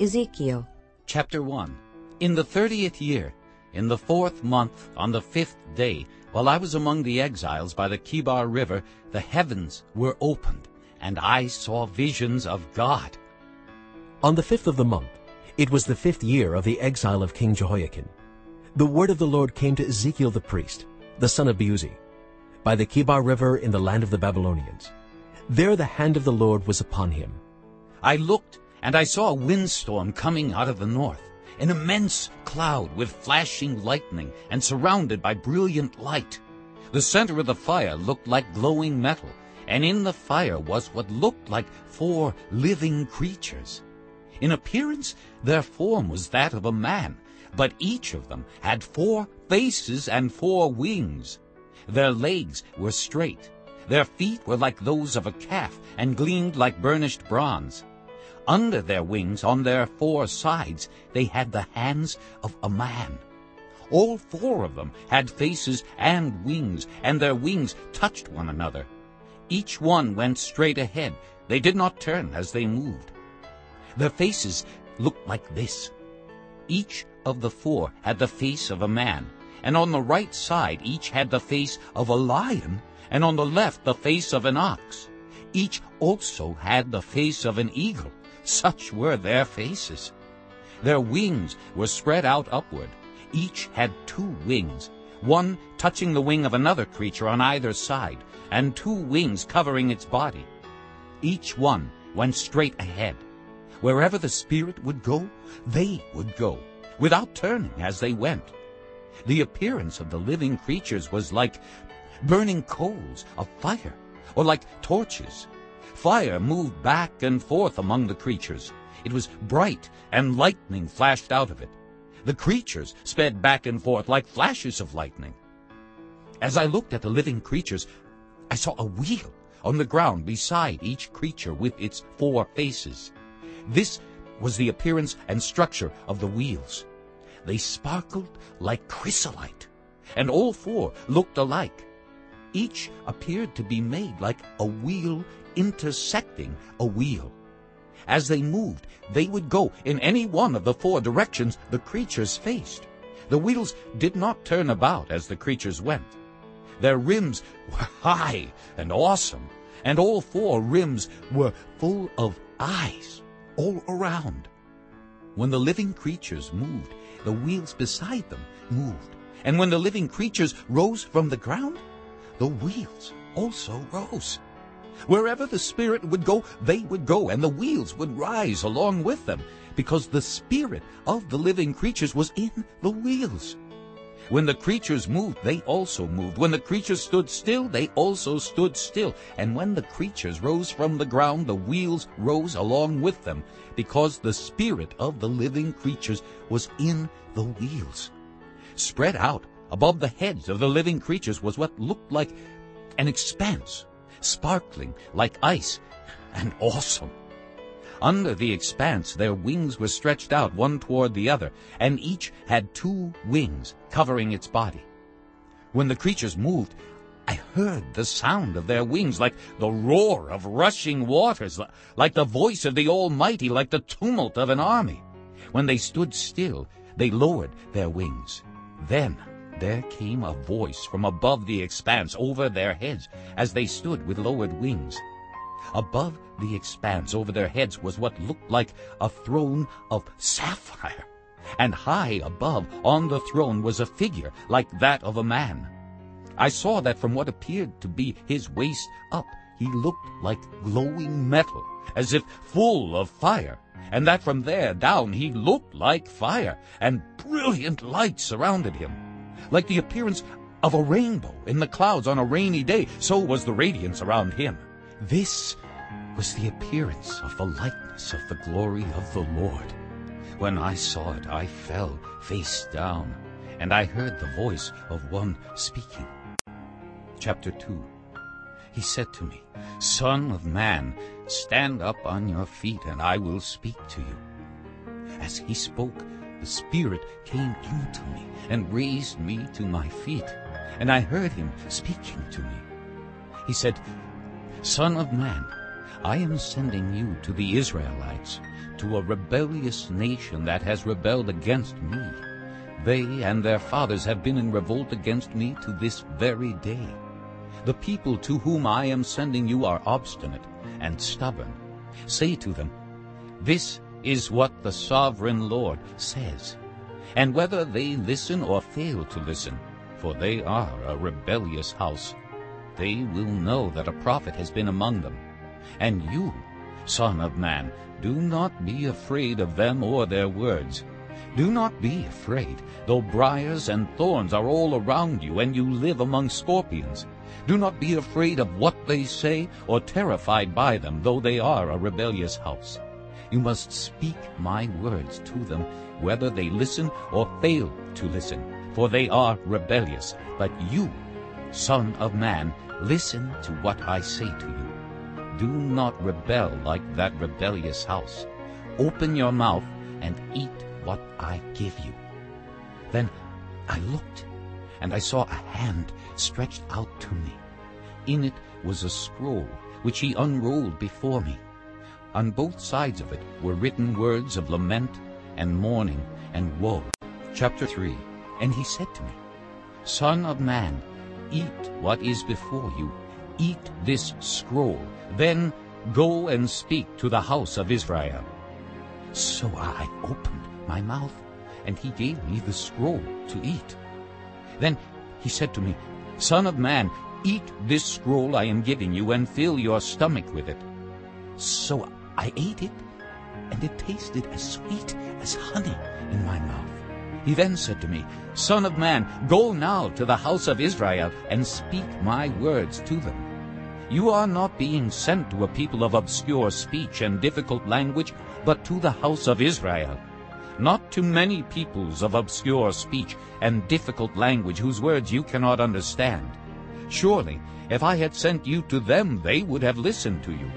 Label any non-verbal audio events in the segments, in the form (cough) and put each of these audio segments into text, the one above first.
Ezekiel Chapter 1 In the thirtieth year, in the fourth month, on the fifth day, while I was among the exiles by the Kebar River, the heavens were opened, and I saw visions of God. On the fifth of the month, it was the fifth year of the exile of King Jehoiachin. The word of the Lord came to Ezekiel the priest, the son of Buzi, by the Kebar River in the land of the Babylonians. There the hand of the Lord was upon him. I looked, and I saw a windstorm coming out of the north, an immense cloud with flashing lightning and surrounded by brilliant light. The center of the fire looked like glowing metal, and in the fire was what looked like four living creatures. In appearance, their form was that of a man, but each of them had four faces and four wings. Their legs were straight. Their feet were like those of a calf and gleamed like burnished bronze. Under their wings, on their four sides, they had the hands of a man. All four of them had faces and wings, and their wings touched one another. Each one went straight ahead. They did not turn as they moved. Their faces looked like this. Each of the four had the face of a man, and on the right side each had the face of a lion, and on the left the face of an ox. Each also had the face of an eagle. Such were their faces. Their wings were spread out upward. Each had two wings, one touching the wing of another creature on either side, and two wings covering its body. Each one went straight ahead. Wherever the Spirit would go, they would go, without turning as they went. The appearance of the living creatures was like burning coals of fire, or like torches. Fire moved back and forth among the creatures. It was bright, and lightning flashed out of it. The creatures sped back and forth like flashes of lightning. As I looked at the living creatures, I saw a wheel on the ground beside each creature with its four faces. This was the appearance and structure of the wheels. They sparkled like chrysolite, and all four looked alike. Each appeared to be made like a wheel intersecting a wheel. As they moved, they would go in any one of the four directions the creatures faced. The wheels did not turn about as the creatures went. Their rims were (laughs) high and awesome, and all four rims were full of eyes all around. When the living creatures moved, the wheels beside them moved. And when the living creatures rose from the ground, the wheels also rose. Wherever the Spirit would go, they would go, and the wheels would rise along with them, because the Spirit of the living creatures was in the wheels. When the creatures moved, they also moved. When the creatures stood still, they also stood still. And when the creatures rose from the ground, the wheels rose along with them, because the spirit of the living creatures was in the wheels. Spread out above the heads of the living creatures was what looked like an expanse, sparkling like ice and awesome. Under the expanse their wings were stretched out one toward the other, and each had two wings covering its body. When the creatures moved, I heard the sound of their wings like the roar of rushing waters, like the voice of the Almighty, like the tumult of an army. When they stood still, they lowered their wings. Then there came a voice from above the expanse over their heads as they stood with lowered wings. Above the expanse over their heads was what looked like a throne of sapphire, and high above on the throne was a figure like that of a man. I saw that from what appeared to be his waist up, he looked like glowing metal, as if full of fire, and that from there down he looked like fire, and brilliant light surrounded him. Like the appearance of a rainbow in the clouds on a rainy day, so was the radiance around him. This was the appearance of the likeness of the glory of the Lord. When I saw it, I fell face down, and I heard the voice of one speaking. Chapter 2 He said to me, Son of man, stand up on your feet, and I will speak to you. As he spoke, the Spirit came into me and raised me to my feet, and I heard him speaking to me. He said, Son of man, I am sending you to the Israelites, to a rebellious nation that has rebelled against me. They and their fathers have been in revolt against me to this very day. The people to whom I am sending you are obstinate and stubborn. Say to them, This is what the sovereign Lord says. And whether they listen or fail to listen, for they are a rebellious house, they will know that a prophet has been among them. And you, son of man, do not be afraid of them or their words. Do not be afraid, though briars and thorns are all around you, and you live among scorpions. Do not be afraid of what they say, or terrified by them, though they are a rebellious house. You must speak my words to them, whether they listen or fail to listen, for they are rebellious. But you, son of man, listen to what I say to you. Do not rebel like that rebellious house. Open your mouth and eat what I give you. Then I looked, and I saw a hand stretched out to me. In it was a scroll, which he unrolled before me. On both sides of it were written words of lament and mourning and woe. Chapter 3 And he said to me, Son of man, eat what is before you. Eat this scroll. Then go and speak to the house of Israel. So I opened my mouth, and he gave me the scroll to eat. Then he said to me, Son of man, eat this scroll I am giving you, and fill your stomach with it. So I ate it, and it tasted as sweet as honey in my mouth. He then said to me, Son of man, go now to the house of Israel, and speak my words to them. You are not being sent to a people of obscure speech and difficult language, but to the house of Israel not to many peoples of obscure speech and difficult language whose words you cannot understand. Surely, if I had sent you to them, they would have listened to you.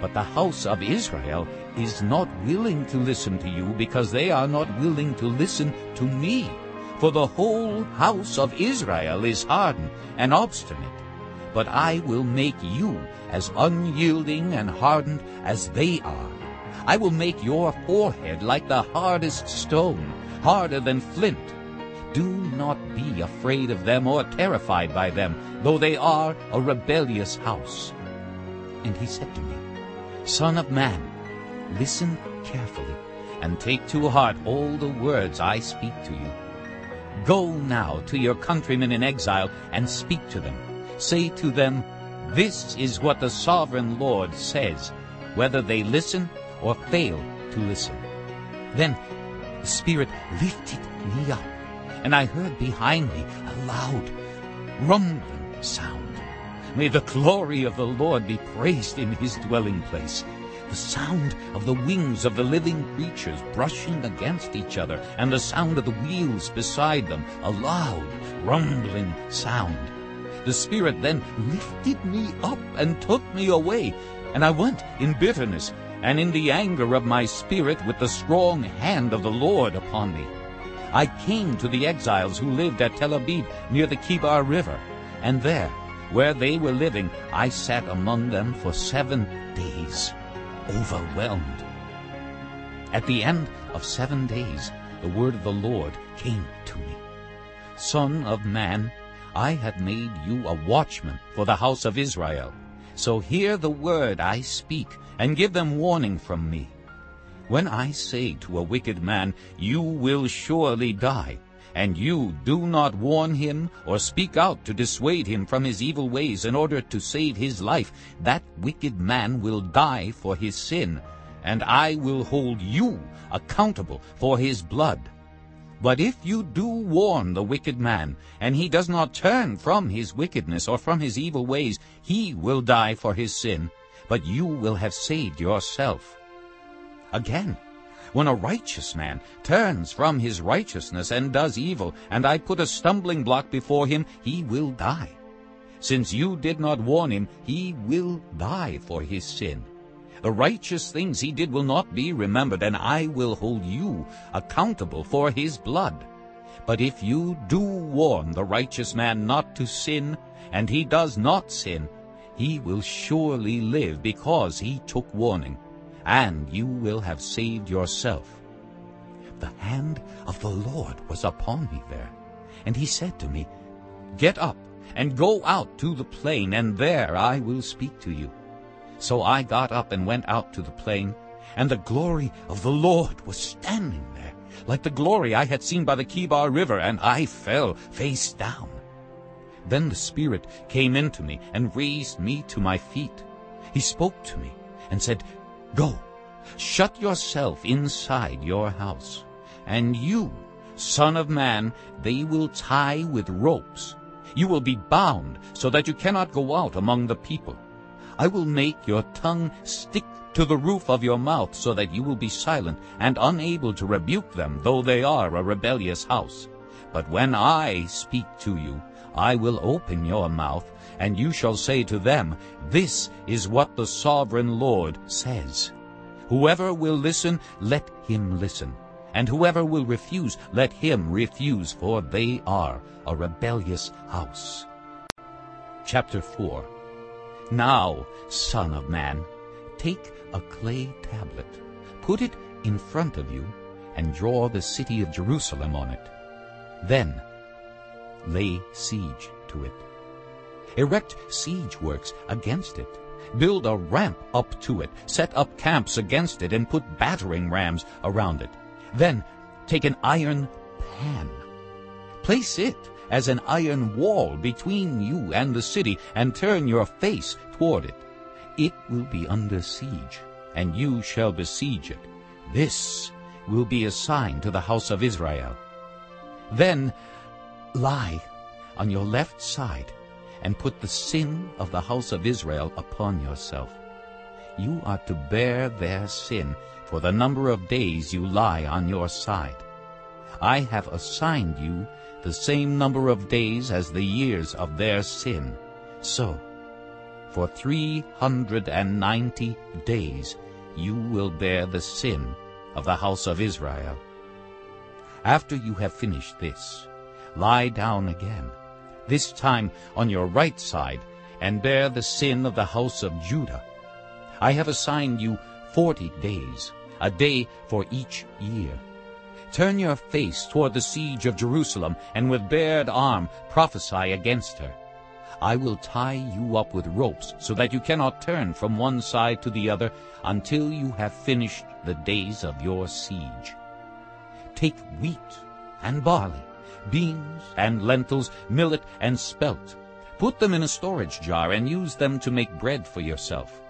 But the house of Israel is not willing to listen to you because they are not willing to listen to me. For the whole house of Israel is hardened and obstinate. But I will make you as unyielding and hardened as they are. I will make your forehead like the hardest stone, harder than flint. Do not be afraid of them or terrified by them, though they are a rebellious house. And he said to me, Son of man, listen carefully, and take to heart all the words I speak to you. Go now to your countrymen in exile and speak to them. Say to them, This is what the sovereign Lord says. Whether they listen or fail to listen. Then the Spirit lifted me up, and I heard behind me a loud, rumbling sound. May the glory of the Lord be praised in his dwelling place. The sound of the wings of the living creatures brushing against each other, and the sound of the wheels beside them, a loud, rumbling sound. The Spirit then lifted me up and took me away, and I went in bitterness and in the anger of my spirit with the strong hand of the Lord upon me. I came to the exiles who lived at Tel Abib near the Kebar River, and there, where they were living, I sat among them for seven days, overwhelmed. At the end of seven days, the word of the Lord came to me. Son of man, I have made you a watchman for the house of Israel. So hear the word I speak and give them warning from me. When I say to a wicked man, You will surely die, and you do not warn him or speak out to dissuade him from his evil ways in order to save his life, that wicked man will die for his sin, and I will hold you accountable for his blood. But if you do warn the wicked man, and he does not turn from his wickedness or from his evil ways, he will die for his sin, but you will have saved yourself. Again, when a righteous man turns from his righteousness and does evil, and I put a stumbling block before him, he will die. Since you did not warn him, he will die for his sin. The righteous things he did will not be remembered, and I will hold you accountable for his blood. But if you do warn the righteous man not to sin, and he does not sin, he will surely live because he took warning, and you will have saved yourself. The hand of the Lord was upon me there, and he said to me, Get up and go out to the plain, and there I will speak to you. So I got up and went out to the plain, and the glory of the Lord was standing there, like the glory I had seen by the Kebar River, and I fell face down. Then the Spirit came into me and raised me to my feet. He spoke to me and said, Go, shut yourself inside your house. And you, son of man, they will tie with ropes. You will be bound so that you cannot go out among the people. I will make your tongue stick to the roof of your mouth so that you will be silent and unable to rebuke them, though they are a rebellious house. But when I speak to you, I will open your mouth, and you shall say to them, This is what the sovereign Lord says. Whoever will listen, let him listen. And whoever will refuse, let him refuse, for they are a rebellious house. Chapter 4 Now, son of man, take a clay tablet, put it in front of you, and draw the city of Jerusalem on it. Then lay siege to it. Erect siege works against it. Build a ramp up to it. Set up camps against it and put battering rams around it. Then take an iron pan. Place it as an iron wall between you and the city and turn your face toward it. It will be under siege, and you shall besiege it. This will be a sign to the house of Israel. Then lie on your left side and put the sin of the house of Israel upon yourself. You are to bear their sin for the number of days you lie on your side. I have assigned you the same number of days as the years of their sin. So, for three hundred and ninety days you will bear the sin of the house of Israel. After you have finished this, lie down again, this time on your right side, and bear the sin of the house of Judah. I have assigned you forty days, a day for each year. Turn your face toward the siege of Jerusalem, and with bared arm prophesy against her. I will tie you up with ropes, so that you cannot turn from one side to the other until you have finished the days of your siege. Take wheat and barley, beans and lentils, millet and spelt. Put them in a storage jar and use them to make bread for yourself.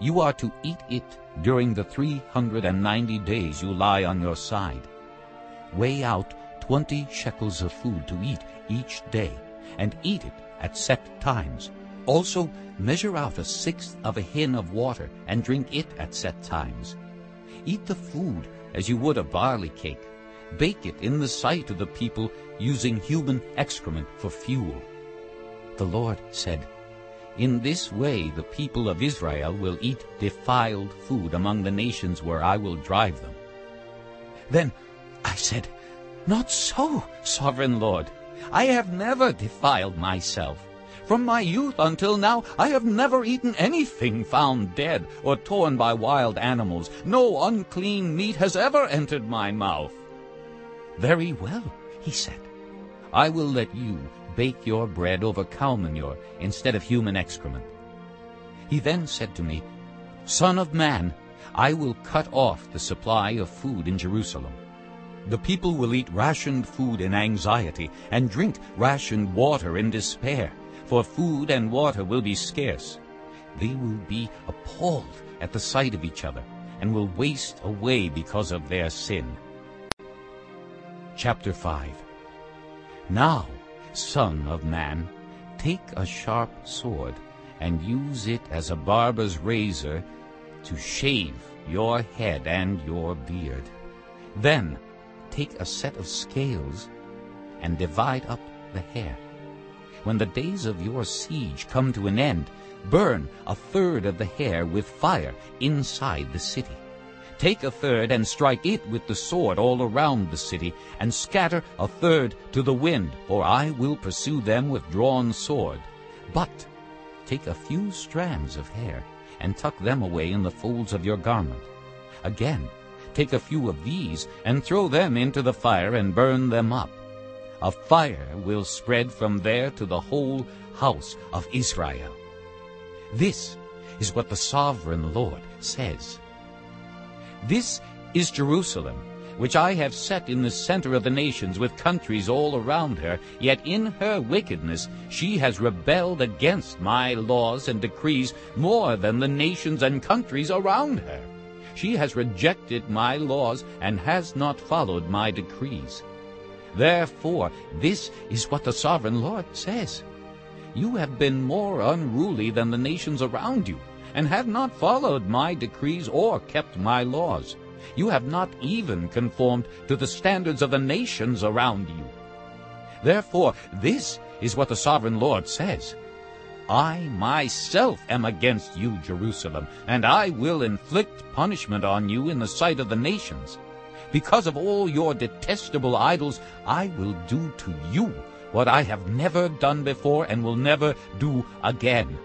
You are to eat it during the three hundred and ninety days you lie on your side. Weigh out twenty shekels of food to eat each day, and eat it at set times. Also measure out a sixth of a hin of water, and drink it at set times. Eat the food as you would a barley cake. Bake it in the sight of the people using human excrement for fuel. The Lord said, In this way the people of Israel will eat defiled food among the nations where I will drive them. Then I said, Not so, sovereign Lord. I have never defiled myself. From my youth until now I have never eaten anything found dead or torn by wild animals. No unclean meat has ever entered my mouth. Very well, he said. I will let you bake your bread over cow manure instead of human excrement. He then said to me, Son of man, I will cut off the supply of food in Jerusalem. The people will eat rationed food in anxiety and drink rationed water in despair, for food and water will be scarce. They will be appalled at the sight of each other and will waste away because of their sin. Chapter 5 Now, son of man, take a sharp sword and use it as a barber's razor to shave your head and your beard. Then take a set of scales and divide up the hair. When the days of your siege come to an end, burn a third of the hair with fire inside the city. Take a third and strike it with the sword all around the city, and scatter a third to the wind, for I will pursue them with drawn sword. But take a few strands of hair and tuck them away in the folds of your garment. Again, take a few of these and throw them into the fire and burn them up. A fire will spread from there to the whole house of Israel. This is what the sovereign Lord says. This is Jerusalem, which I have set in the center of the nations with countries all around her, yet in her wickedness she has rebelled against my laws and decrees more than the nations and countries around her. She has rejected my laws and has not followed my decrees. Therefore, this is what the sovereign Lord says. You have been more unruly than the nations around you, and have not followed my decrees or kept my laws. You have not even conformed to the standards of the nations around you. Therefore, this is what the sovereign Lord says. I myself am against you, Jerusalem, and I will inflict punishment on you in the sight of the nations. Because of all your detestable idols, I will do to you what I have never done before and will never do again.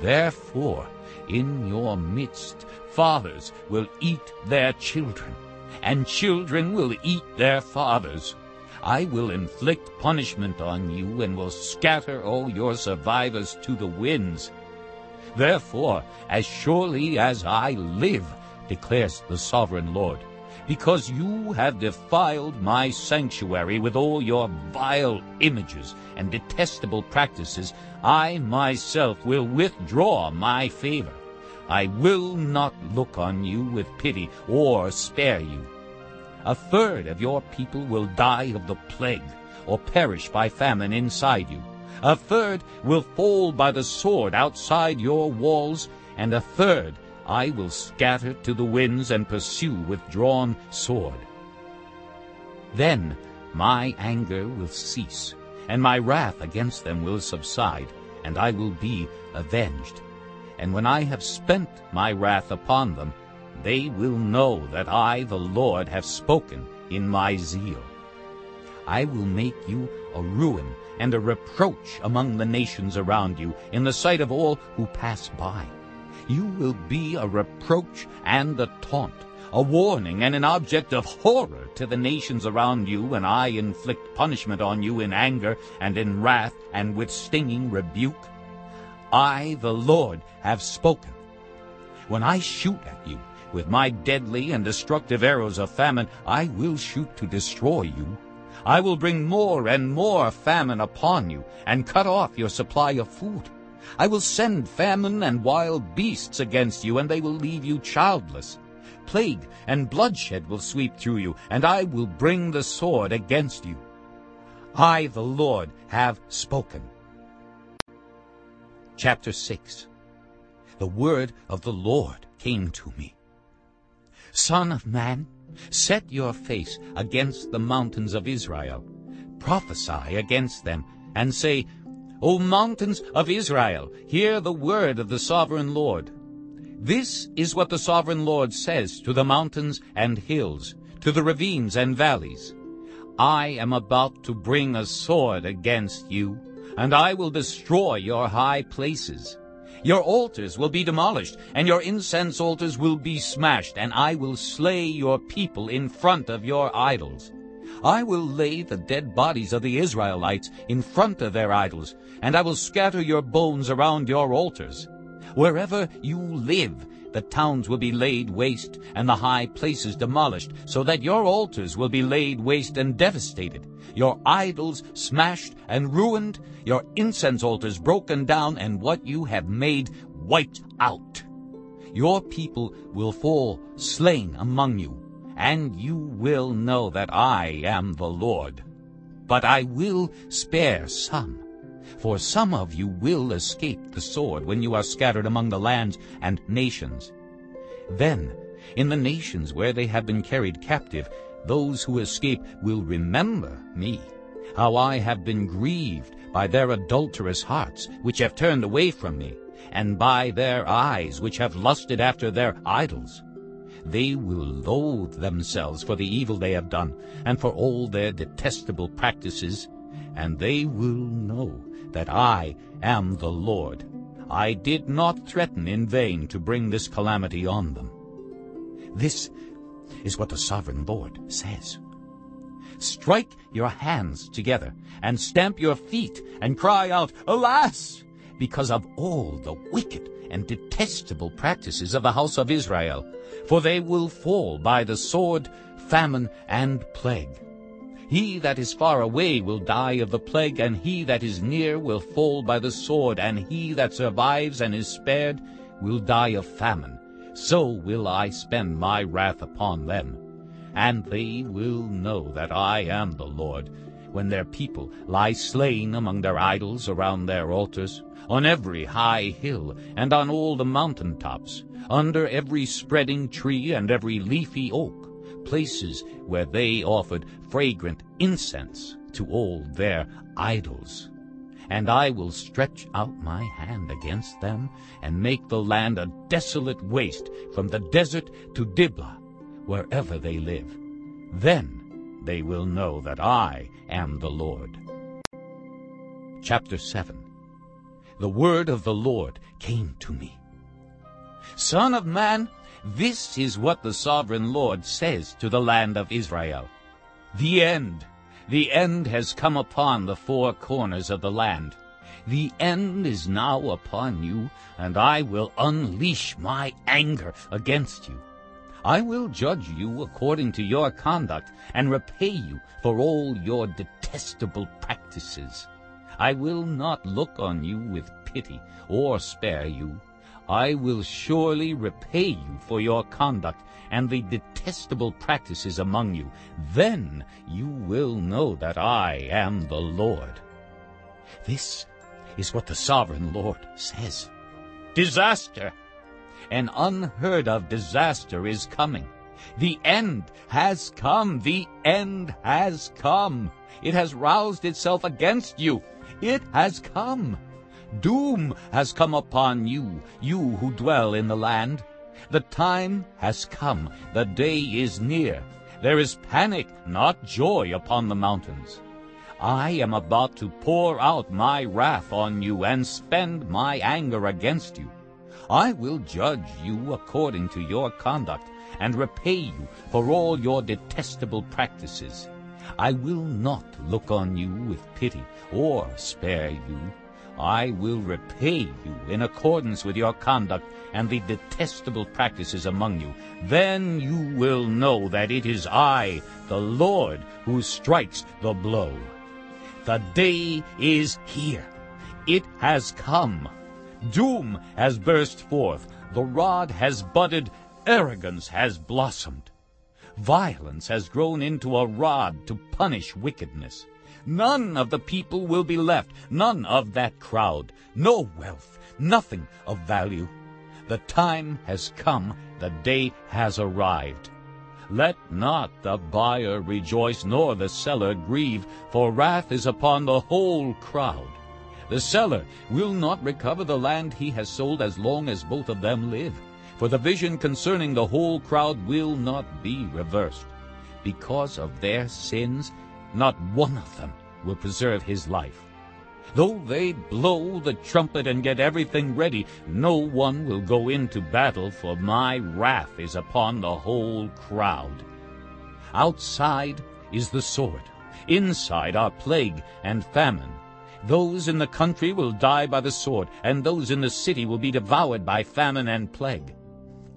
Therefore, in your midst fathers will eat their children, and children will eat their fathers. I will inflict punishment on you and will scatter all your survivors to the winds. Therefore, as surely as I live, declares the sovereign Lord, because you have defiled my sanctuary with all your vile images and detestable practices, I myself will withdraw my favor. I will not look on you with pity or spare you. A third of your people will die of the plague or perish by famine inside you. A third will fall by the sword outside your walls, and a third I will scatter to the winds and pursue with drawn sword. Then my anger will cease, and my wrath against them will subside, and I will be avenged. And when I have spent my wrath upon them, they will know that I, the Lord, have spoken in my zeal. I will make you a ruin and a reproach among the nations around you in the sight of all who pass by. You will be a reproach and a taunt, a warning and an object of horror to the nations around you when I inflict punishment on you in anger and in wrath and with stinging rebuke. I, the Lord, have spoken. When I shoot at you with my deadly and destructive arrows of famine, I will shoot to destroy you. I will bring more and more famine upon you and cut off your supply of food. I will send famine and wild beasts against you, and they will leave you childless. Plague and bloodshed will sweep through you, and I will bring the sword against you. I, the Lord, have spoken. Chapter 6 The word of the Lord came to me. Son of man, set your face against the mountains of Israel. Prophesy against them, and say, O mountains of Israel, hear the word of the sovereign Lord. This is what the sovereign Lord says to the mountains and hills, to the ravines and valleys. I am about to bring a sword against you, and I will destroy your high places. Your altars will be demolished, and your incense altars will be smashed, and I will slay your people in front of your idols. I will lay the dead bodies of the Israelites in front of their idols, and I will scatter your bones around your altars. Wherever you live, the towns will be laid waste, and the high places demolished, so that your altars will be laid waste and devastated, your idols smashed and ruined, your incense altars broken down, and what you have made wiped out. Your people will fall slain among you, and you will know that I am the Lord. But I will spare some, for some of you will escape the sword when you are scattered among the lands and nations. Then, in the nations where they have been carried captive, those who escape will remember me, how I have been grieved by their adulterous hearts, which have turned away from me, and by their eyes, which have lusted after their idols. They will loathe themselves for the evil they have done, and for all their detestable practices, and they will know that I am the Lord. I did not threaten in vain to bring this calamity on them. This is what the sovereign Lord says. Strike your hands together, and stamp your feet, and cry out, Alas! because of all the wicked and detestable practices of the house of Israel, for they will fall by the sword, famine, and plague. He that is far away will die of the plague, and he that is near will fall by the sword, and he that survives and is spared will die of famine. So will I spend my wrath upon them. And they will know that I am the Lord, when their people lie slain among their idols around their altars, on every high hill, and on all the mountain tops, under every spreading tree and every leafy oak, places where they offered fragrant incense to all their idols. And I will stretch out my hand against them, and make the land a desolate waste from the desert to Diblah, wherever they live. Then they will know that I am the Lord. Chapter 7 The word of the Lord came to me. Son of man, this is what the sovereign Lord says to the land of Israel. The end, the end has come upon the four corners of the land. The end is now upon you, and I will unleash my anger against you. I will judge you according to your conduct, and repay you for all your detestable practices. I will not look on you with pity, or spare you. I will surely repay you for your conduct and the detestable practices among you. Then you will know that I am the Lord. This is what the sovereign Lord says. Disaster! An unheard-of disaster is coming. The end has come. The end has come. It has roused itself against you. It has come. Doom has come upon you, you who dwell in the land. The time has come, the day is near. There is panic, not joy, upon the mountains. I am about to pour out my wrath on you and spend my anger against you. I will judge you according to your conduct and repay you for all your detestable practices. I will not look on you with pity or spare you. I will repay you in accordance with your conduct and the detestable practices among you. Then you will know that it is I, the Lord, who strikes the blow. The day is here. It has come. Doom has burst forth. The rod has budded. Arrogance has blossomed. Violence has grown into a rod to punish wickedness. None of the people will be left, none of that crowd, no wealth, nothing of value. The time has come, the day has arrived. Let not the buyer rejoice, nor the seller grieve, for wrath is upon the whole crowd. The seller will not recover the land he has sold as long as both of them live, for the vision concerning the whole crowd will not be reversed. Because of their sins not one of them will preserve his life. Though they blow the trumpet and get everything ready, no one will go into battle, for my wrath is upon the whole crowd. Outside is the sword, inside are plague and famine. Those in the country will die by the sword, and those in the city will be devoured by famine and plague.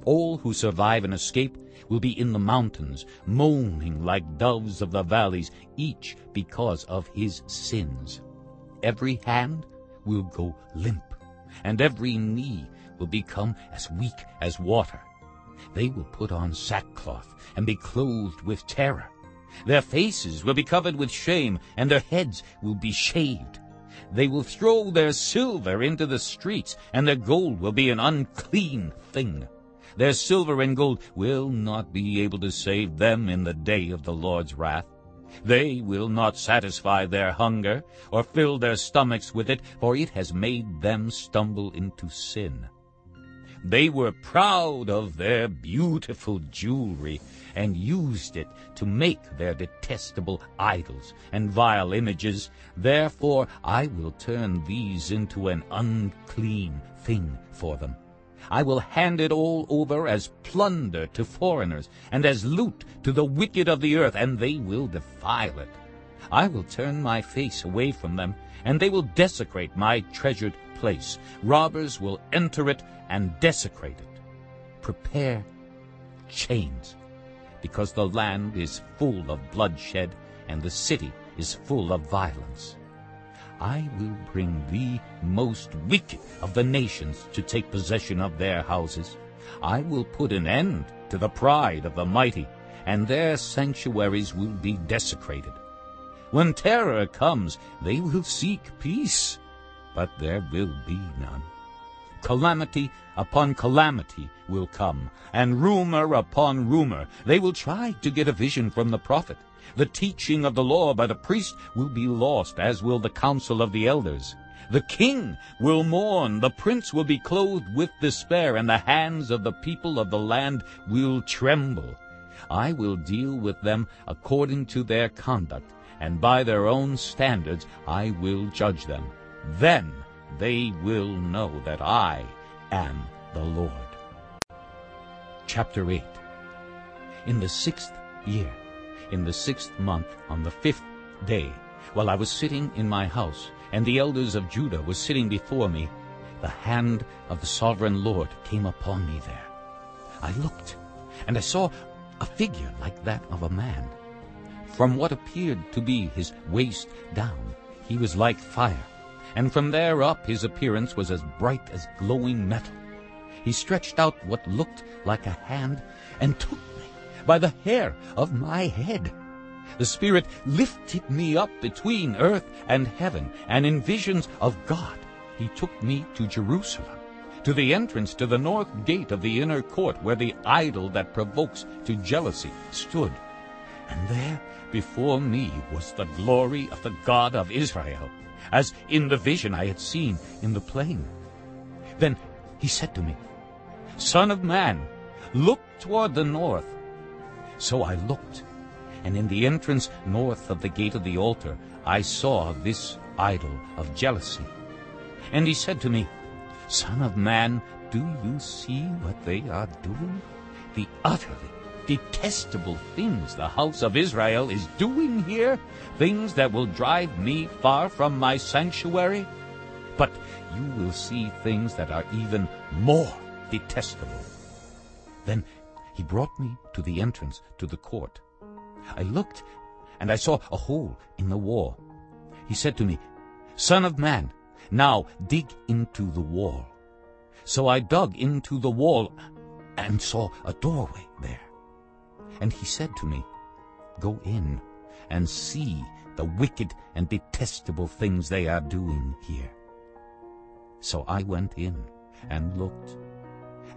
All who survive and escape will be in the mountains, moaning like doves of the valleys, each because of his sins. Every hand will go limp, and every knee will become as weak as water. They will put on sackcloth and be clothed with terror. Their faces will be covered with shame, and their heads will be shaved. They will throw their silver into the streets, and their gold will be an unclean thing. Their silver and gold will not be able to save them in the day of the Lord's wrath. They will not satisfy their hunger, or fill their stomachs with it, for it has made them stumble into sin. They were proud of their beautiful jewelry and used it to make their detestable idols and vile images. Therefore I will turn these into an unclean thing for them. I will hand it all over as plunder to foreigners, and as loot to the wicked of the earth, and they will defile it. I will turn my face away from them, and they will desecrate my treasured place. Robbers will enter it and desecrate it. Prepare chains, because the land is full of bloodshed, and the city is full of violence. I will bring the most wicked of the nations to take possession of their houses. I will put an end to the pride of the mighty, and their sanctuaries will be desecrated. When terror comes, they will seek peace, but there will be none. Calamity upon calamity will come, and rumor upon rumor. They will try to get a vision from the prophet. The teaching of the law by the priest will be lost, as will the counsel of the elders. The king will mourn, the prince will be clothed with despair, and the hands of the people of the land will tremble. I will deal with them according to their conduct, and by their own standards I will judge them. Then they will know that I am the Lord. Chapter 8 In the sixth year, in the sixth month, on the fifth day, while I was sitting in my house, and the elders of Judah were sitting before me, the hand of the sovereign Lord came upon me there. I looked, and I saw a figure like that of a man. From what appeared to be his waist down, he was like fire, and from there up his appearance was as bright as glowing metal. He stretched out what looked like a hand and took by the hair of my head. The Spirit lifted me up between earth and heaven, and in visions of God he took me to Jerusalem, to the entrance to the north gate of the inner court, where the idol that provokes to jealousy stood. And there before me was the glory of the God of Israel, as in the vision I had seen in the plain. Then he said to me, Son of man, look toward the north, so I looked, and in the entrance north of the gate of the altar I saw this idol of jealousy. And he said to me, Son of man, do you see what they are doing? The utterly detestable things the house of Israel is doing here, things that will drive me far from my sanctuary. But you will see things that are even more detestable. Then he brought me to the entrance to the court. I looked, and I saw a hole in the wall. He said to me, Son of man, now dig into the wall. So I dug into the wall and saw a doorway there. And he said to me, Go in and see the wicked and detestable things they are doing here. So I went in and looked,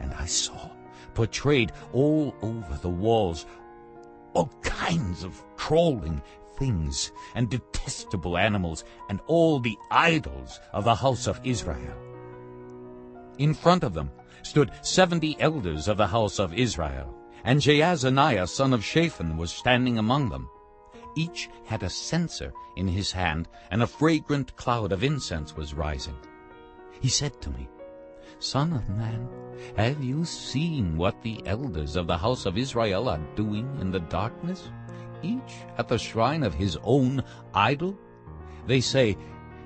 and I saw portrayed all over the walls all kinds of crawling things and detestable animals and all the idols of the house of Israel. In front of them stood seventy elders of the house of Israel, and Jaazaniah son of Shaphan was standing among them. Each had a censer in his hand, and a fragrant cloud of incense was rising. He said to me, Son of man, have you seen what the elders of the house of Israel are doing in the darkness, each at the shrine of his own idol? They say,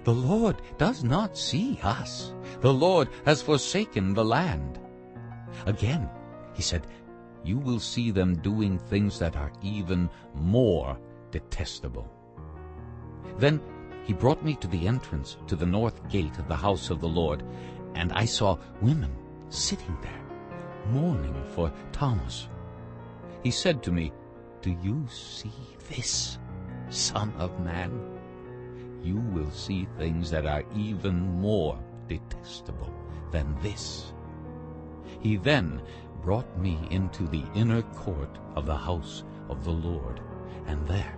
The Lord does not see us. The Lord has forsaken the land. Again, he said, You will see them doing things that are even more detestable. Then he brought me to the entrance to the north gate of the house of the Lord, and I saw women sitting there, mourning for Tammuz. He said to me, Do you see this, son of man? You will see things that are even more detestable than this. He then brought me into the inner court of the house of the Lord, and there,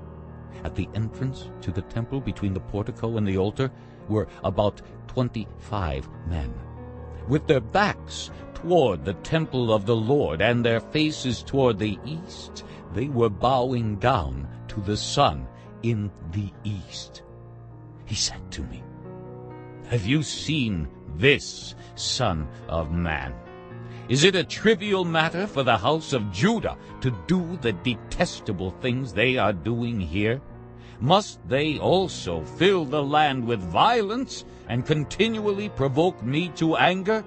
at the entrance to the temple between the portico and the altar, were about twenty-five men with their backs toward the temple of the Lord and their faces toward the east, they were bowing down to the sun in the east. He said to me, Have you seen this, son of man? Is it a trivial matter for the house of Judah to do the detestable things they are doing here? Must they also fill the land with violence and continually provoke me to anger?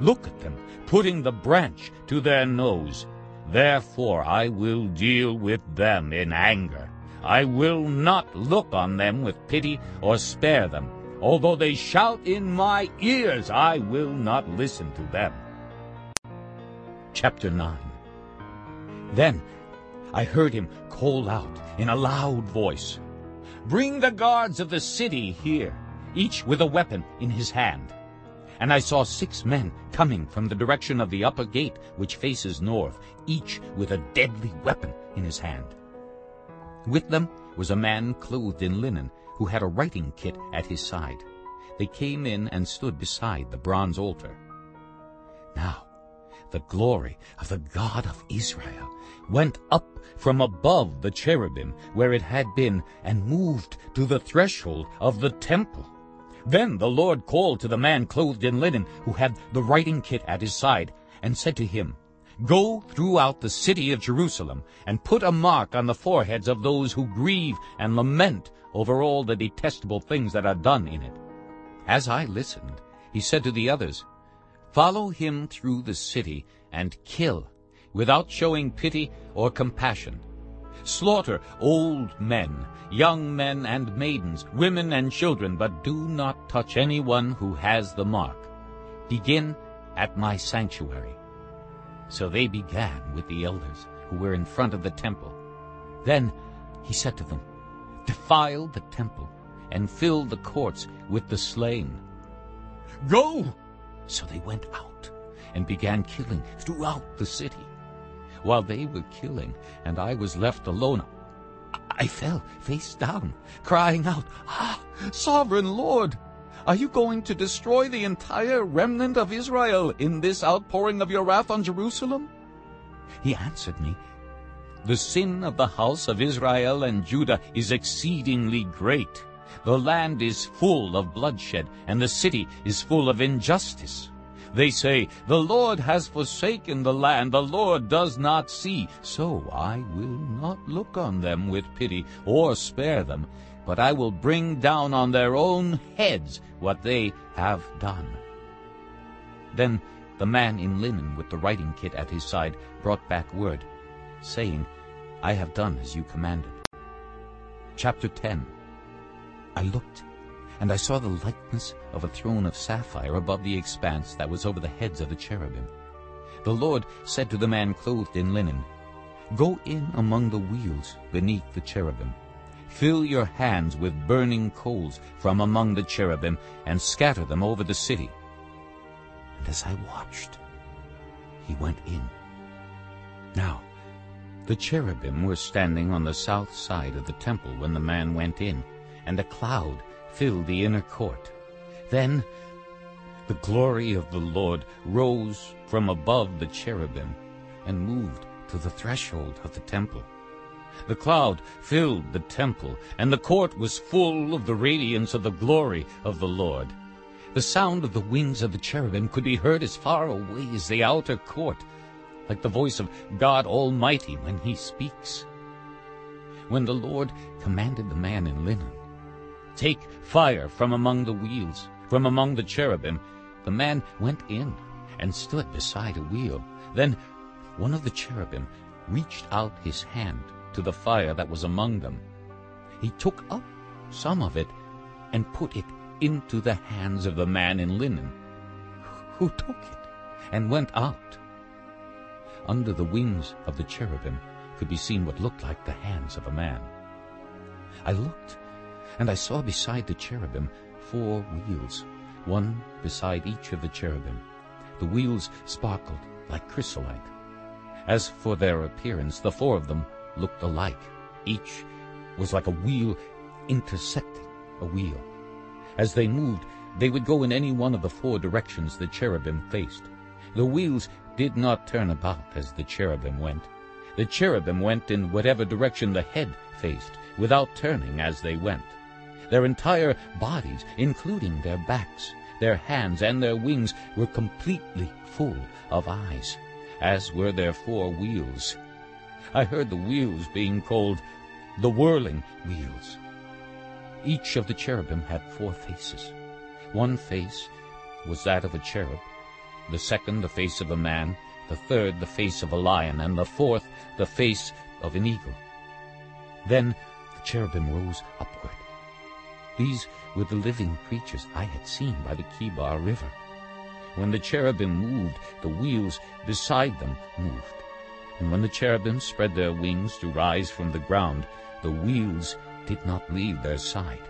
Look at them, putting the branch to their nose. Therefore I will deal with them in anger. I will not look on them with pity or spare them. Although they shout in my ears, I will not listen to them chapter 9. Then I heard him call out in a loud voice, Bring the guards of the city here, each with a weapon in his hand. And I saw six men coming from the direction of the upper gate which faces north, each with a deadly weapon in his hand. With them was a man clothed in linen, who had a writing kit at his side. They came in and stood beside the bronze altar. Now the glory of the God of Israel went up from above the cherubim where it had been and moved to the threshold of the temple. Then the Lord called to the man clothed in linen who had the writing kit at his side and said to him, Go throughout the city of Jerusalem and put a mark on the foreheads of those who grieve and lament over all the detestable things that are done in it. As I listened, he said to the others, Follow him through the city and kill, without showing pity or compassion. Slaughter old men, young men and maidens, women and children, but do not touch anyone who has the mark. Begin at my sanctuary. So they began with the elders who were in front of the temple. Then he said to them, Defile the temple and fill the courts with the slain. Go! So they went out and began killing throughout the city. While they were killing and I was left alone, I fell face down, crying out, Ah, Sovereign Lord, are you going to destroy the entire remnant of Israel in this outpouring of your wrath on Jerusalem? He answered me, The sin of the house of Israel and Judah is exceedingly great. The land is full of bloodshed, and the city is full of injustice. They say, The Lord has forsaken the land, the Lord does not see. So I will not look on them with pity or spare them, but I will bring down on their own heads what they have done. Then the man in linen with the writing kit at his side brought back word, saying, I have done as you commanded. Chapter 10 I looked, and I saw the likeness of a throne of sapphire above the expanse that was over the heads of the cherubim. The Lord said to the man clothed in linen, Go in among the wheels beneath the cherubim. Fill your hands with burning coals from among the cherubim, and scatter them over the city. And as I watched, he went in. Now the cherubim were standing on the south side of the temple when the man went in, and a cloud filled the inner court. Then the glory of the Lord rose from above the cherubim and moved to the threshold of the temple. The cloud filled the temple, and the court was full of the radiance of the glory of the Lord. The sound of the wings of the cherubim could be heard as far away as the outer court, like the voice of God Almighty when he speaks. When the Lord commanded the man in linen, Take fire from among the wheels, from among the cherubim. The man went in and stood beside a wheel. Then one of the cherubim reached out his hand to the fire that was among them. He took up some of it and put it into the hands of the man in linen, who took it and went out. Under the wings of the cherubim could be seen what looked like the hands of a man. I looked and I saw beside the cherubim four wheels, one beside each of the cherubim. The wheels sparkled like chrysolite. As for their appearance, the four of them looked alike. Each was like a wheel intersecting a wheel. As they moved, They would go in any one of the four directions the cherubim faced. The wheels did not turn about as the cherubim went. The cherubim went in whatever direction the head faced, without turning as they went. Their entire bodies, including their backs, their hands, and their wings, were completely full of eyes, as were their four wheels. I heard the wheels being called the whirling wheels. Each of the cherubim had four faces. One face was that of a cherub, the second the face of a man, the third the face of a lion, and the fourth the face of an eagle. Then the cherubim rose upward. These were the living creatures I had seen by the Kebar River. When the cherubim moved, the wheels beside them moved. And when the cherubim spread their wings to rise from the ground, the wheels did not leave their side.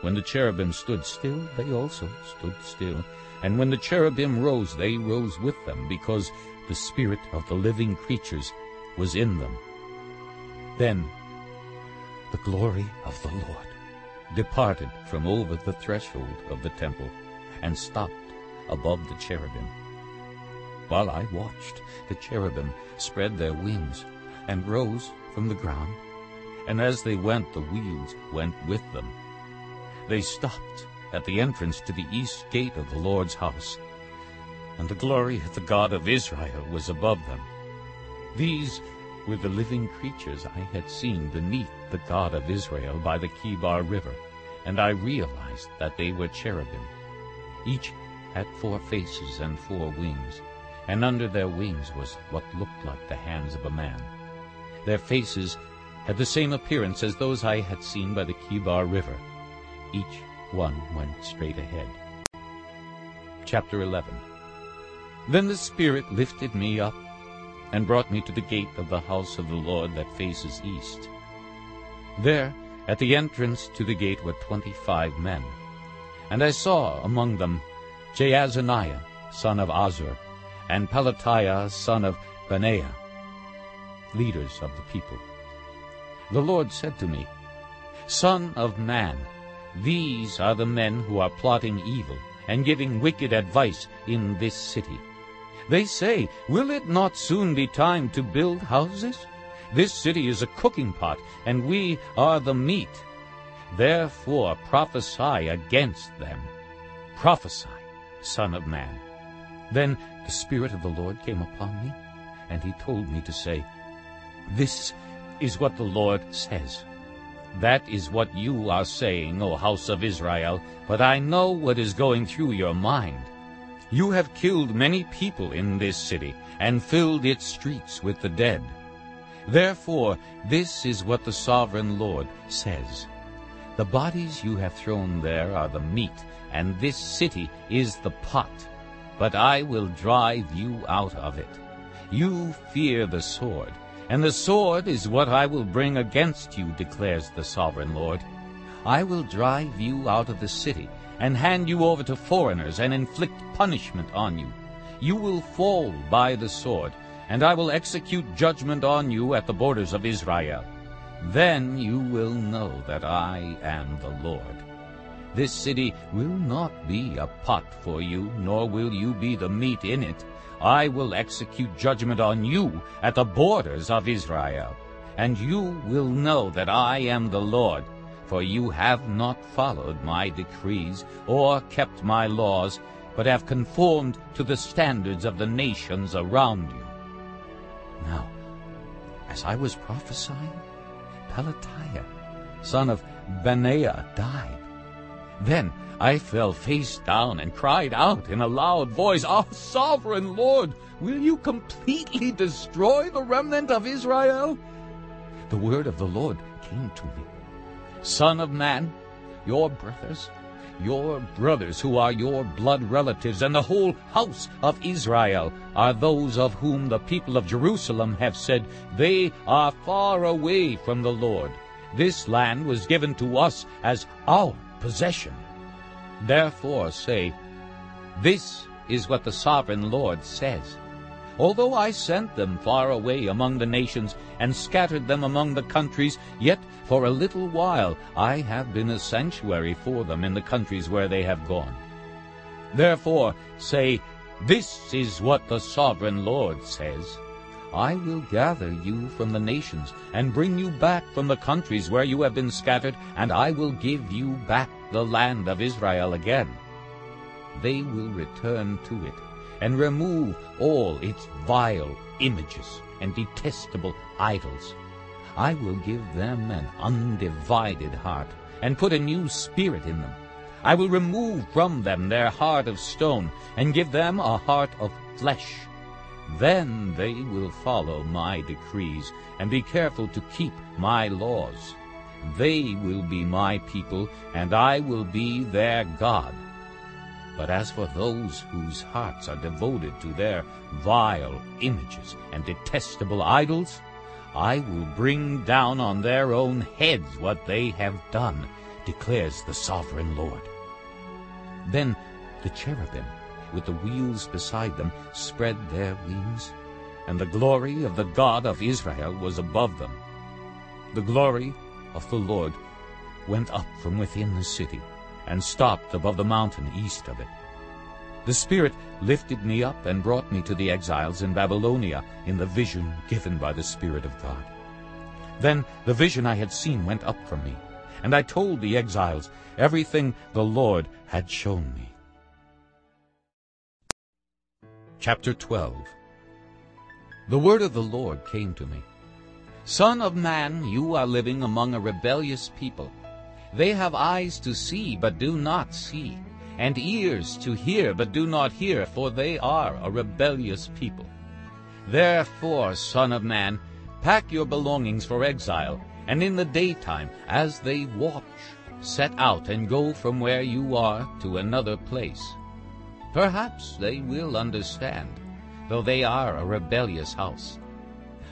When the cherubim stood still, they also stood still. And when the cherubim rose, they rose with them, because the spirit of the living creatures was in them. Then the glory of the Lord departed from over the threshold of the temple and stopped above the cherubim. While I watched, the cherubim spread their wings and rose from the ground, and as they went, the wheels went with them. They stopped at the entrance to the east gate of the Lord's house, and the glory of the God of Israel was above them. These were the living creatures I had seen beneath the God of Israel by the Kebar River, and I realized that they were cherubim. Each had four faces and four wings, and under their wings was what looked like the hands of a man. Their faces had the same appearance as those I had seen by the Kebar River. Each one went straight ahead. Chapter 11 Then the Spirit lifted me up and brought me to the gate of the house of the Lord that faces east. There, at the entrance to the gate, were twenty-five men. And I saw among them Jaazaniah, son of Azzur, and Pelatiah, son of Benaiah, leaders of the people. The Lord said to me, Son of man, these are the men who are plotting evil and giving wicked advice in this city. They say, Will it not soon be time to build houses? This city is a cooking pot, and we are the meat. Therefore prophesy against them. Prophesy, Son of man. Then the Spirit of the Lord came upon me, and he told me to say, This is what the Lord says. That is what you are saying, O house of Israel, but I know what is going through your mind. You have killed many people in this city, and filled its streets with the dead. Therefore, this is what the sovereign Lord says. The bodies you have thrown there are the meat, and this city is the pot. But I will drive you out of it. You fear the sword, and the sword is what I will bring against you, declares the sovereign Lord. I will drive you out of the city, and hand you over to foreigners, and inflict punishment on you. You will fall by the sword, and I will execute judgment on you at the borders of Israel. Then you will know that I am the Lord. This city will not be a pot for you, nor will you be the meat in it. I will execute judgment on you at the borders of Israel. And you will know that I am the Lord, for you have not followed my decrees or kept my laws, but have conformed to the standards of the nations around you. Now, as I was prophesying, Pelatiah, son of Benaiah, died. Then I fell face down and cried out in a loud voice, Our sovereign Lord, will you completely destroy the remnant of Israel? The word of the Lord came to me. Son of man, your brothers, your brothers who are your blood relatives, and the whole house of Israel are those of whom the people of Jerusalem have said, They are far away from the Lord. This land was given to us as our possession. Therefore say, This is what the sovereign Lord says. Although I sent them far away among the nations, and scattered them among the countries, yet for a little while I have been a sanctuary for them in the countries where they have gone. Therefore say, This is what the sovereign Lord says. I will gather you from the nations, and bring you back from the countries where you have been scattered, and I will give you back the land of Israel again. They will return to it, and remove all its vile images and detestable idols. I will give them an undivided heart, and put a new spirit in them. I will remove from them their heart of stone, and give them a heart of flesh. Then they will follow my decrees, and be careful to keep my laws. They will be my people, and I will be their God. But as for those whose hearts are devoted to their vile images and detestable idols, I will bring down on their own heads what they have done, declares the sovereign Lord. Then the cherubim with the wheels beside them, spread their wings, and the glory of the God of Israel was above them. The glory of the Lord went up from within the city, and stopped above the mountain east of it. The Spirit lifted me up and brought me to the exiles in Babylonia in the vision given by the Spirit of God. Then the vision I had seen went up from me, and I told the exiles everything the Lord had shown me. Chapter 12 The word of the Lord came to me. Son of man, you are living among a rebellious people. They have eyes to see, but do not see, and ears to hear, but do not hear, for they are a rebellious people. Therefore, son of man, pack your belongings for exile, and in the daytime, as they watch, set out and go from where you are to another place. Perhaps they will understand, though they are a rebellious house.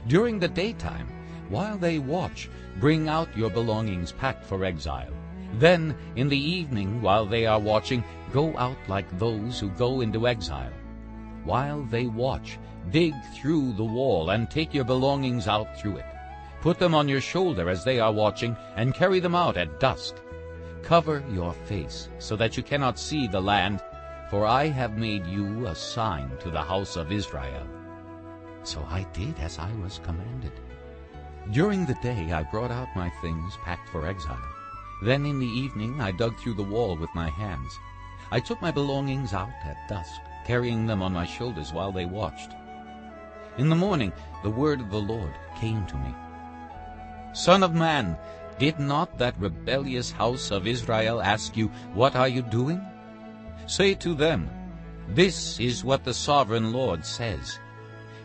During the daytime, while they watch, bring out your belongings packed for exile. Then, in the evening, while they are watching, go out like those who go into exile. While they watch, dig through the wall and take your belongings out through it. Put them on your shoulder as they are watching, and carry them out at dusk. Cover your face, so that you cannot see the land, for I have made you a sign to the house of Israel. So I did as I was commanded. During the day I brought out my things packed for exile. Then in the evening I dug through the wall with my hands. I took my belongings out at dusk, carrying them on my shoulders while they watched. In the morning the word of the Lord came to me. Son of man, did not that rebellious house of Israel ask you, What are you doing? Say to them, This is what the sovereign Lord says.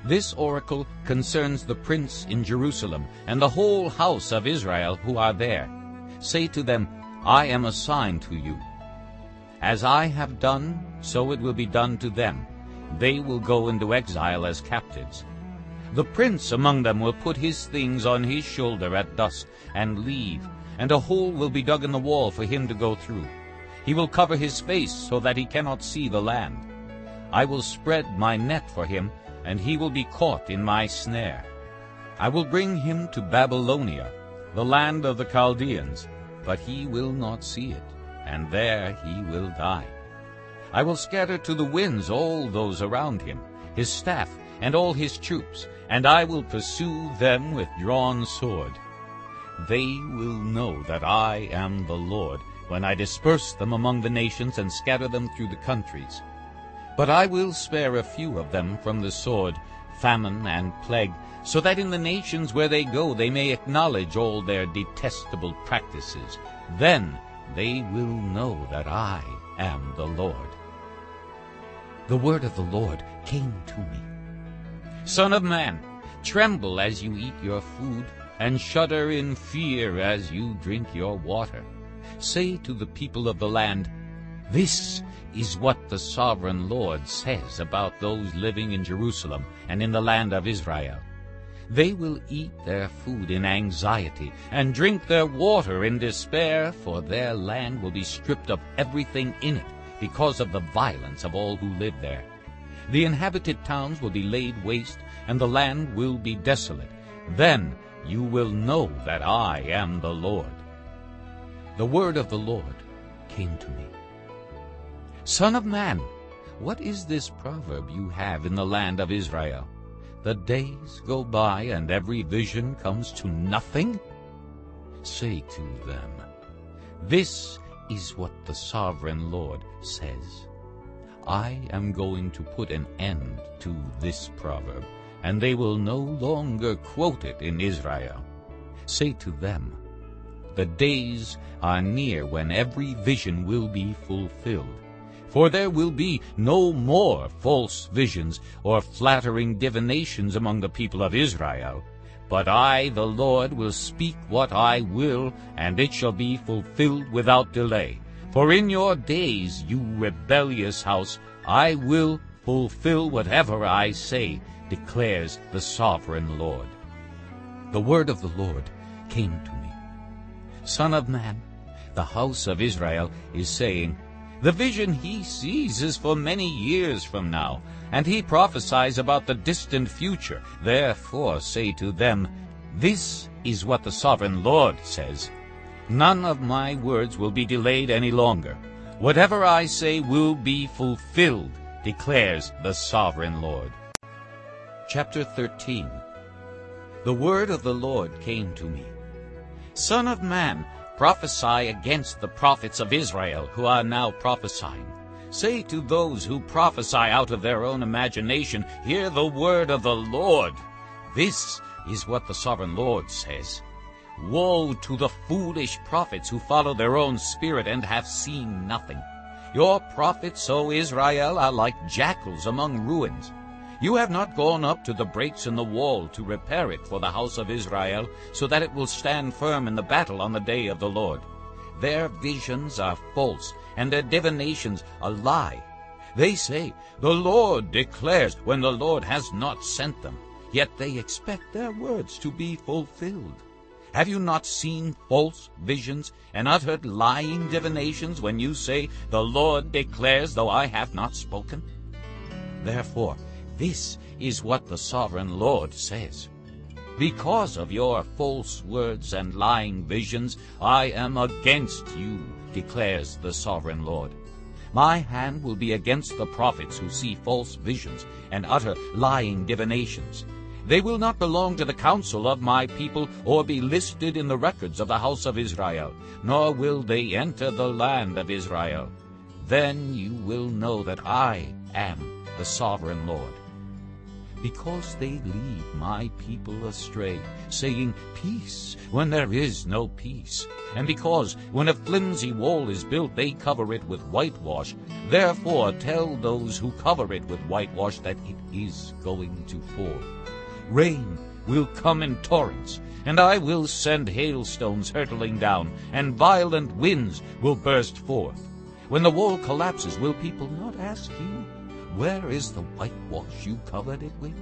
This oracle concerns the prince in Jerusalem and the whole house of Israel who are there. Say to them, I am a sign to you. As I have done, so it will be done to them. They will go into exile as captives. The prince among them will put his things on his shoulder at dusk and leave, and a hole will be dug in the wall for him to go through. He will cover his face so that he cannot see the land. I will spread my net for him, and he will be caught in my snare. I will bring him to Babylonia, the land of the Chaldeans, but he will not see it, and there he will die. I will scatter to the winds all those around him, his staff, and all his troops, and I will pursue them with drawn sword. They will know that I am the Lord, when I disperse them among the nations and scatter them through the countries. But I will spare a few of them from the sword, famine, and plague, so that in the nations where they go they may acknowledge all their detestable practices. Then they will know that I am the Lord. The word of the Lord came to me. Son of man, tremble as you eat your food, and shudder in fear as you drink your water. Say to the people of the land, This is what the sovereign Lord says about those living in Jerusalem and in the land of Israel. They will eat their food in anxiety and drink their water in despair, for their land will be stripped of everything in it because of the violence of all who live there. The inhabited towns will be laid waste, and the land will be desolate. Then you will know that I am the Lord. The word of the Lord came to me. Son of man, what is this proverb you have in the land of Israel? The days go by and every vision comes to nothing? Say to them, This is what the sovereign Lord says. I am going to put an end to this proverb, and they will no longer quote it in Israel. Say to them, The days are near when every vision will be fulfilled. For there will be no more false visions or flattering divinations among the people of Israel. But I, the Lord, will speak what I will, and it shall be fulfilled without delay. For in your days, you rebellious house, I will fulfill whatever I say, declares the sovereign Lord. The word of the Lord came to me. Son of man, the house of Israel is saying, The vision he sees is for many years from now, and he prophesies about the distant future. Therefore say to them, This is what the sovereign Lord says. None of my words will be delayed any longer. Whatever I say will be fulfilled, declares the sovereign Lord. Chapter 13 The word of the Lord came to me. Son of man, prophesy against the prophets of Israel who are now prophesying. Say to those who prophesy out of their own imagination, Hear the word of the Lord. This is what the sovereign Lord says. Woe to the foolish prophets who follow their own spirit and have seen nothing. Your prophets, O Israel, are like jackals among ruins. You have not gone up to the breaks in the wall to repair it for the house of Israel, so that it will stand firm in the battle on the day of the Lord. Their visions are false, and their divinations a lie. They say, The Lord declares, when the Lord has not sent them. Yet they expect their words to be fulfilled. Have you not seen false visions and uttered lying divinations when you say, The Lord declares, though I have not spoken? Therefore, this is what the sovereign Lord says. Because of your false words and lying visions, I am against you, declares the sovereign Lord. My hand will be against the prophets who see false visions and utter lying divinations. They will not belong to the council of my people or be listed in the records of the house of Israel, nor will they enter the land of Israel. Then you will know that I am the sovereign Lord. Because they lead my people astray, saying, Peace, when there is no peace. And because, when a flimsy wall is built, they cover it with whitewash. Therefore tell those who cover it with whitewash that it is going to fall. Rain will come in torrents, and I will send hailstones hurtling down, and violent winds will burst forth. When the wall collapses, will people not ask you, Where is the whitewash you covered it with?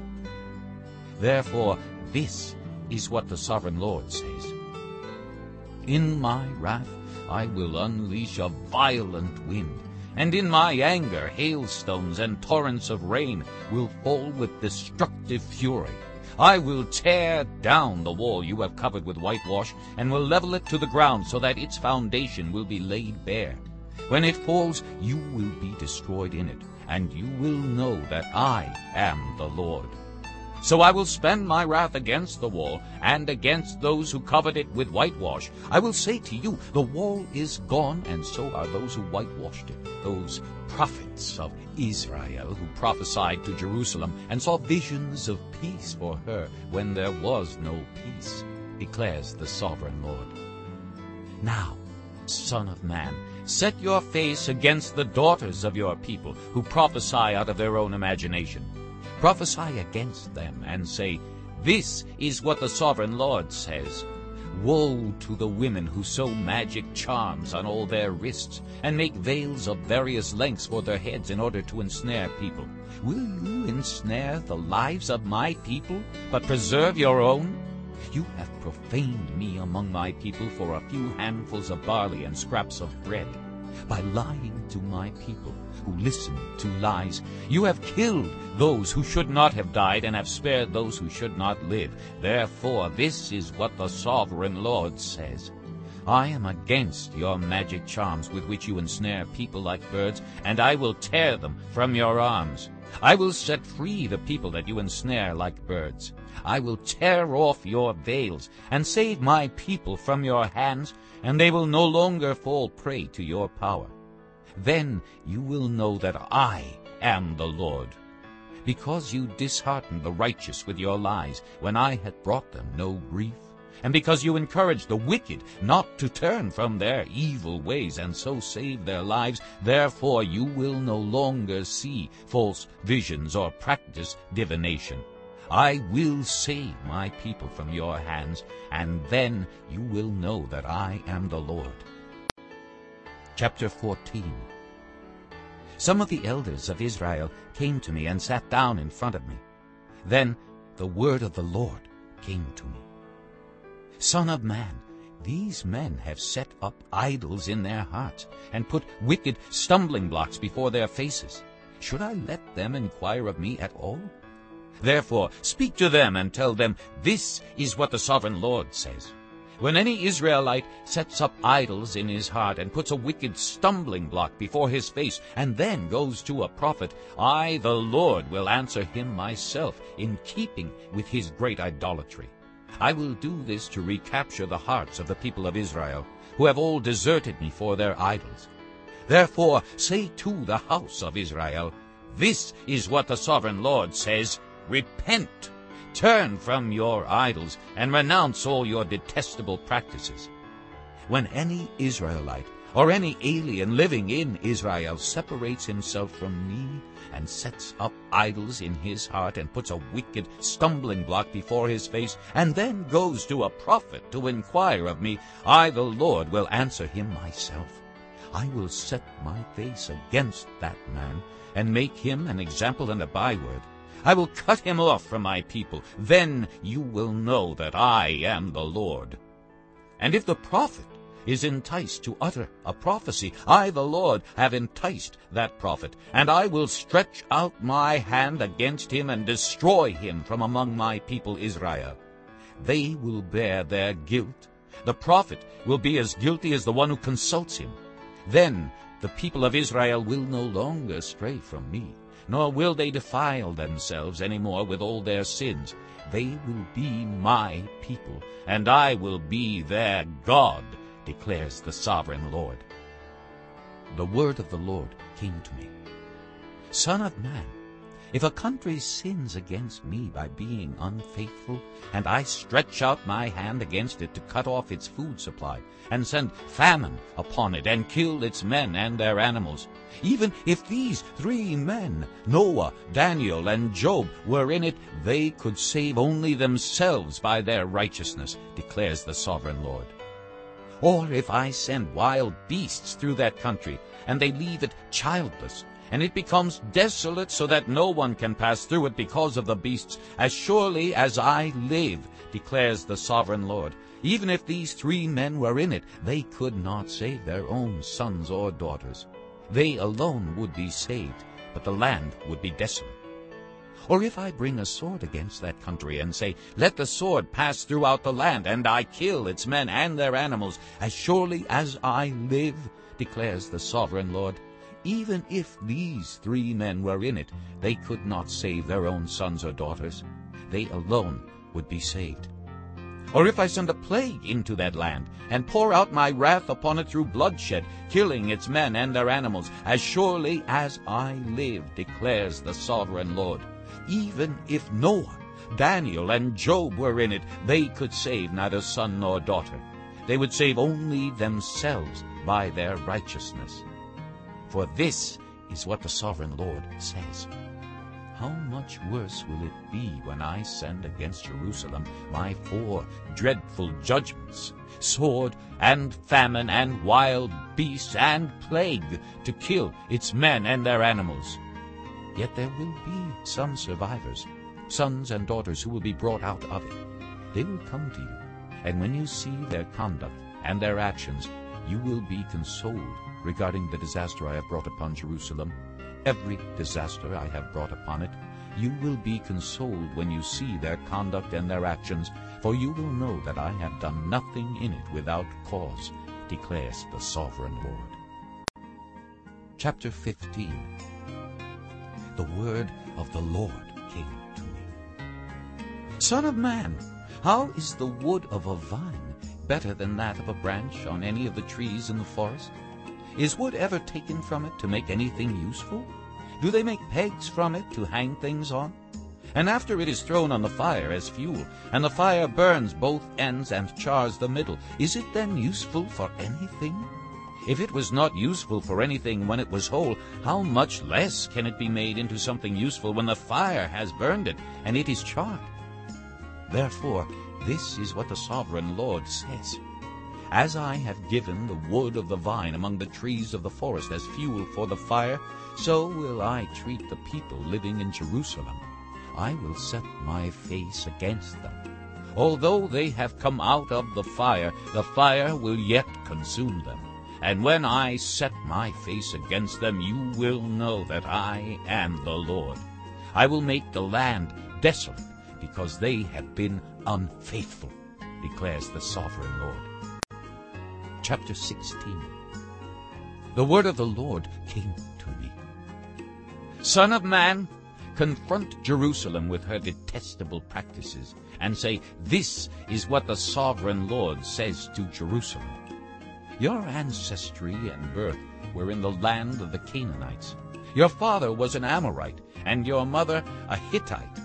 Therefore, this is what the sovereign Lord says. In my wrath I will unleash a violent wind, and in my anger hailstones and torrents of rain will fall with destructive fury. I will tear down the wall you have covered with whitewash, and will level it to the ground so that its foundation will be laid bare. When it falls, you will be destroyed in it, and you will know that I am the Lord. So I will spend my wrath against the wall, and against those who covered it with whitewash. I will say to you, The wall is gone, and so are those who whitewashed it, those prophets of Israel who prophesied to Jerusalem and saw visions of peace for her when there was no peace, declares the sovereign Lord. Now, Son of man, set your face against the daughters of your people who prophesy out of their own imagination. Prophesy against them and say, This is what the sovereign Lord says. Woe to the women who sew magic charms on all their wrists and make veils of various lengths for their heads in order to ensnare people. Will you ensnare the lives of my people, but preserve your own? You have profaned me among my people for a few handfuls of barley and scraps of bread. by lying to my people who listen to lies. You have killed those who should not have died and have spared those who should not live. Therefore, this is what the sovereign Lord says. I am against your magic charms with which you ensnare people like birds, and I will tear them from your arms. I will set free the people that you ensnare like birds. I will tear off your veils and save my people from your hands, and they will no longer fall prey to your power. Then you will know that I am the Lord. Because you disheartened the righteous with your lies, when I had brought them no grief, and because you encouraged the wicked not to turn from their evil ways and so save their lives, therefore you will no longer see false visions or practice divination. I will save my people from your hands, and then you will know that I am the Lord. Chapter 14 Some of the elders of Israel came to me and sat down in front of me. Then the word of the Lord came to me. Son of man, these men have set up idols in their hearts, and put wicked stumbling blocks before their faces. Should I let them inquire of me at all? Therefore speak to them and tell them, This is what the sovereign Lord says. When any Israelite sets up idols in his heart and puts a wicked stumbling block before his face and then goes to a prophet, I, the Lord, will answer him myself in keeping with his great idolatry. I will do this to recapture the hearts of the people of Israel, who have all deserted me for their idols. Therefore say to the house of Israel, This is what the sovereign Lord says, Repent, turn from your idols, and renounce all your detestable practices. When any Israelite or any alien living in Israel separates himself from me and sets up idols in his heart and puts a wicked stumbling block before his face and then goes to a prophet to inquire of me, I the Lord will answer him myself. I will set my face against that man and make him an example and a byword. I will cut him off from my people. Then you will know that I am the Lord. And if the prophet is enticed to utter a prophecy. I, the Lord, have enticed that prophet, and I will stretch out my hand against him and destroy him from among my people Israel. They will bear their guilt. The prophet will be as guilty as the one who consults him. Then the people of Israel will no longer stray from me, nor will they defile themselves any more with all their sins. They will be my people, and I will be their God, declares the sovereign Lord. The word of the Lord came to me. Son of man, if a country sins against me by being unfaithful, and I stretch out my hand against it to cut off its food supply, and send famine upon it, and kill its men and their animals, even if these three men, Noah, Daniel, and Job, were in it, they could save only themselves by their righteousness, declares the sovereign Lord. Or if I send wild beasts through that country, and they leave it childless, and it becomes desolate so that no one can pass through it because of the beasts, as surely as I live, declares the sovereign Lord. Even if these three men were in it, they could not save their own sons or daughters. They alone would be saved, but the land would be desolate. Or if I bring a sword against that country and say, Let the sword pass throughout the land, and I kill its men and their animals, as surely as I live, declares the sovereign Lord, even if these three men were in it, they could not save their own sons or daughters. They alone would be saved. Or if I send a plague into that land, and pour out my wrath upon it through bloodshed, killing its men and their animals, as surely as I live, declares the sovereign Lord, even if Noah, Daniel, and Job were in it, they could save neither son nor daughter. They would save only themselves by their righteousness. For this is what the sovereign Lord says. How much worse will it be when I send against Jerusalem my four dreadful judgments, sword and famine and wild beasts and plague, to kill its men and their animals? Yet there will be some survivors, sons and daughters who will be brought out of it. They will come to you, and when you see their conduct and their actions, you will be consoled regarding the disaster I have brought upon Jerusalem. Every disaster I have brought upon it, you will be consoled when you see their conduct and their actions, for you will know that I have done nothing in it without cause, declares the sovereign Lord. Chapter 15 The word of the Lord came to me. Son of man, how is the wood of a vine better than that of a branch on any of the trees in the forest? Is wood ever taken from it to make anything useful? Do they make pegs from it to hang things on? And after it is thrown on the fire as fuel, and the fire burns both ends and chars the middle, is it then useful for anything? If it was not useful for anything when it was whole, how much less can it be made into something useful when the fire has burned it and it is charred? Therefore, this is what the sovereign Lord says. As I have given the wood of the vine among the trees of the forest as fuel for the fire, so will I treat the people living in Jerusalem. I will set my face against them. Although they have come out of the fire, the fire will yet consume them. And when I set my face against them, you will know that I am the Lord. I will make the land desolate, because they have been unfaithful, declares the sovereign Lord chapter 16. The word of the Lord came to me. Son of man, confront Jerusalem with her detestable practices, and say, This is what the sovereign Lord says to Jerusalem. Your ancestry and birth were in the land of the Canaanites. Your father was an Amorite, and your mother a Hittite.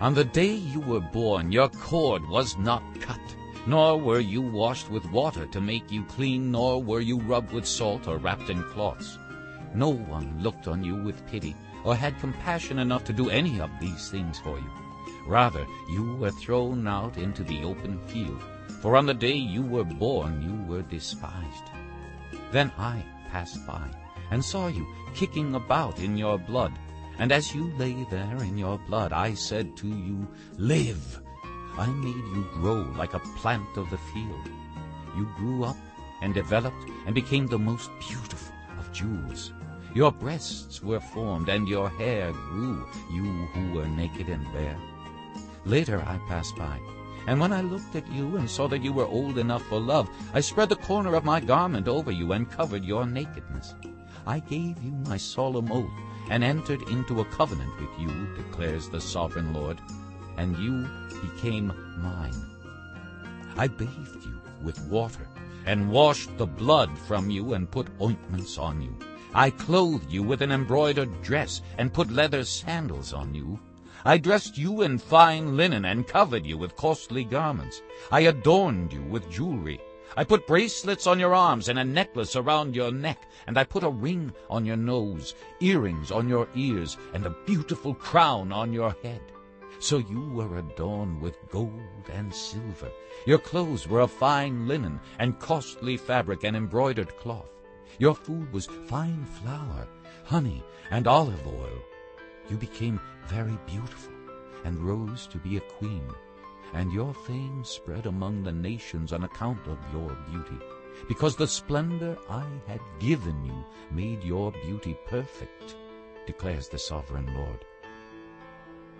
On the day you were born, your cord was not cut nor were you washed with water to make you clean, nor were you rubbed with salt or wrapped in cloths. No one looked on you with pity, or had compassion enough to do any of these things for you. Rather, you were thrown out into the open field, for on the day you were born you were despised. Then I passed by, and saw you kicking about in your blood. And as you lay there in your blood, I said to you, Live! I made you grow like a plant of the field. You grew up and developed and became the most beautiful of jewels. Your breasts were formed and your hair grew, you who were naked and bare. Later I passed by, and when I looked at you and saw that you were old enough for love, I spread the corner of my garment over you and covered your nakedness. I gave you my solemn oath and entered into a covenant with you, declares the sovereign Lord and you became mine. I bathed you with water, and washed the blood from you, and put ointments on you. I clothed you with an embroidered dress, and put leather sandals on you. I dressed you in fine linen, and covered you with costly garments. I adorned you with jewelry. I put bracelets on your arms and a necklace around your neck, and I put a ring on your nose, earrings on your ears, and a beautiful crown on your head. So you were adorned with gold and silver. Your clothes were of fine linen and costly fabric and embroidered cloth. Your food was fine flour, honey, and olive oil. You became very beautiful and rose to be a queen. And your fame spread among the nations on account of your beauty, because the splendor I had given you made your beauty perfect, declares the sovereign Lord.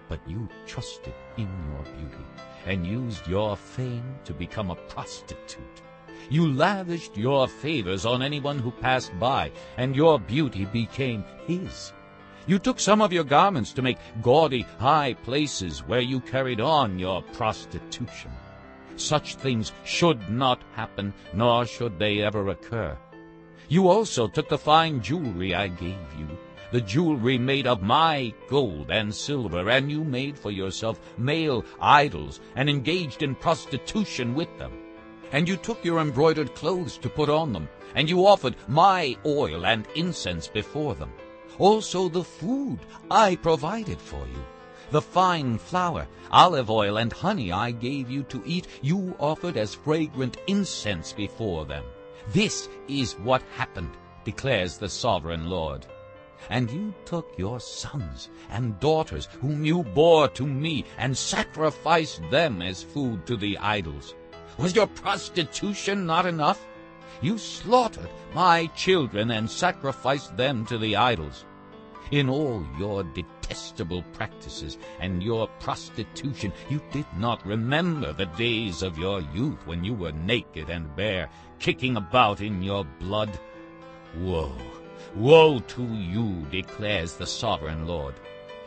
But you trusted in your beauty and used your fame to become a prostitute. You lavished your favors on anyone who passed by, and your beauty became his. You took some of your garments to make gaudy high places where you carried on your prostitution. Such things should not happen, nor should they ever occur. You also took the fine jewelry I gave you the jewelry made of my gold and silver, and you made for yourself male idols, and engaged in prostitution with them. And you took your embroidered clothes to put on them, and you offered my oil and incense before them. Also the food I provided for you. The fine flour, olive oil, and honey I gave you to eat, you offered as fragrant incense before them. This is what happened, declares the sovereign Lord. And you took your sons and daughters, whom you bore to me, and sacrificed them as food to the idols. Was your prostitution not enough? You slaughtered my children and sacrificed them to the idols. In all your detestable practices and your prostitution, you did not remember the days of your youth when you were naked and bare, kicking about in your blood. Woe, woe to you, declares the sovereign Lord.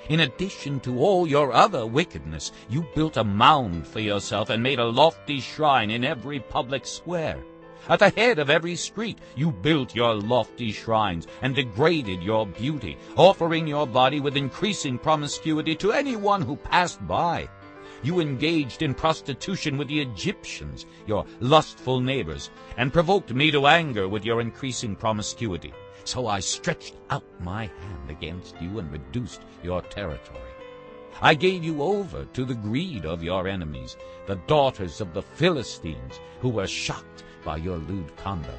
In addition to all your other wickedness, you built a mound for yourself and made a lofty shrine in every public square. At the head of every street you built your lofty shrines and degraded your beauty, offering your body with increasing promiscuity to anyone who passed by. You engaged in prostitution with the Egyptians, your lustful neighbors, and provoked me to anger with your increasing promiscuity. So I stretched out my hand against you and reduced your territory. I gave you over to the greed of your enemies, the daughters of the Philistines, who were shocked by your lewd conduct.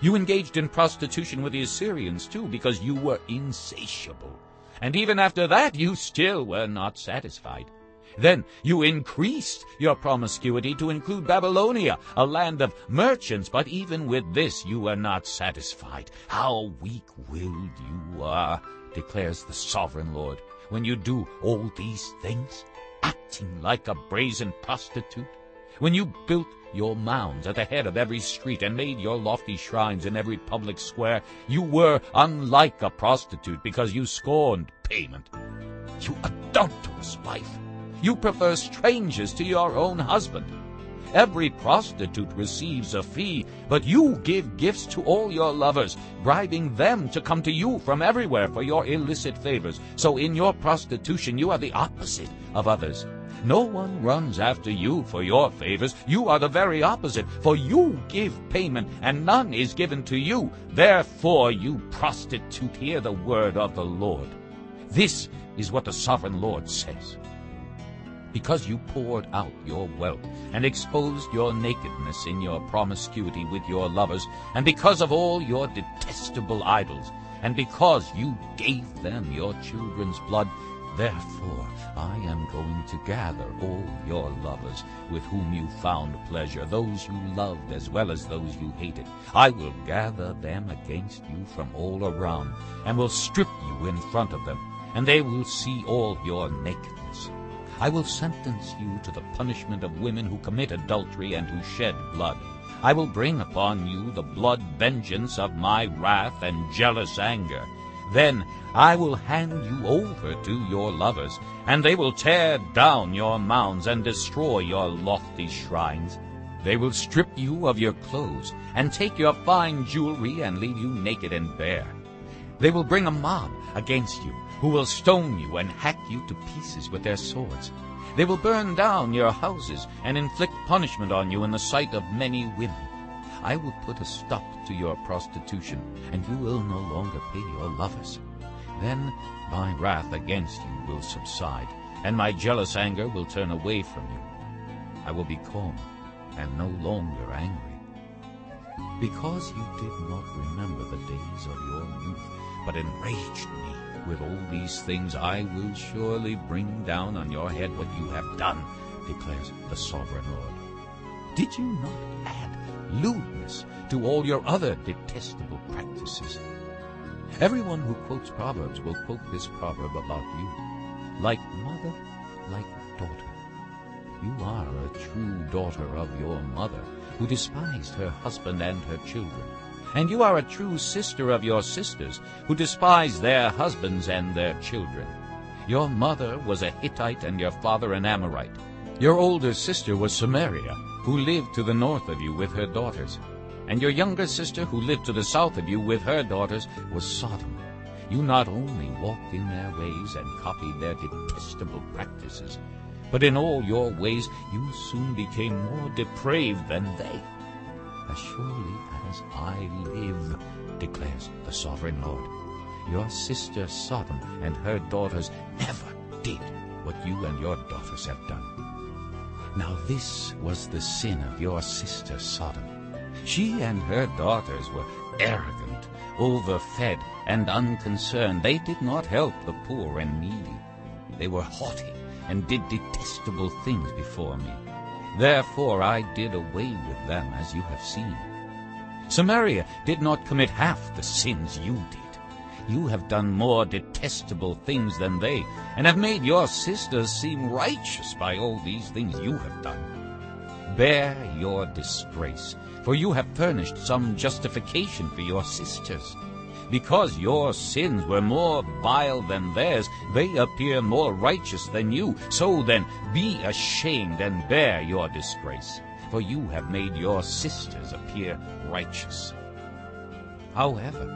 You engaged in prostitution with the Assyrians, too, because you were insatiable. And even after that, you still were not satisfied. Then you increased your promiscuity to include Babylonia, a land of merchants, but even with this you were not satisfied. How weak-willed you are, declares the sovereign Lord, when you do all these things, acting like a brazen prostitute. When you built your mounds at the head of every street and made your lofty shrines in every public square, you were unlike a prostitute because you scorned payment. You adulterous wife! You prefer strangers to your own husband. Every prostitute receives a fee, but you give gifts to all your lovers, bribing them to come to you from everywhere for your illicit favors. So in your prostitution you are the opposite of others. No one runs after you for your favors. You are the very opposite, for you give payment, and none is given to you. Therefore, you prostitute, hear the word of the Lord. This is what the sovereign Lord says because you poured out your wealth and exposed your nakedness in your promiscuity with your lovers, and because of all your detestable idols, and because you gave them your children's blood, therefore I am going to gather all your lovers with whom you found pleasure, those you loved as well as those you hated. I will gather them against you from all around, and will strip you in front of them, and they will see all your nakedness. I will sentence you to the punishment of women who commit adultery and who shed blood. I will bring upon you the blood vengeance of my wrath and jealous anger. Then I will hand you over to your lovers, and they will tear down your mounds and destroy your lofty shrines. They will strip you of your clothes, and take your fine jewelry, and leave you naked and bare. They will bring a mob against you, who will stone you and hack you to pieces with their swords. They will burn down your houses and inflict punishment on you in the sight of many women. I will put a stop to your prostitution, and you will no longer pay your lovers. Then my wrath against you will subside, and my jealous anger will turn away from you. I will be calm and no longer angry. Because you did not remember the days of your youth, but enraged me with all these things I will surely bring down on your head what you have done, declares the sovereign Lord. Did you not add lewdness to all your other detestable practices? Everyone who quotes Proverbs will quote this proverb about you. Like mother, like daughter. You are a true daughter of your mother, who despised her husband and her children. And you are a true sister of your sisters, who despise their husbands and their children. Your mother was a Hittite and your father an Amorite. Your older sister was Samaria, who lived to the north of you with her daughters. And your younger sister, who lived to the south of you with her daughters, was Sodom. You not only walked in their ways and copied their detestable practices, but in all your ways you soon became more depraved than they. As surely as I live, declares the sovereign Lord, your sister Sodom and her daughters never did what you and your daughters have done. Now this was the sin of your sister Sodom. She and her daughters were arrogant, overfed, and unconcerned. They did not help the poor and needy. They were haughty and did detestable things before me. Therefore I did away with them, as you have seen. Samaria did not commit half the sins you did. You have done more detestable things than they, and have made your sisters seem righteous by all these things you have done. Bear your disgrace, for you have furnished some justification for your sisters. Because your sins were more vile than theirs, they appear more righteous than you. So then, be ashamed and bear your disgrace, for you have made your sisters appear righteous. However,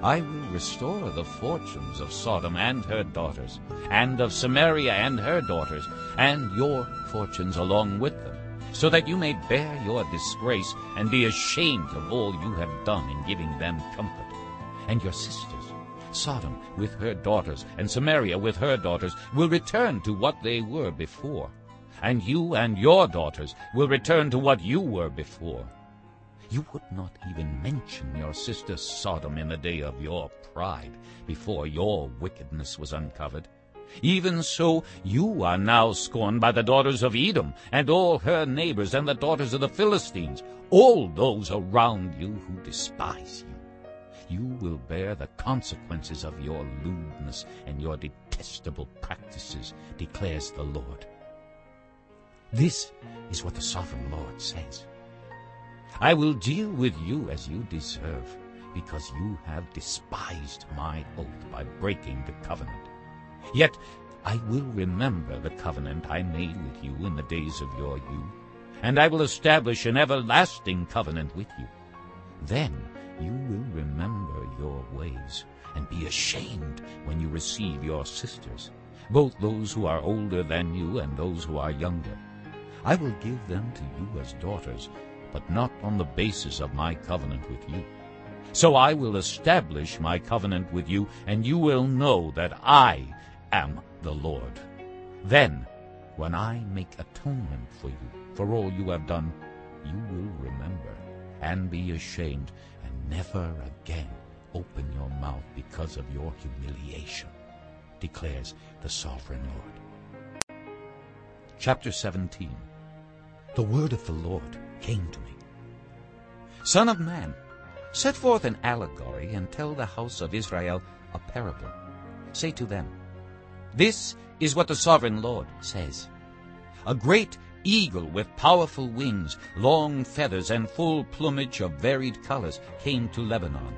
I will restore the fortunes of Sodom and her daughters, and of Samaria and her daughters, and your fortunes along with them, so that you may bear your disgrace and be ashamed of all you have done in giving them comfort. And your sisters, Sodom with her daughters, and Samaria with her daughters, will return to what they were before. And you and your daughters will return to what you were before. You would not even mention your sister Sodom in the day of your pride, before your wickedness was uncovered. Even so you are now scorned by the daughters of Edom, and all her neighbors, and the daughters of the Philistines, all those around you who despise you. You will bear the consequences of your lewdness and your detestable practices, declares the Lord. This is what the sovereign Lord says. I will deal with you as you deserve, because you have despised my oath by breaking the covenant. Yet I will remember the covenant I made with you in the days of your youth, and I will establish an everlasting covenant with you. Then you will remember your ways, and be ashamed when you receive your sisters, both those who are older than you and those who are younger. I will give them to you as daughters, but not on the basis of my covenant with you. So I will establish my covenant with you, and you will know that I am the Lord. Then, when I make atonement for you, for all you have done, you will remember and be ashamed, and never again open your mouth because of your humiliation, declares the Sovereign Lord. Chapter 17 The word of the Lord came to me. Son of man, set forth an allegory and tell the house of Israel a parable. Say to them, This is what the sovereign Lord says. A great eagle with powerful wings, long feathers, and full plumage of varied colors came to Lebanon.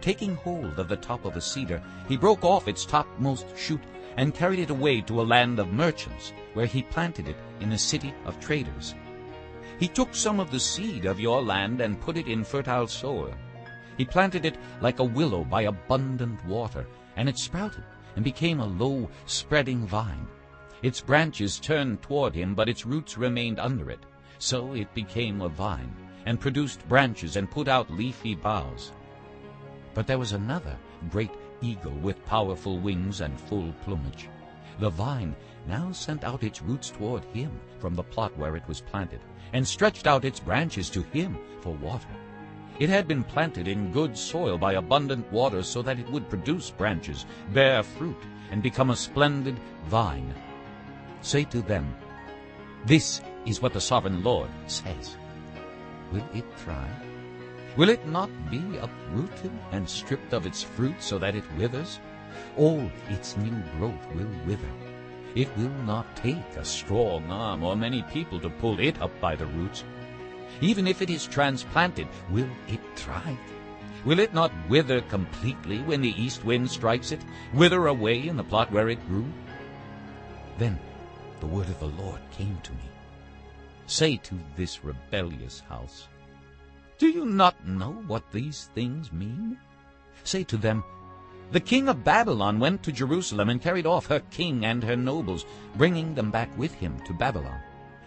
Taking hold of the top of a cedar, he broke off its topmost shoot and carried it away to a land of merchants, where he planted it in a city of traders. He took some of the seed of your land and put it in fertile soil. He planted it like a willow by abundant water, and it sprouted and became a low, spreading vine. Its branches turned toward him, but its roots remained under it. So it became a vine, and produced branches and put out leafy boughs. But there was another great eagle with powerful wings and full plumage. The vine now sent out its roots toward him from the plot where it was planted, and stretched out its branches to him for water. It had been planted in good soil by abundant water so that it would produce branches, bear fruit, and become a splendid vine. Say to them, This is what the sovereign Lord says. Will it thrive? Will it not be uprooted and stripped of its fruit so that it withers? All its new growth will wither. It will not take a strong arm or many people to pull it up by the roots. Even if it is transplanted, will it thrive? Will it not wither completely when the east wind strikes it, wither away in the plot where it grew? Then the word of the Lord came to me. Say to this rebellious house, Do you not know what these things mean? Say to them, the king of Babylon went to Jerusalem and carried off her king and her nobles, bringing them back with him to Babylon.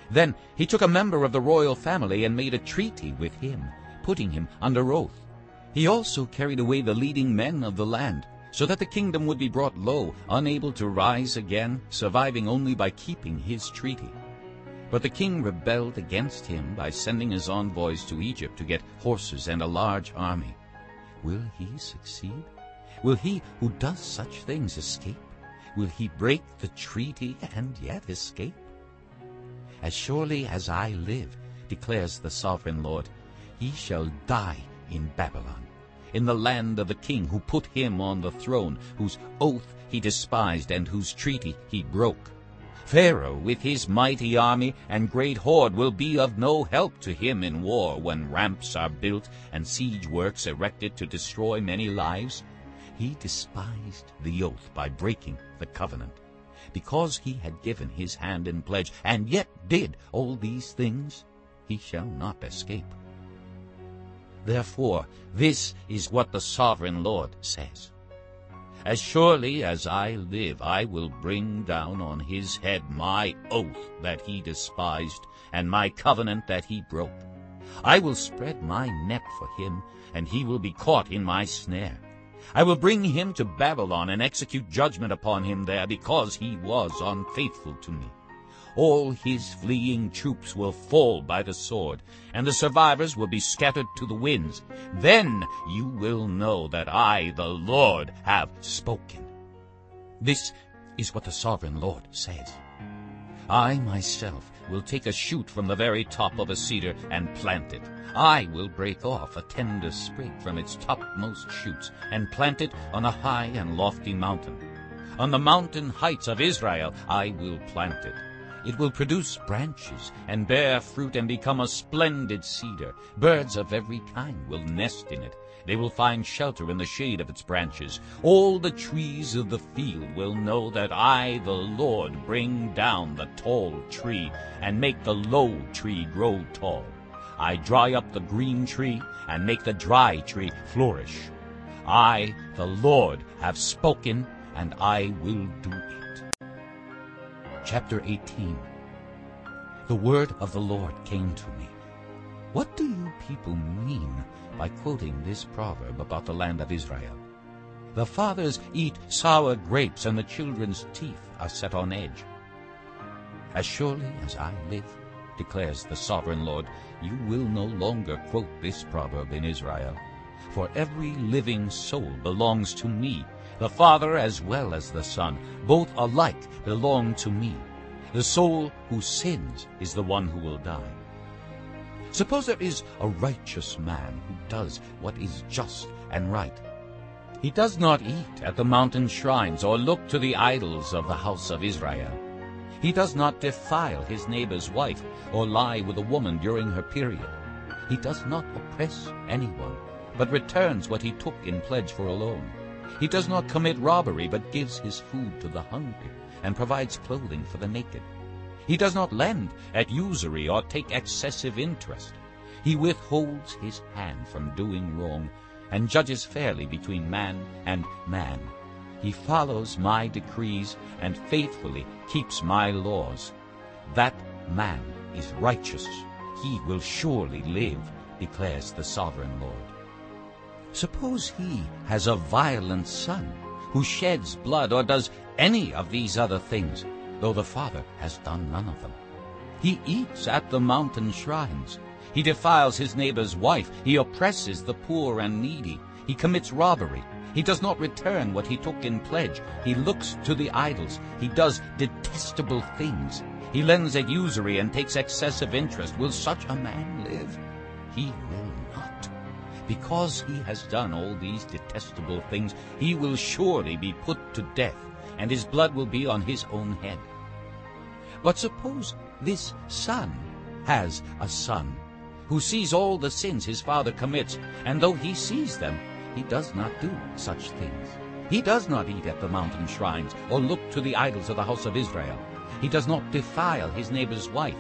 Then he took a member of the royal family and made a treaty with him, putting him under oath. He also carried away the leading men of the land, so that the kingdom would be brought low, unable to rise again, surviving only by keeping his treaty. But the king rebelled against him by sending his envoys to Egypt to get horses and a large army. Will he succeed? Will he who does such things escape? Will he break the treaty and yet escape? As surely as I live, declares the sovereign Lord, he shall die in Babylon, in the land of the king who put him on the throne, whose oath he despised and whose treaty he broke. Pharaoh with his mighty army and great horde will be of no help to him in war when ramps are built and siege works erected to destroy many lives. He despised the oath by breaking the covenant. Because he had given his hand in pledge and yet did all these things, he shall not escape. Therefore, this is what the sovereign Lord says. As surely as I live, I will bring down on his head my oath that he despised, and my covenant that he broke. I will spread my net for him, and he will be caught in my snare. I will bring him to Babylon and execute judgment upon him there, because he was unfaithful to me all his fleeing troops will fall by the sword, and the survivors will be scattered to the winds. Then you will know that I, the Lord, have spoken. This is what the sovereign Lord says. I myself will take a shoot from the very top of a cedar and plant it. I will break off a tender sprig from its topmost shoots and plant it on a high and lofty mountain. On the mountain heights of Israel I will plant it. It will produce branches and bear fruit and become a splendid cedar. Birds of every kind will nest in it. They will find shelter in the shade of its branches. All the trees of the field will know that I, the Lord, bring down the tall tree and make the low tree grow tall. I dry up the green tree and make the dry tree flourish. I, the Lord, have spoken, and I will do it chapter 18 The word of the Lord came to me. What do you people mean by quoting this proverb about the land of Israel? The fathers eat sour grapes, and the children's teeth are set on edge. As surely as I live, declares the sovereign Lord, you will no longer quote this proverb in Israel. For every living soul belongs to me, the Father as well as the Son, both alike belong to me. The soul who sins is the one who will die. Suppose there is a righteous man who does what is just and right. He does not eat at the mountain shrines or look to the idols of the house of Israel. He does not defile his neighbor's wife or lie with a woman during her period. He does not oppress anyone, but returns what he took in pledge for a loan. He does not commit robbery, but gives his food to the hungry and provides clothing for the naked. He does not lend at usury or take excessive interest. He withholds his hand from doing wrong and judges fairly between man and man. He follows my decrees and faithfully keeps my laws. That man is righteous. He will surely live, declares the sovereign Lord. Suppose he has a violent son who sheds blood or does any of these other things, though the Father has done none of them. He eats at the mountain shrines. He defiles his neighbor's wife. He oppresses the poor and needy. He commits robbery. He does not return what he took in pledge. He looks to the idols. He does detestable things. He lends at usury and takes excessive interest. Will such a man live? He will not. because he has done all these detestable things, he will surely be put to death, and his blood will be on his own head. But suppose this son has a son who sees all the sins his father commits, and though he sees them, he does not do such things. He does not eat at the mountain shrines or look to the idols of the house of Israel. He does not defile his neighbor's wife.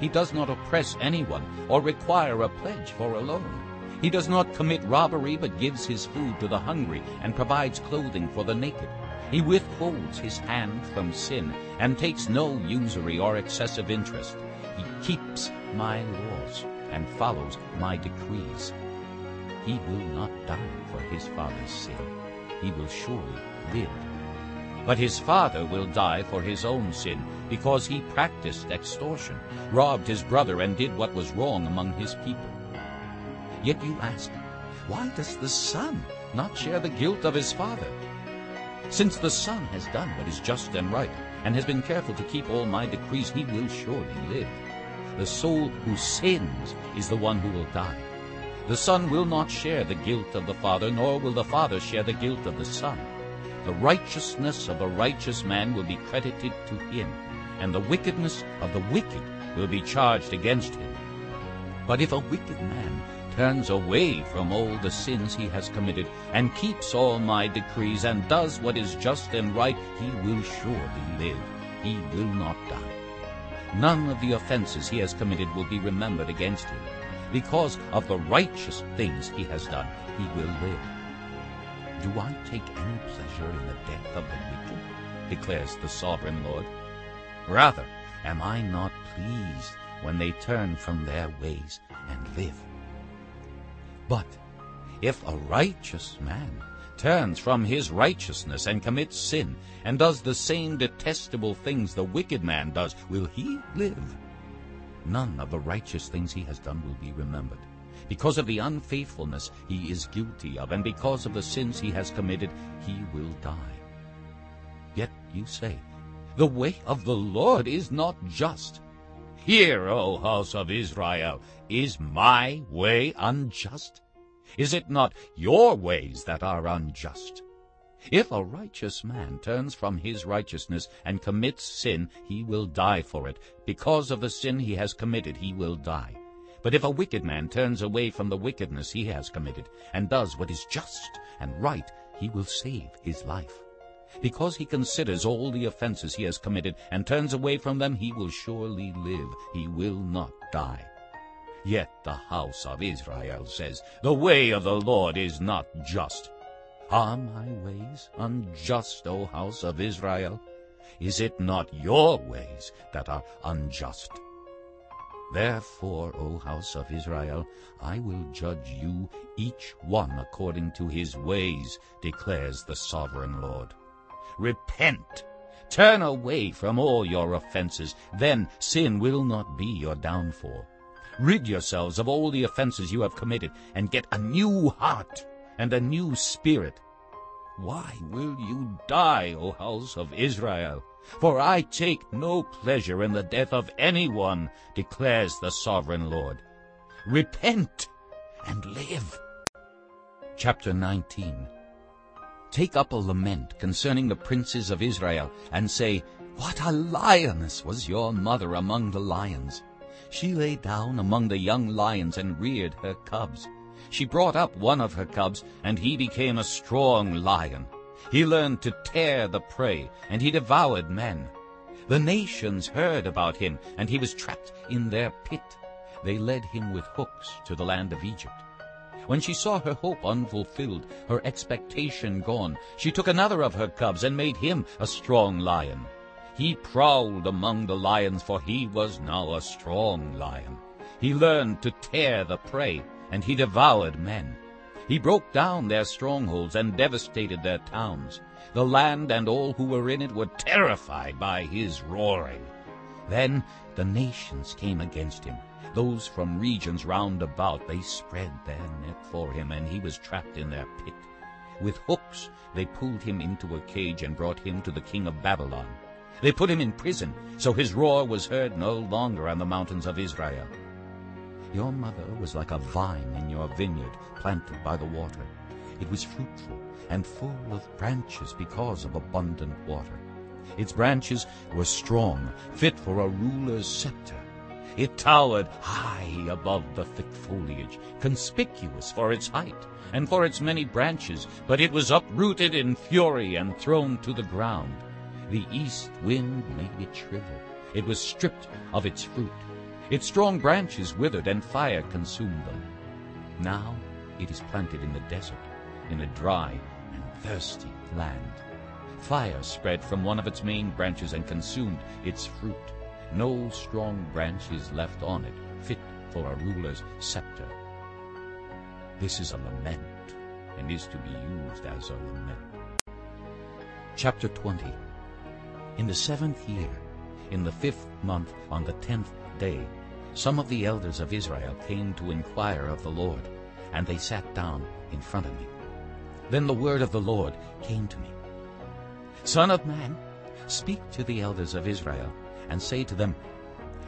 He does not oppress anyone or require a pledge for a loan. He does not commit robbery, but gives his food to the hungry and provides clothing for the naked. He withholds his hand from sin and takes no usury or excessive interest. He keeps my laws and follows my decrees. He will not die for his father's sin. He will surely live. But his father will die for his own sin, because he practiced extortion, robbed his brother, and did what was wrong among his people. Yet you ask, why does the son not share the guilt of his father? Since the son has done what is just and right, and has been careful to keep all my decrees, he will surely live. The soul who sins is the one who will die. The son will not share the guilt of the father, nor will the father share the guilt of the son. The righteousness of the righteous man will be credited to him, and the wickedness of the wicked will be charged against him. But if a wicked man turns away from all the sins he has committed, and keeps all my decrees, and does what is just and right, he will surely live. He will not die. None of the offenses he has committed will be remembered against him. Because of the righteous things he has done, he will live. Do I take any pleasure in the death of the wicked? declares the sovereign Lord. Rather, am I not pleased when they turn from their ways and live? But if a righteous man turns from his righteousness and commits sin, and does the same detestable things the wicked man does, will he live? None of the righteous things he has done will be remembered. Because of the unfaithfulness he is guilty of, and because of the sins he has committed, he will die. Yet you say, The way of the Lord is not just. Hear, O house of Israel, is my way unjust? Is it not your ways that are unjust? If a righteous man turns from his righteousness and commits sin, he will die for it. Because of the sin he has committed, he will die. But if a wicked man turns away from the wickedness he has committed and does what is just and right, he will save his life. Because he considers all the offenses he has committed and turns away from them, he will surely live. He will not die. Yet the house of Israel says, The way of the Lord is not just. Are my ways unjust, O house of Israel? Is it not your ways that are unjust? Therefore, O house of Israel, I will judge you, each one according to his ways, declares the sovereign Lord. Repent! Turn away from all your offenses, then sin will not be your downfall. Rid yourselves of all the offenses you have committed, and get a new heart and a new spirit. Why will you die, O house of Israel? For I take no pleasure in the death of anyone, declares the sovereign Lord. Repent and live. Chapter 19 Take up a lament concerning the princes of Israel, and say, What a lioness was your mother among the lions! She lay down among the young lions and reared her cubs. She brought up one of her cubs, and he became a strong lion. He learned to tear the prey, and he devoured men. The nations heard about him, and he was trapped in their pit. They led him with hooks to the land of Egypt. When she saw her hope unfulfilled, her expectation gone, she took another of her cubs and made him a strong lion. He prowled among the lions, for he was now a strong lion. He learned to tear the prey, and he devoured men. He broke down their strongholds and devastated their towns. The land and all who were in it were terrified by his roaring. Then the nations came against him. Those from regions round about, they spread their net for him, and he was trapped in their pit. With hooks they pulled him into a cage and brought him to the king of Babylon. They put him in prison, so his roar was heard no longer on the mountains of Israel. Your mother was like a vine in your vineyard, planted by the water. It was fruitful and full of branches because of abundant water. Its branches were strong, fit for a ruler's scepter. It towered high above the thick foliage, conspicuous for its height and for its many branches, but it was uprooted in fury and thrown to the ground. The east wind made it shrivel. It was stripped of its fruit. Its strong branches withered, and fire consumed them. Now it is planted in the desert, in a dry and thirsty land. Fire spread from one of its main branches and consumed its fruit. No strong branch is left on it, fit for a ruler's scepter. This is a lament, and is to be used as a lament. Chapter 20 In the seventh year, in the fifth month, on the tenth day, some of the elders of Israel came to inquire of the Lord, and they sat down in front of me. Then the word of the Lord came to me. Son of man, speak to the elders of Israel, and say to them,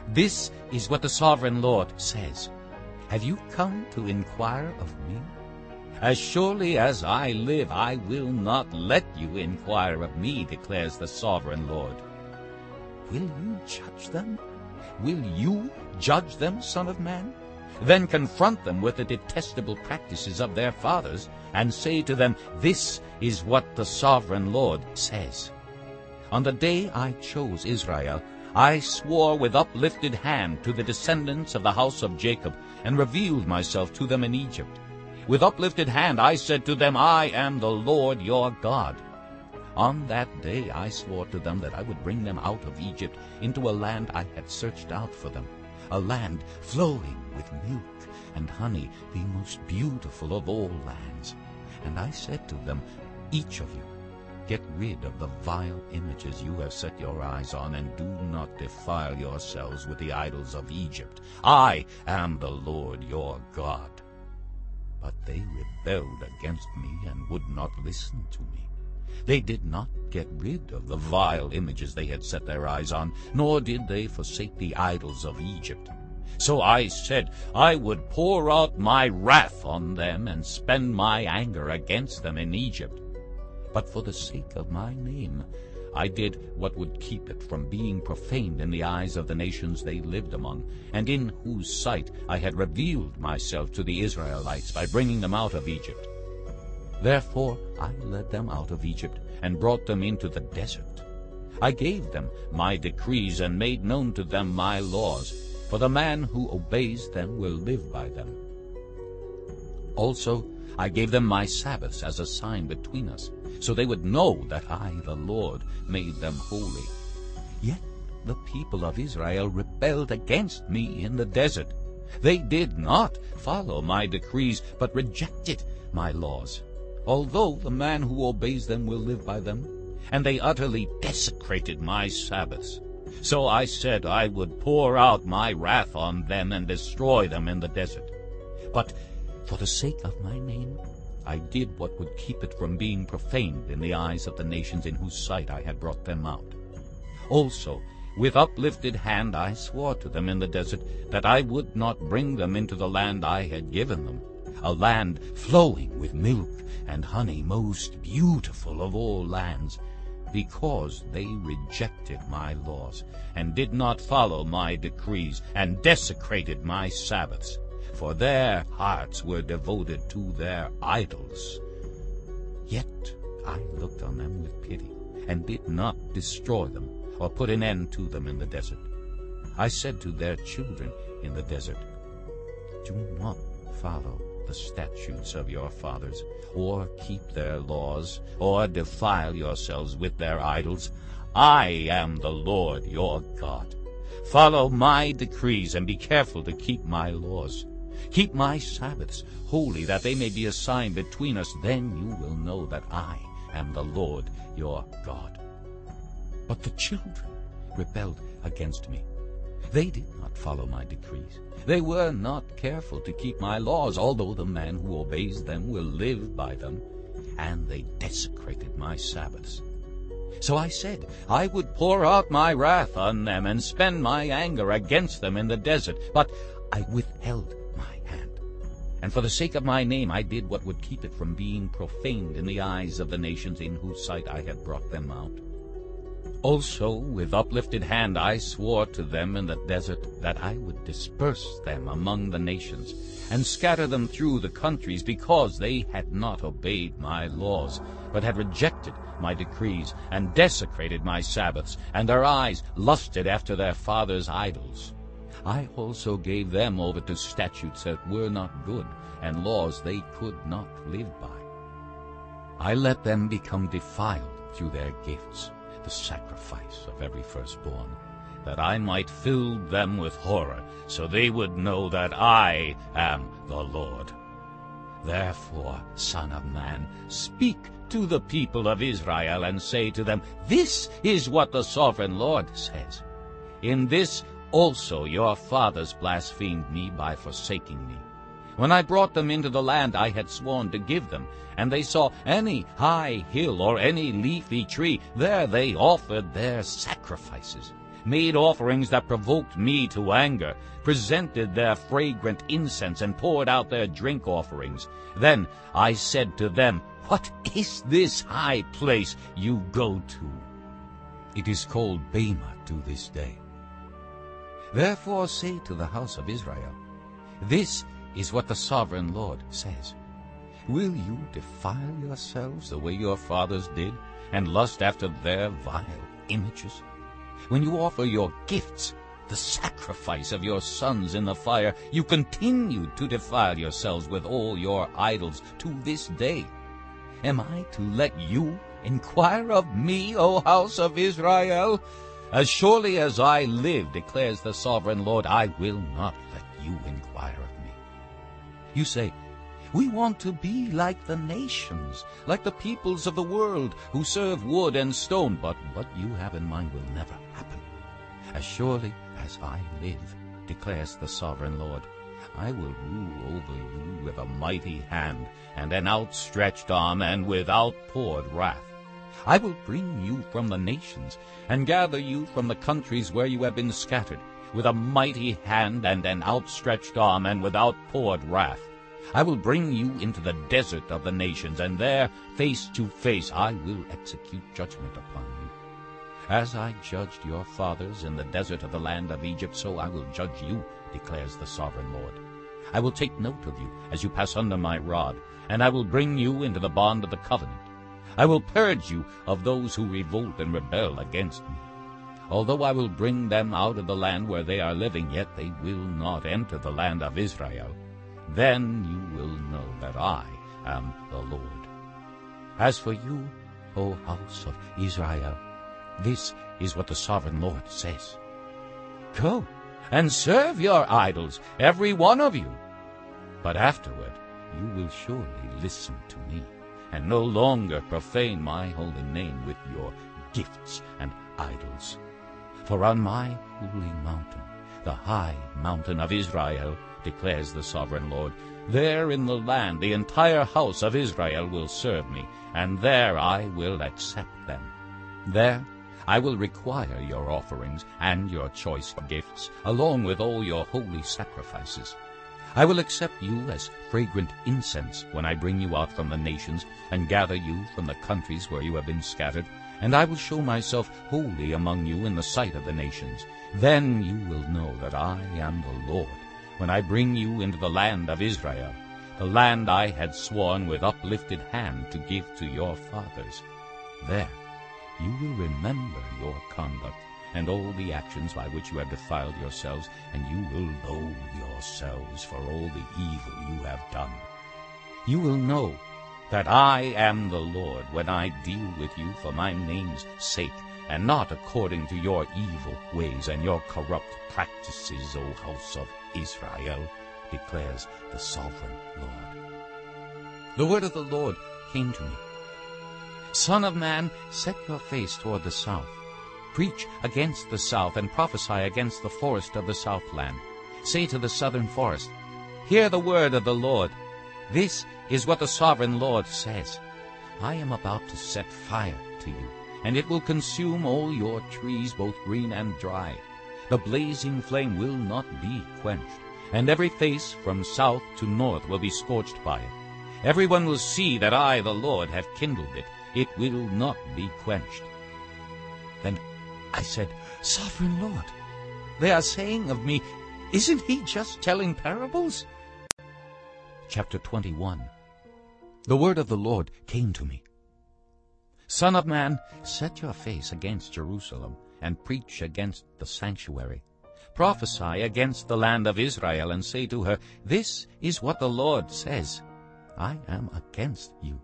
This is what the sovereign Lord says. Have you come to inquire of me? As surely as I live, I will not let you inquire of me, declares the sovereign Lord. Will you judge them? Will you judge them, Son of Man? Then confront them with the detestable practices of their fathers, and say to them, This is what the sovereign Lord says. On the day I chose Israel, I swore with uplifted hand to the descendants of the house of Jacob, and revealed myself to them in Egypt. With uplifted hand I said to them, I am the Lord your God. On that day I swore to them that I would bring them out of Egypt into a land I had searched out for them, a land flowing with milk and honey, the most beautiful of all lands. And I said to them, Each of you, get rid of the vile images you have set your eyes on, and do not defile yourselves with the idols of Egypt. I am the Lord your God. But they rebelled against me and would not listen to me. They did not get rid of the vile images they had set their eyes on, nor did they forsake the idols of Egypt. So I said I would pour out my wrath on them and spend my anger against them in Egypt. But for the sake of my name I did what would keep it from being profaned in the eyes of the nations they lived among, and in whose sight I had revealed myself to the Israelites by bringing them out of Egypt. Therefore I led them out of Egypt and brought them into the desert. I gave them my decrees and made known to them my laws, for the man who obeys them will live by them. Also I gave them my Sabbaths as a sign between us, so they would know that I, the Lord, made them holy. Yet the people of Israel rebelled against me in the desert. They did not follow my decrees, but rejected my laws, although the man who obeys them will live by them. And they utterly desecrated my Sabbaths. So I said I would pour out my wrath on them and destroy them in the desert. But for the sake of my name, I did what would keep it from being profaned in the eyes of the nations in whose sight I had brought them out. Also, with uplifted hand I swore to them in the desert that I would not bring them into the land I had given them, a land flowing with milk and honey, most beautiful of all lands, because they rejected my laws, and did not follow my decrees, and desecrated my Sabbaths for their hearts were devoted to their idols. Yet I looked on them with pity, and did not destroy them, or put an end to them in the desert. I said to their children in the desert, Do not follow the statutes of your fathers, or keep their laws, or defile yourselves with their idols. I am the Lord your God. Follow my decrees, and be careful to keep my laws. Keep my Sabbaths holy, that they may be a sign between us. Then you will know that I am the Lord your God. But the children rebelled against me. They did not follow my decrees. They were not careful to keep my laws, although the man who obeys them will live by them. And they desecrated my Sabbaths. So I said I would pour out my wrath on them and spend my anger against them in the desert. But I withheld and for the sake of my name I did what would keep it from being profaned in the eyes of the nations in whose sight I had brought them out. Also with uplifted hand I swore to them in the desert that I would disperse them among the nations, and scatter them through the countries, because they had not obeyed my laws, but had rejected my decrees, and desecrated my Sabbaths, and their eyes lusted after their fathers' idols. I also gave them over to statutes that were not good, and laws they could not live by. I let them become defiled through their gifts, the sacrifice of every firstborn, that I might fill them with horror, so they would know that I am the Lord. Therefore, Son of Man, speak to the people of Israel and say to them, This is what the sovereign Lord says. In this also your fathers blasphemed me by forsaking me. When I brought them into the land I had sworn to give them, and they saw any high hill or any leafy tree, there they offered their sacrifices. made offerings that provoked me to anger, presented their fragrant incense, and poured out their drink offerings. Then I said to them, What is this high place you go to? It is called Bamah to this day. Therefore say to the house of Israel, This is what the sovereign Lord says. Will you defile yourselves the way your fathers did, and lust after their vile images? When you offer your gifts, the sacrifice of your sons in the fire, you continue to defile yourselves with all your idols to this day. Am I to let you inquire of me, O house of Israel? As surely as I live, declares the sovereign Lord, I will not let you inquire of me. You say, we want to be like the nations, like the peoples of the world who serve wood and stone. But what you have in mind will never happen. As surely as I live, declares the sovereign Lord, I will rule over you with a mighty hand and an outstretched arm and with outpoured wrath. I will bring you from the nations and gather you from the countries where you have been scattered, with a mighty hand and an outstretched arm and with outpoured wrath. I will bring you into the desert of the nations, and there, face to face, I will execute judgment upon you. As I judged your fathers in the desert of the land of Egypt, so I will judge you, declares the sovereign Lord. I will take note of you as you pass under my rod, and I will bring you into the bond of the covenant. I will purge you of those who revolt and rebel against me. Although I will bring them out of the land where they are living, yet they will not enter the land of Israel. Then you will know that I am the Lord. As for you, O house of Israel, this is what the sovereign Lord says. Go and serve your idols, every one of you. But afterward you will surely listen to me, and no longer profane my holy name with your gifts and idols. For on my holy mountain, the high mountain of Israel, declares the sovereign Lord. There in the land the entire house of Israel will serve me, and there I will accept them. There I will require your offerings and your choice gifts, along with all your holy sacrifices. I will accept you as fragrant incense when I bring you out from the nations and gather you from the countries where you have been scattered, and I will show myself holy among you in the sight of the nations. Then you will know that I am the Lord, when I bring you into the land of Israel, the land I had sworn with uplifted hand to give to your fathers. There you will remember your conduct and all the actions by which you have defiled yourselves, and you will loathe yourselves for all the evil you have done. You will know that I am the Lord when I deal with you for my name's sake, and not according to your evil ways and your corrupt practices, O house of Israel, declares the sovereign Lord. The word of the Lord came to me. Son of man, set your face toward the south. Preach against the south and prophesy against the forest of the southland. Say to the southern forest, Hear the word of the Lord. This is what the sovereign Lord says. I am about to set fire to you, and it will consume all your trees, both green and dry. The blazing flame will not be quenched, and every face from south to north will be scorched by it. Everyone will see that I, the Lord, have kindled it. It will not be quenched. I said, Sovereign Lord, they are saying of me, Isn't he just telling parables? Chapter 21 The word of the Lord came to me. Son of man, set your face against Jerusalem, and preach against the sanctuary. Prophesy against the land of Israel, and say to her, This is what the Lord says, I am against you.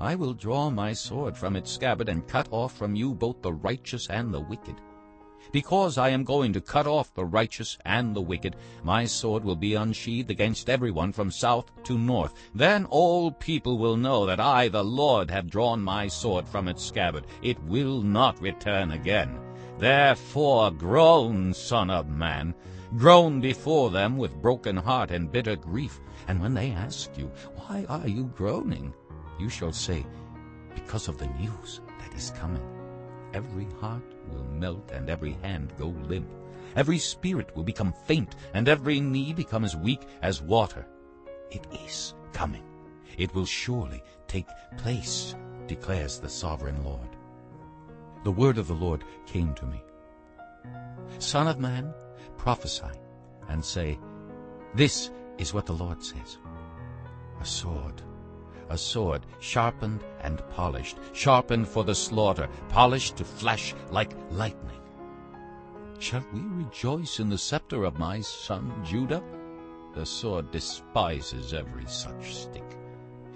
I will draw my sword from its scabbard, and cut off from you both the righteous and the wicked. Because I am going to cut off the righteous and the wicked, my sword will be unsheathed against everyone from south to north. Then all people will know that I, the Lord, have drawn my sword from its scabbard. It will not return again. Therefore groan, son of man, groan before them with broken heart and bitter grief. And when they ask you, Why are you groaning? You shall say, Because of the news that is coming. every heart will melt and every hand go limp. Every spirit will become faint and every knee become as weak as water. It is coming. It will surely take place, declares the sovereign Lord. The word of the Lord came to me. Son of man, prophesy and say, This is what the Lord says. A sword, a sword, sharpened and polished, sharpened for the slaughter, polished to flash like lightning. Shall we rejoice in the scepter of my son Judah? The sword despises every such stick.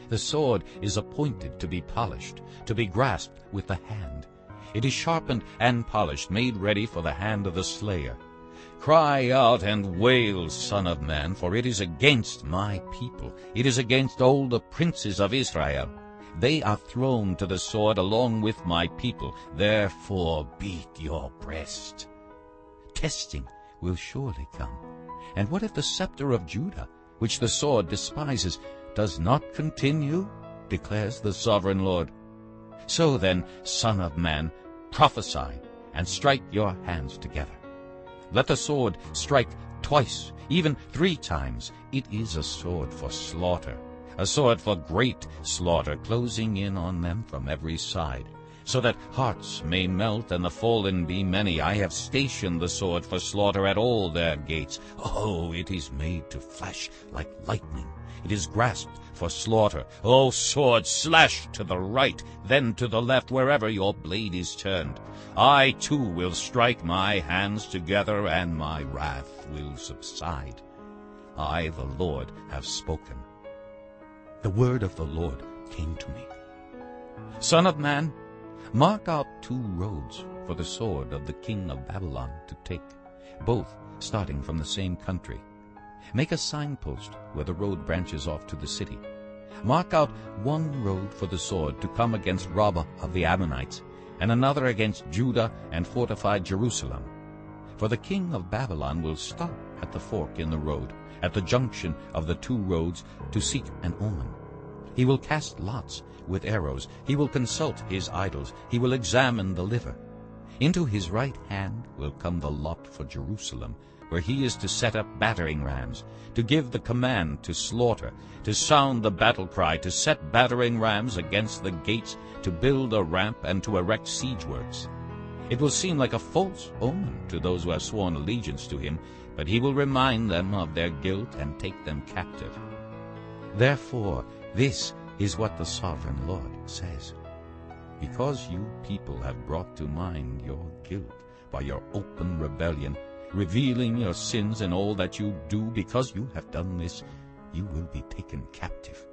The sword is appointed to be polished, to be grasped with the hand. It is sharpened and polished, made ready for the hand of the slayer. Cry out and wail, Son of Man, for it is against my people. It is against all the princes of Israel. They are thrown to the sword along with my people. Therefore beat your breast. Testing will surely come. And what if the scepter of Judah, which the sword despises, does not continue? declares the sovereign Lord. So then, Son of Man, prophesy and strike your hands together. Let the sword strike twice, even three times. It is a sword for slaughter, a sword for great slaughter, closing in on them from every side, so that hearts may melt and the fallen be many. I have stationed the sword for slaughter at all their gates. Oh, it is made to flash like lightning. It is grasped for slaughter. O sword, slash to the right, then to the left, wherever your blade is turned. I too will strike my hands together, and my wrath will subside. I, the Lord, have spoken. The word of the Lord came to me. Son of man, mark out two roads for the sword of the king of Babylon to take, both starting from the same country. Make a signpost where the road branches off to the city. Mark out one road for the sword to come against Rabbah of the Ammonites, and another against Judah and fortify Jerusalem. For the king of Babylon will stop at the fork in the road, at the junction of the two roads, to seek an omen. He will cast lots with arrows. He will consult his idols. He will examine the liver. Into his right hand will come the lot for Jerusalem, where he is to set up battering rams, to give the command to slaughter, to sound the battle cry, to set battering rams against the gates, to build a ramp, and to erect siege works. It will seem like a false omen to those who have sworn allegiance to him, but he will remind them of their guilt and take them captive. Therefore, this is what the sovereign Lord says. Because you people have brought to mind your guilt by your open rebellion, revealing your sins and all that you do, because you have done this, you will be taken captive.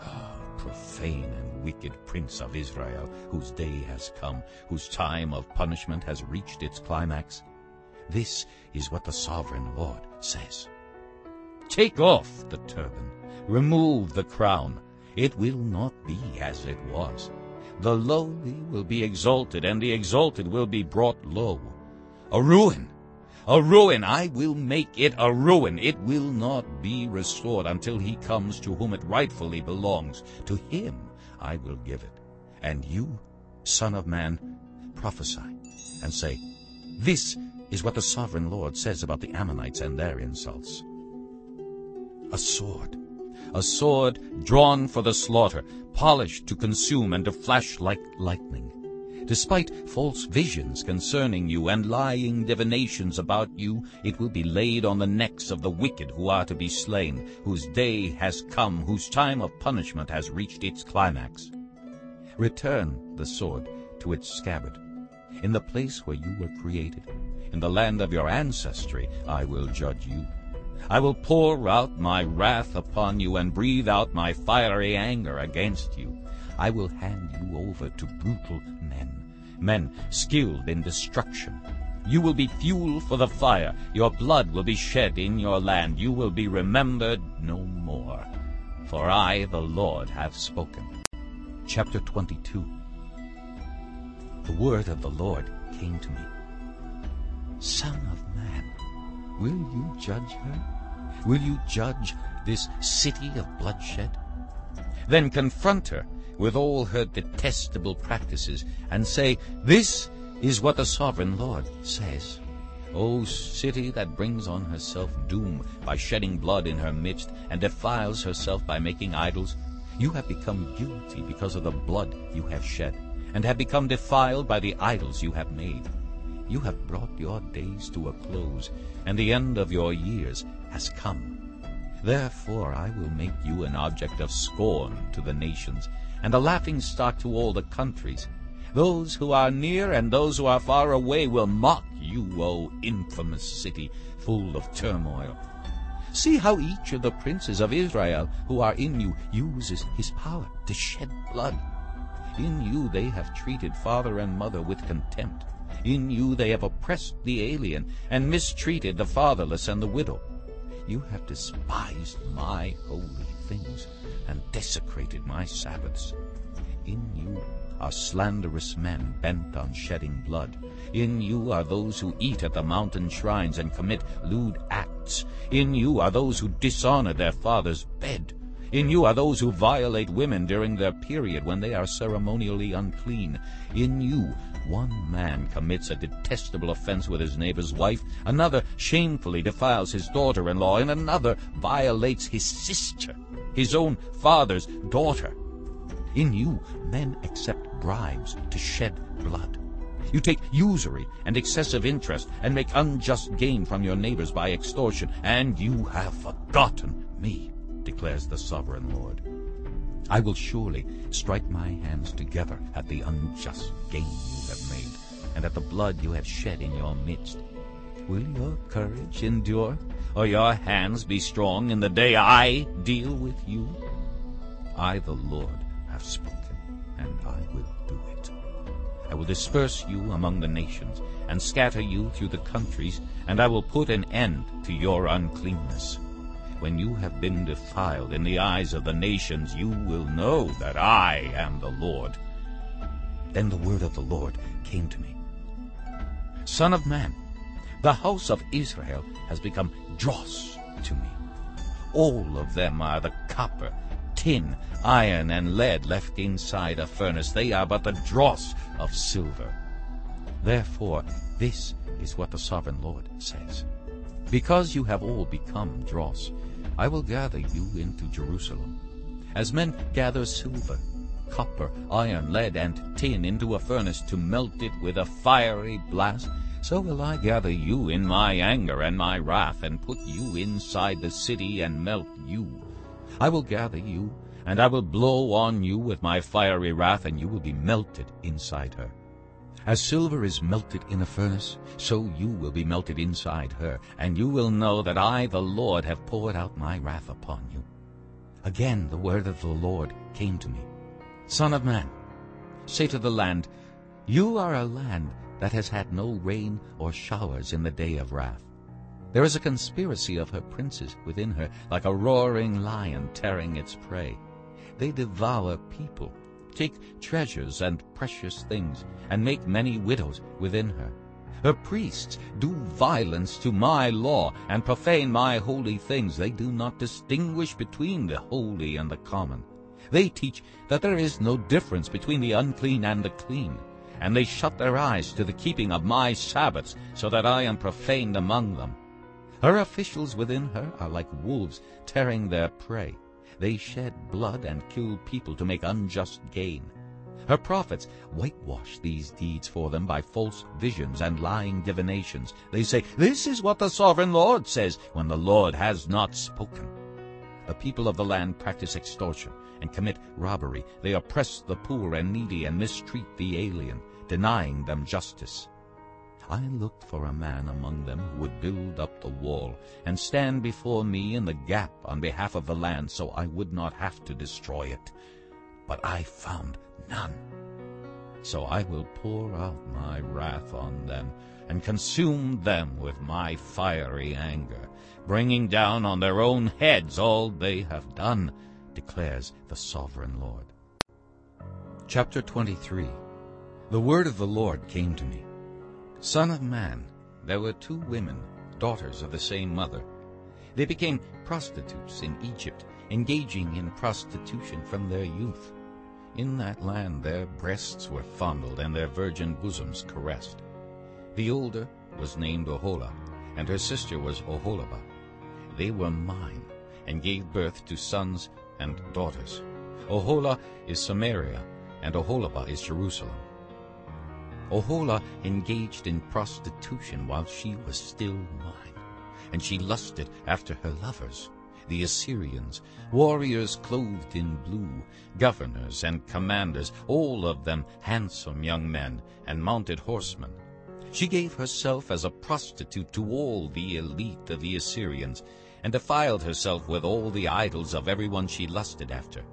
Ah, profane and wicked prince of Israel, whose day has come, whose time of punishment has reached its climax. This is what the sovereign Lord says. Take off the turban, remove the crown. It will not be as it was. The lowly will be exalted, and the exalted will be brought low. A ruin a ruin. I will make it a ruin. It will not be restored until he comes to whom it rightfully belongs. To him I will give it. And you, son of man, prophesy and say, This is what the sovereign Lord says about the Ammonites and their insults. A sword, a sword drawn for the slaughter, polished to consume and to flash like lightning Despite false visions concerning you and lying divinations about you, it will be laid on the necks of the wicked who are to be slain, whose day has come, whose time of punishment has reached its climax. Return the sword to its scabbard. In the place where you were created, in the land of your ancestry, I will judge you. I will pour out my wrath upon you and breathe out my fiery anger against you. I will hand you over to brutal men men skilled in destruction. You will be fuel for the fire. Your blood will be shed in your land. You will be remembered no more. For I, the Lord, have spoken. Chapter 22 The word of the Lord came to me. Son of man, will you judge her? Will you judge this city of bloodshed? Then confront her with all her detestable practices, and say, This is what the sovereign Lord says. O city that brings on herself doom by shedding blood in her midst, and defiles herself by making idols, you have become guilty because of the blood you have shed, and have become defiled by the idols you have made. You have brought your days to a close, and the end of your years has come. Therefore I will make you an object of scorn to the nations, and a laughing-stock to all the countries. Those who are near and those who are far away will mock you, O infamous city, full of turmoil. See how each of the princes of Israel who are in you uses his power to shed blood. In you they have treated father and mother with contempt. In you they have oppressed the alien and mistreated the fatherless and the widow. You have despised my holy things and desecrated my Sabbaths. In you are slanderous men bent on shedding blood. In you are those who eat at the mountain shrines and commit lewd acts. In you are those who dishonor their father's bed. In you are those who violate women during their period when they are ceremonially unclean. In you one man commits a detestable offense with his neighbor's wife, another shamefully defiles his daughter-in-law, and another violates his sister, his own father's daughter. In you men accept bribes to shed blood. You take usury and excessive interest and make unjust gain from your neighbors by extortion, and you have forgotten me, declares the sovereign Lord. I will surely strike my hands together at the unjust gain you have made, and at the blood you have shed in your midst. Will your courage endure, or your hands be strong in the day I deal with you? I, the Lord, have spoken and I will do it. I will disperse you among the nations, and scatter you through the countries, and I will put an end to your uncleanness. When you have been defiled in the eyes of the nations, you will know that I am the Lord. Then the word of the Lord came to me. Son of man, the house of Israel has become dross to me. All of them are the copper tin, iron, and lead left inside a furnace. They are but the dross of silver. Therefore, this is what the sovereign Lord says. Because you have all become dross, I will gather you into Jerusalem. As men gather silver, copper, iron, lead, and tin into a furnace to melt it with a fiery blast, so will I gather you in my anger and my wrath, and put you inside the city and melt you. I will gather you, and I will blow on you with my fiery wrath, and you will be melted inside her. As silver is melted in a furnace, so you will be melted inside her, and you will know that I, the Lord, have poured out my wrath upon you. Again the word of the Lord came to me. Son of man, say to the land, You are a land that has had no rain or showers in the day of wrath. There is a conspiracy of her princes within her, like a roaring lion tearing its prey. They devour people, take treasures and precious things, and make many widows within her. Her priests do violence to my law and profane my holy things. They do not distinguish between the holy and the common. They teach that there is no difference between the unclean and the clean, and they shut their eyes to the keeping of my Sabbaths, so that I am profaned among them. Her officials within her are like wolves tearing their prey. They shed blood and kill people to make unjust gain. Her prophets whitewash these deeds for them by false visions and lying divinations. They say, This is what the sovereign Lord says, when the Lord has not spoken. The people of the land practice extortion and commit robbery. They oppress the poor and needy and mistreat the alien, denying them justice. I looked for a man among them who would build up the wall and stand before me in the gap on behalf of the land so I would not have to destroy it. But I found none. So I will pour out my wrath on them and consume them with my fiery anger, bringing down on their own heads all they have done, declares the sovereign Lord. Chapter 23 The word of the Lord came to me. Son of man, there were two women, daughters of the same mother. They became prostitutes in Egypt, engaging in prostitution from their youth. In that land their breasts were fondled and their virgin bosoms caressed. The older was named Oholah, and her sister was Oholibah. They were mine, and gave birth to sons and daughters. Oholah is Samaria, and Oholibah is Jerusalem. Oholah engaged in prostitution while she was still mine, and she lusted after her lovers, the Assyrians, warriors clothed in blue, governors and commanders, all of them handsome young men and mounted horsemen. She gave herself as a prostitute to all the elite of the Assyrians, and defiled herself with all the idols of everyone she lusted after.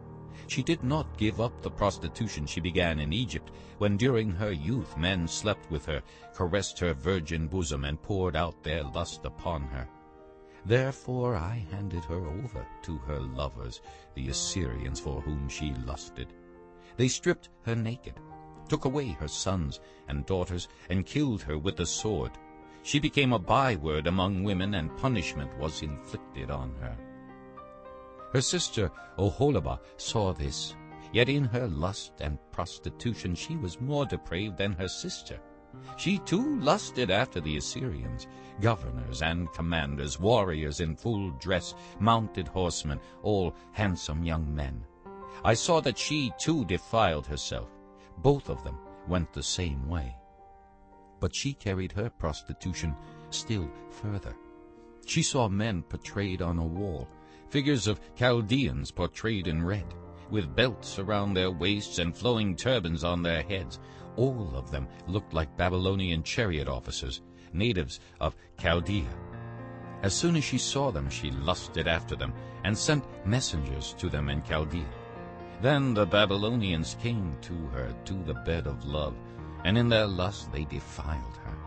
She did not give up the prostitution she began in Egypt, when during her youth men slept with her, caressed her virgin bosom, and poured out their lust upon her. Therefore I handed her over to her lovers, the Assyrians for whom she lusted. They stripped her naked, took away her sons and daughters, and killed her with the sword. She became a byword among women, and punishment was inflicted on her. Her sister Oholibah saw this, yet in her lust and prostitution she was more depraved than her sister. She too lusted after the Assyrians, governors and commanders, warriors in full dress, mounted horsemen, all handsome young men. I saw that she too defiled herself. Both of them went the same way. But she carried her prostitution still further. She saw men portrayed on a wall, figures of Chaldeans portrayed in red, with belts around their waists and flowing turbans on their heads. All of them looked like Babylonian chariot officers, natives of Chaldea. As soon as she saw them, she lusted after them, and sent messengers to them in Chaldea. Then the Babylonians came to her to the bed of love, and in their lust they defiled her.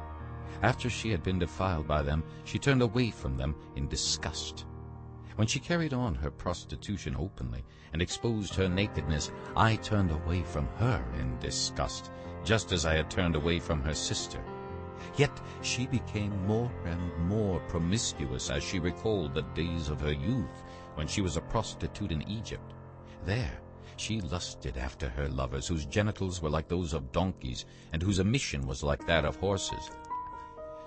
After she had been defiled by them, she turned away from them in disgust. When she carried on her prostitution openly and exposed her nakedness, I turned away from her in disgust, just as I had turned away from her sister. Yet she became more and more promiscuous as she recalled the days of her youth, when she was a prostitute in Egypt. There she lusted after her lovers, whose genitals were like those of donkeys, and whose emission was like that of horses.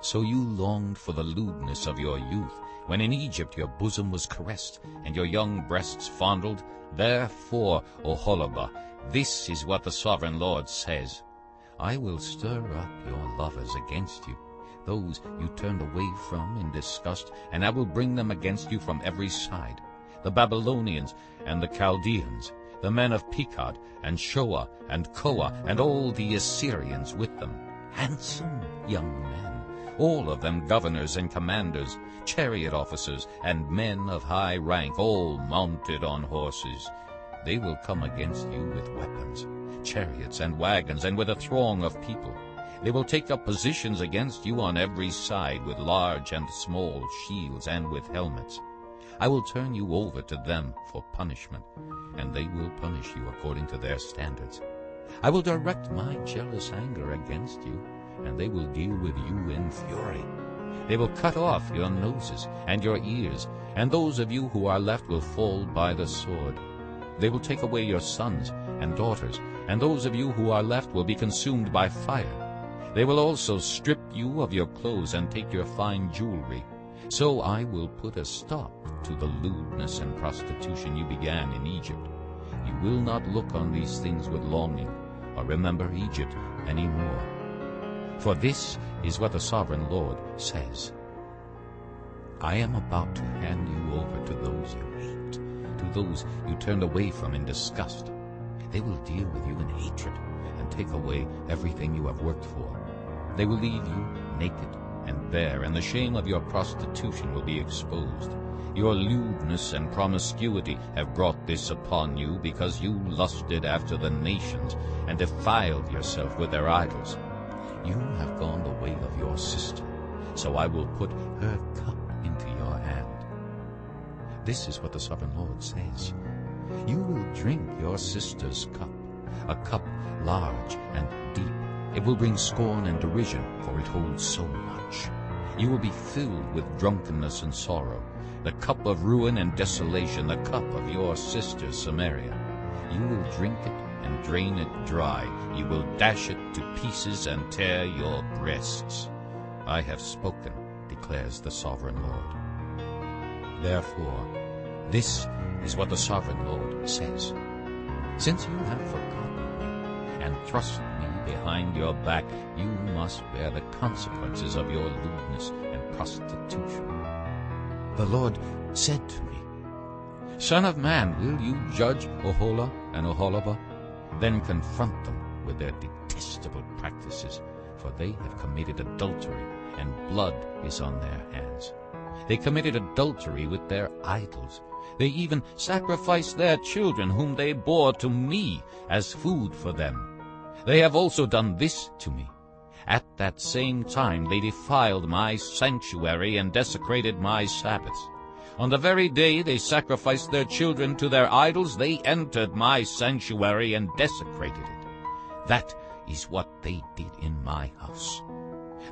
So you longed for the lewdness of your youth, when in Egypt your bosom was caressed, and your young breasts fondled. Therefore, Oholibah, this is what the sovereign Lord says. I will stir up your lovers against you, those you turned away from in disgust, and I will bring them against you from every side, the Babylonians and the Chaldeans, the men of Pekod and Shoa and Koa, and all the Assyrians with them, handsome young men, all of them governors and commanders, chariot officers, and men of high rank, all mounted on horses. They will come against you with weapons, chariots and wagons, and with a throng of people. They will take up positions against you on every side with large and small shields and with helmets. I will turn you over to them for punishment, and they will punish you according to their standards. I will direct my jealous anger against you, and they will deal with you in fury. They will cut off your noses and your ears, and those of you who are left will fall by the sword. They will take away your sons and daughters, and those of you who are left will be consumed by fire. They will also strip you of your clothes and take your fine jewelry. So I will put a stop to the lewdness and prostitution you began in Egypt. You will not look on these things with longing, or remember Egypt any more. For this is what the sovereign Lord says. I am about to hand you over to those you hate, to those you turned away from in disgust. They will deal with you in hatred and take away everything you have worked for. They will leave you naked and bare, and the shame of your prostitution will be exposed. Your lewdness and promiscuity have brought this upon you, because you lusted after the nations, and defiled yourself with their idols. You have gone the way of your sister, so I will put her cup into your hand. This is what the sovereign Lord says. You will drink your sister's cup, a cup large and deep. It will bring scorn and derision, for it holds so much. You will be filled with drunkenness and sorrow, the cup of ruin and desolation, the cup of your sister Samaria. You will drink it and drain it dry. You will dash it to pieces and tear your breasts. I have spoken, declares the sovereign Lord. Therefore, this is what the sovereign Lord says. Since you have forgotten me and thrust me behind your back, you must bear the consequences of your lewdness and prostitution. The Lord said to me, Son of man, will you judge Oholah and Oholibah? Then confront them with their detestable practices, for they have committed adultery, and blood is on their hands. They committed adultery with their idols. They even sacrificed their children whom they bore to me as food for them. They have also done this to me. At that same time they defiled my sanctuary and desecrated my Sabbaths. On the very day they sacrificed their children to their idols, they entered my sanctuary and desecrated it. That is what they did in my house.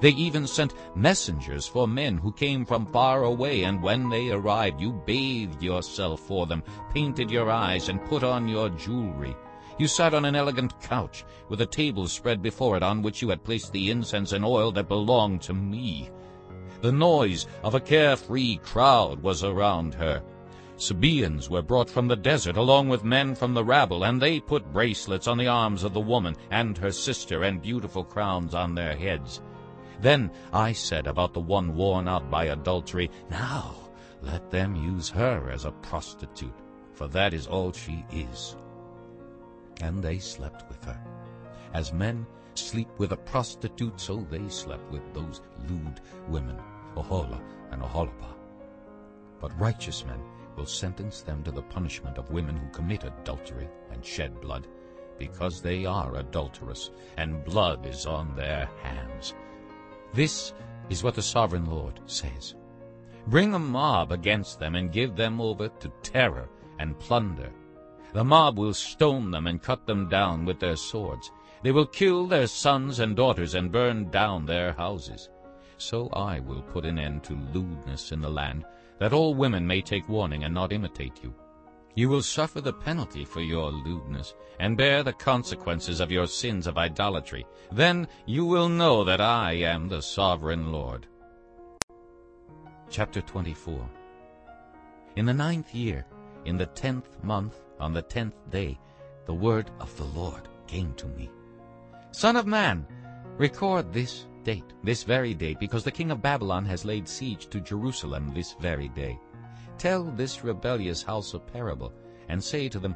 They even sent messengers for men who came from far away, and when they arrived you bathed yourself for them, painted your eyes, and put on your jewelry. You sat on an elegant couch, with a table spread before it on which you had placed the incense and oil that belonged to me. The noise of a carefree crowd was around her. Sabaeans were brought from the desert along with men from the rabble, and they put bracelets on the arms of the woman and her sister and beautiful crowns on their heads. Then I said about the one worn out by adultery, Now let them use her as a prostitute, for that is all she is. And they slept with her. As men sleep with a prostitute, so they slept with those lewd women. Oholah and Oholibah. But righteous men will sentence them to the punishment of women who commit adultery and shed blood, because they are adulterous, and blood is on their hands. This is what the sovereign Lord says. Bring a mob against them and give them over to terror and plunder. The mob will stone them and cut them down with their swords. They will kill their sons and daughters and burn down their houses so I will put an end to lewdness in the land, that all women may take warning and not imitate you. You will suffer the penalty for your lewdness, and bear the consequences of your sins of idolatry. Then you will know that I am the sovereign Lord. Chapter 24 In the ninth year, in the tenth month, on the tenth day, the word of the Lord came to me. Son of man, record this date, this very day, because the king of Babylon has laid siege to Jerusalem this very day. Tell this rebellious house a parable, and say to them,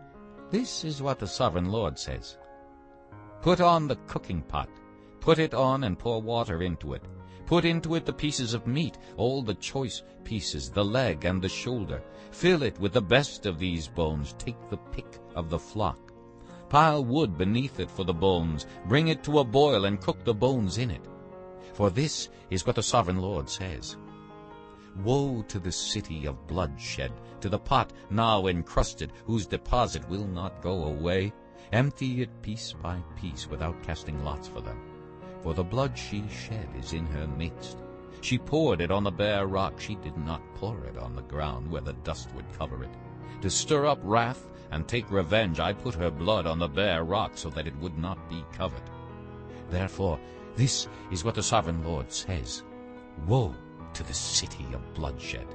This is what the sovereign Lord says. Put on the cooking pot, put it on and pour water into it. Put into it the pieces of meat, all the choice pieces, the leg and the shoulder. Fill it with the best of these bones. Take the pick of the flock. Pile wood beneath it for the bones. Bring it to a boil and cook the bones in it. For this is what the sovereign Lord says. Woe to the city of bloodshed, to the pot now encrusted, whose deposit will not go away. Empty it piece by piece, without casting lots for them. For the blood she shed is in her midst. She poured it on the bare rock, she did not pour it on the ground, where the dust would cover it. To stir up wrath and take revenge, I put her blood on the bare rock, so that it would not be covered. Therefore this is what the sovereign Lord says. Woe to the city of bloodshed!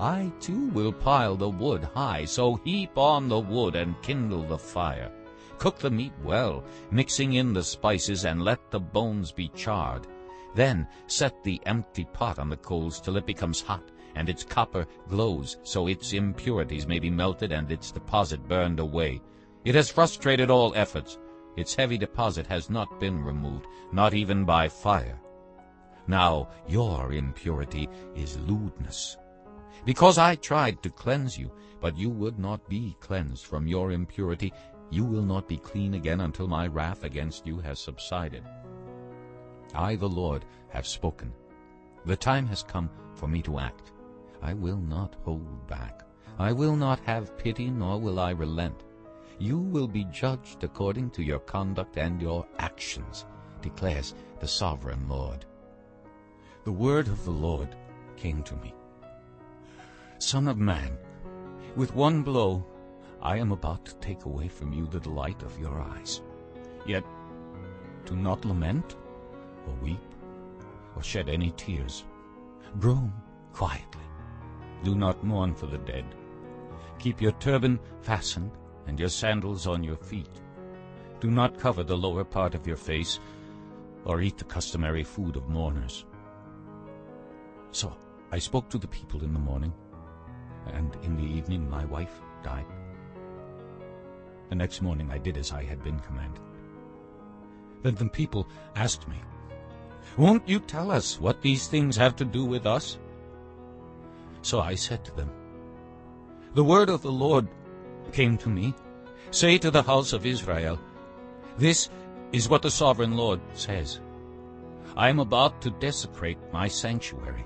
I too will pile the wood high, so heap on the wood and kindle the fire. Cook the meat well, mixing in the spices, and let the bones be charred. Then set the empty pot on the coals till it becomes hot, and its copper glows, so its impurities may be melted and its deposit burned away. It has frustrated all efforts. Its heavy deposit has not been removed, not even by fire. Now your impurity is lewdness. Because I tried to cleanse you, but you would not be cleansed from your impurity, you will not be clean again until my wrath against you has subsided. I, the Lord, have spoken. The time has come for me to act. I will not hold back. I will not have pity, nor will I relent. You will be judged according to your conduct and your actions, declares the sovereign Lord. The word of the Lord came to me. Son of man, with one blow I am about to take away from you the delight of your eyes. Yet do not lament, or weep, or shed any tears. Groan quietly. Do not mourn for the dead. Keep your turban fastened and your sandals on your feet. Do not cover the lower part of your face or eat the customary food of mourners. So I spoke to the people in the morning, and in the evening my wife died. The next morning I did as I had been commanded. Then the people asked me, Won't you tell us what these things have to do with us? So I said to them, The word of the Lord came to me. Say to the house of Israel, This is what the sovereign Lord says. I am about to desecrate my sanctuary,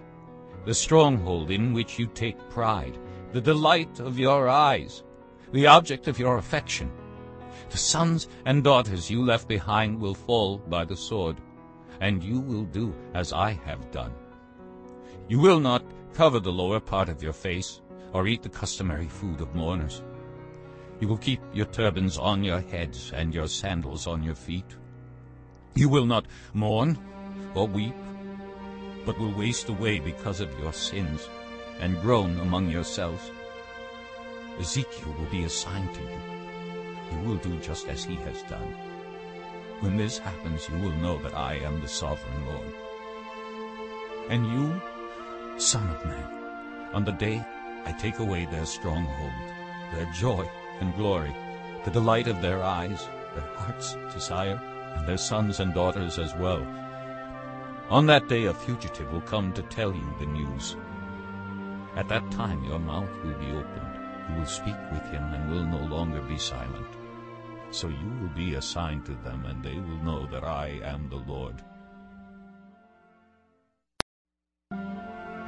the stronghold in which you take pride, the delight of your eyes, the object of your affection. The sons and daughters you left behind will fall by the sword, and you will do as I have done. You will not cover the lower part of your face, or eat the customary food of mourners. You will keep your turbans on your heads and your sandals on your feet. You will not mourn or weep, but will waste away because of your sins and groan among yourselves. Ezekiel will be assigned to you. You will do just as he has done. When this happens, you will know that I am the sovereign Lord. And you, Son of Man, on the day I take away their stronghold, their joy and glory, the delight of their eyes, their heart's desire, and their sons and daughters as well. On that day a fugitive will come to tell you the news. At that time your mouth will be opened. You will speak with him and will no longer be silent. So you will be assigned to them, and they will know that I am the Lord.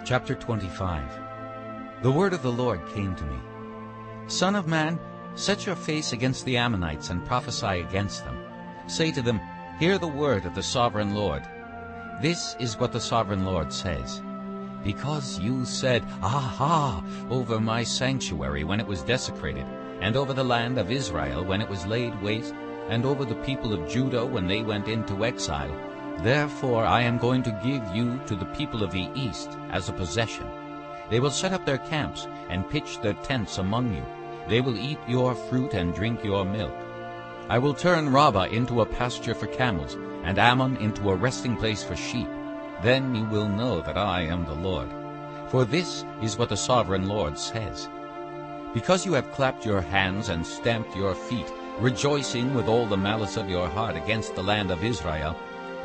Chapter 25 The word of the Lord came to me. Son of man, set your face against the Ammonites and prophesy against them. Say to them, Hear the word of the sovereign Lord. This is what the sovereign Lord says. Because you said, Aha, over my sanctuary when it was desecrated, and over the land of Israel when it was laid waste, and over the people of Judah when they went into exile, therefore I am going to give you to the people of the east as a possession. They will set up their camps and pitch their tents among you. They will eat your fruit and drink your milk. I will turn Rabbah into a pasture for camels, and Ammon into a resting place for sheep. Then you will know that I am the Lord. For this is what the sovereign Lord says. Because you have clapped your hands and stamped your feet, rejoicing with all the malice of your heart against the land of Israel,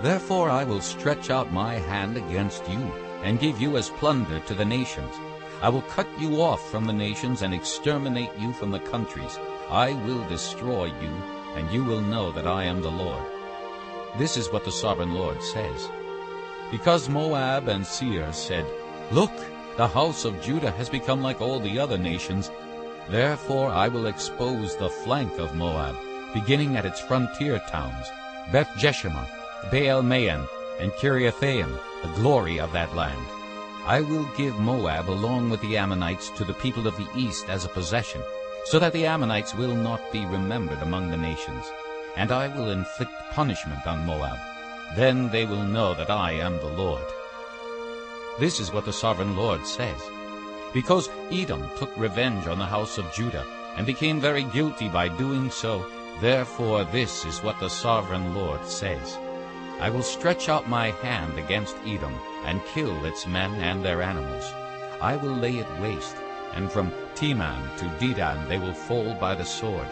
therefore I will stretch out my hand against you, and give you as plunder to the nations. I will cut you off from the nations and exterminate you from the countries. I will destroy you, and you will know that I am the Lord. This is what the sovereign Lord says. Because Moab and Seir said, Look, the house of Judah has become like all the other nations, Therefore I will expose the flank of Moab, beginning at its frontier towns, Beth Jeshimah, Baal Maon, and Kiriathaim, the glory of that land. I will give Moab along with the Ammonites to the people of the east as a possession, so that the Ammonites will not be remembered among the nations. And I will inflict punishment on Moab. Then they will know that I am the Lord. This is what the sovereign Lord says. Because Edom took revenge on the house of Judah, and became very guilty by doing so, therefore this is what the sovereign Lord says. I will stretch out my hand against Edom, and kill its men and their animals. I will lay it waste, and from Teman to Dedan they will fall by the sword.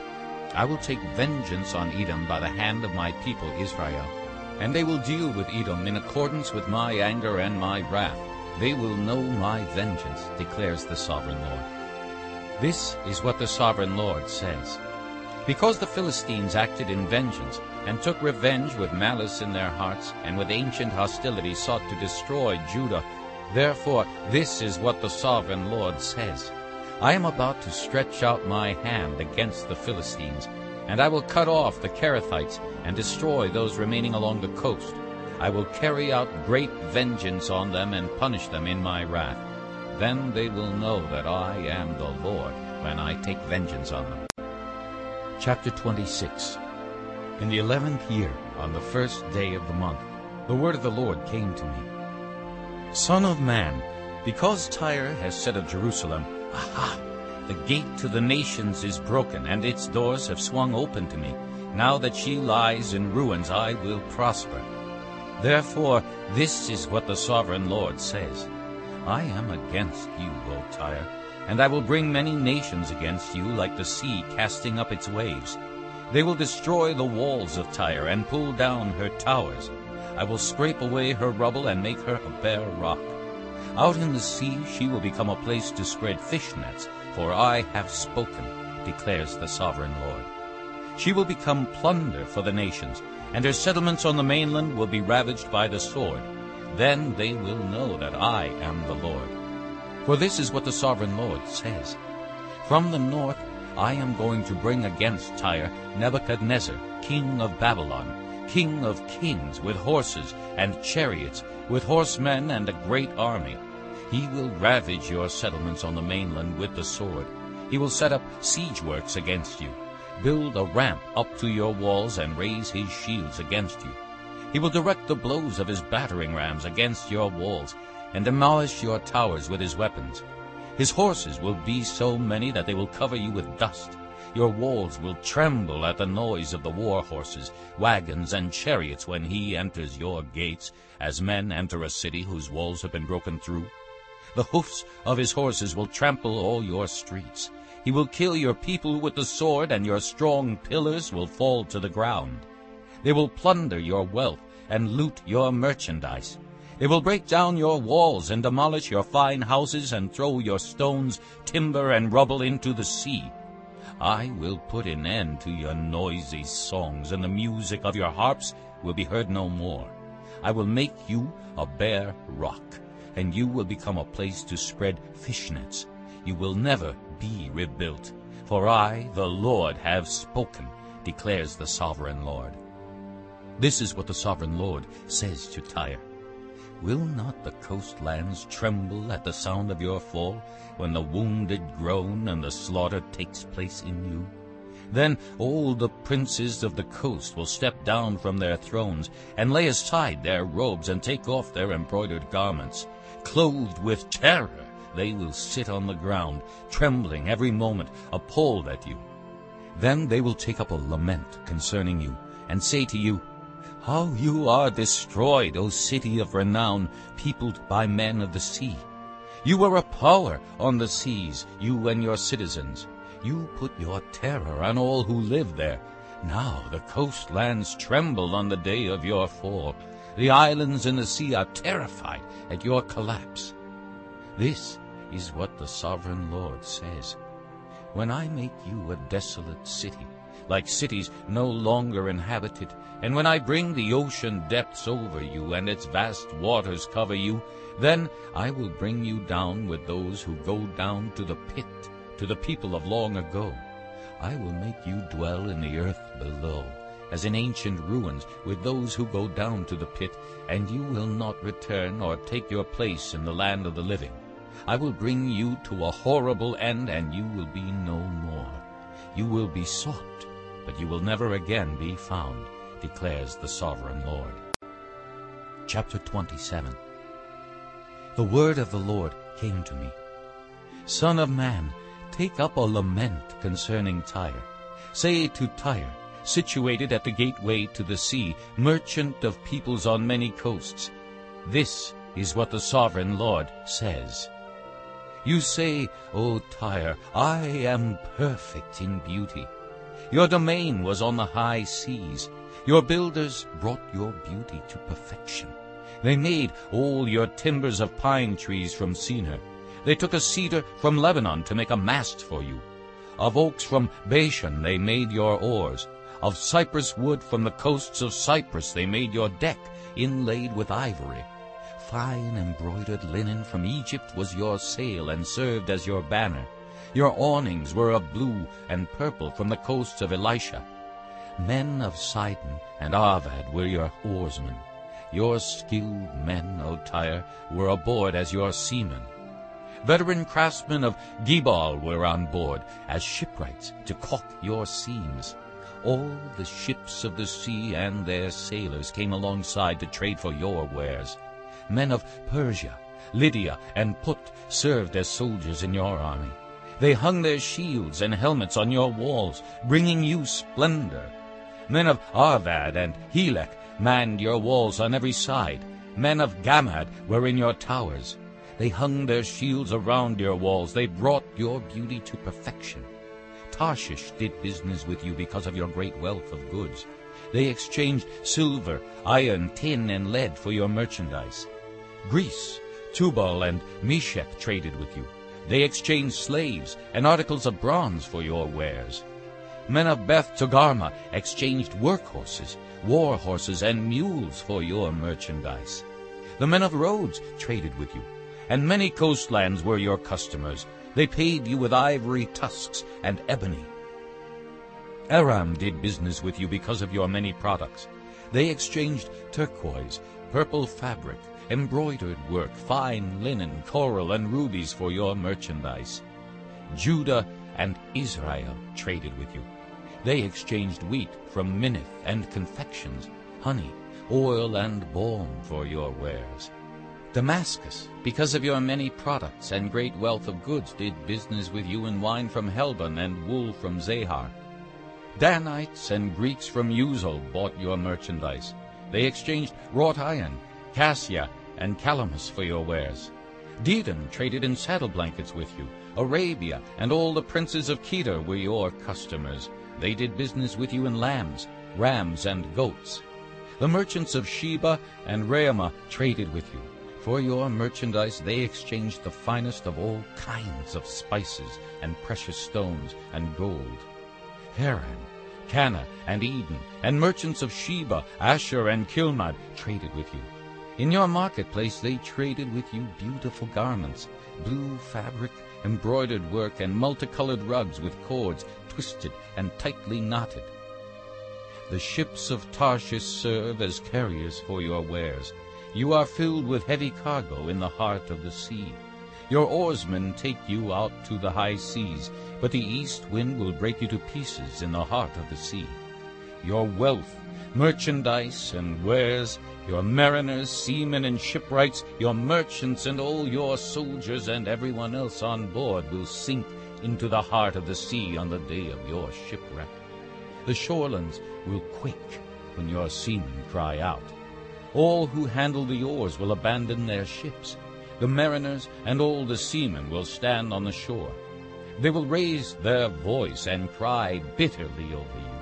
I will take vengeance on Edom by the hand of my people Israel, and they will deal with Edom in accordance with my anger and my wrath. They will know my vengeance, declares the sovereign Lord. This is what the sovereign Lord says. Because the Philistines acted in vengeance, and took revenge with malice in their hearts, and with ancient hostility sought to destroy Judah, therefore this is what the sovereign Lord says. I am about to stretch out my hand against the Philistines, and I will cut off the Cherethites and destroy those remaining along the coast. I will carry out great vengeance on them and punish them in my wrath. Then they will know that I am the Lord when I take vengeance on them. Chapter 26 In the eleventh year, on the first day of the month, the word of the Lord came to me. Son of man, because Tyre has said of Jerusalem, Aha! The gate to the nations is broken, and its doors have swung open to me. Now that she lies in ruins, I will prosper. Therefore, this is what the sovereign Lord says. I am against you, O Tyre, and I will bring many nations against you like the sea casting up its waves. They will destroy the walls of Tyre and pull down her towers. I will scrape away her rubble and make her a bare rock. Out in the sea she will become a place to spread fish nets, for I have spoken, declares the sovereign Lord. She will become plunder for the nations, and her settlements on the mainland will be ravaged by the sword. Then they will know that I am the Lord. For this is what the sovereign Lord says. From the north I am going to bring against Tyre Nebuchadnezzar, king of Babylon, king of kings, with horses and chariots, with horsemen and a great army. He will ravage your settlements on the mainland with the sword. He will set up siege works against you, build a ramp up to your walls, and raise his shields against you. He will direct the blows of his battering rams against your walls, and demolish your towers with his weapons. His horses will be so many that they will cover you with dust. Your walls will tremble at the noise of the war horses, wagons, and chariots when he enters your gates, as men enter a city whose walls have been broken through. The hoofs of his horses will trample all your streets. He will kill your people with the sword, and your strong pillars will fall to the ground. They will plunder your wealth and loot your merchandise. They will break down your walls and demolish your fine houses and throw your stones, timber, and rubble into the sea. I will put an end to your noisy songs, and the music of your harps will be heard no more. I will make you a bare rock, and you will become a place to spread fish nets. You will never be rebuilt, for I, the Lord, have spoken, declares the sovereign Lord. This is what the sovereign Lord says to Tyre. Will not the coastlands tremble at the sound of your fall, when the wounded groan and the slaughter takes place in you? Then all the princes of the coast will step down from their thrones, and lay aside their robes, and take off their embroidered garments. Clothed with terror, they will sit on the ground, trembling every moment, appalled at you. Then they will take up a lament concerning you, and say to you, how you are destroyed, O city of renown, peopled by men of the sea. You were a power on the seas, you and your citizens. You put your terror on all who live there. Now the coastlands tremble on the day of your fall. The islands in the sea are terrified at your collapse. This is what the sovereign Lord says. When I make you a desolate city, like cities no longer inhabited. And when I bring the ocean depths over you, and its vast waters cover you, then I will bring you down with those who go down to the pit, to the people of long ago. I will make you dwell in the earth below, as in ancient ruins, with those who go down to the pit, and you will not return or take your place in the land of the living. I will bring you to a horrible end, and you will be no more. You will be sought, but you will never again be found, declares the sovereign Lord. Chapter 27 The word of the Lord came to me. Son of man, take up a lament concerning Tyre. Say to Tyre, situated at the gateway to the sea, merchant of peoples on many coasts, This is what the sovereign Lord says. You say, O Tyre, I am perfect in beauty. Your domain was on the high seas. Your builders brought your beauty to perfection. They made all your timbers of pine trees from Senir. They took a cedar from Lebanon to make a mast for you. Of oaks from Bashan they made your oars. Of cypress wood from the coasts of Cyprus they made your deck, inlaid with ivory. Fine embroidered linen from Egypt was your sail and served as your banner. Your awnings were of blue and purple from the coasts of Elishah. Men of Sidon and Arvad were your oarsmen. Your skilled men, O Tyre, were aboard as your seamen. Veteran craftsmen of Gebal were on board as shipwrights to caulk your seams. All the ships of the sea and their sailors came alongside to trade for your wares. Men of Persia, Lydia, and Put served as soldiers in your army. They hung their shields and helmets on your walls, bringing you splendor. Men of Arvad and Helek manned your walls on every side. Men of Gamad were in your towers. They hung their shields around your walls. They brought your beauty to perfection. Tarshish did business with you because of your great wealth of goods. They exchanged silver, iron, tin, and lead for your merchandise. Greece, Tubal, and Meshech traded with you. They exchanged slaves and articles of bronze for your wares. Men of Beth Togarmah exchanged workhorses, war horses, and mules for your merchandise. The men of Rhodes traded with you and many coastlands were your customers. They paid you with ivory tusks and ebony. Aram did business with you because of your many products. They exchanged turquoise, purple fabric, embroidered work, fine linen, coral, and rubies for your merchandise. Judah and Israel traded with you. They exchanged wheat from Minnith and confections, honey, oil, and balm for your wares. Damascus, because of your many products and great wealth of goods, did business with you in wine from Helbon and wool from Zahar. Danites and Greeks from Uzal bought your merchandise. They exchanged wrought iron, cassia, and calamus for your wares. Dedan traded in saddle blankets with you. Arabia and all the princes of Kedar were your customers. They did business with you in lambs, rams, and goats. The merchants of Sheba and Raamah traded with you. For your merchandise they exchanged the finest of all kinds of spices and precious stones and gold. Haran, Canneh, and Eden, and merchants of Sheba, Ashur, and Kilmad traded with you. In your marketplace they traded with you beautiful garments, blue fabric, embroidered work, and multicolored rugs with cords twisted and tightly knotted. The ships of Tarshish serve as carriers for your wares. You are filled with heavy cargo in the heart of the sea. Your oarsmen take you out to the high seas, but the east wind will break you to pieces in the heart of the sea. Your wealth, merchandise, and wares, your mariners, seamen, and shipwrights, your merchants, and all your soldiers, and everyone else on board will sink into the heart of the sea on the day of your shipwreck. The shorelands will quake when your seamen cry out. All who handle the oars will abandon their ships. The mariners and all the seamen will stand on the shore. They will raise their voice and cry bitterly over you.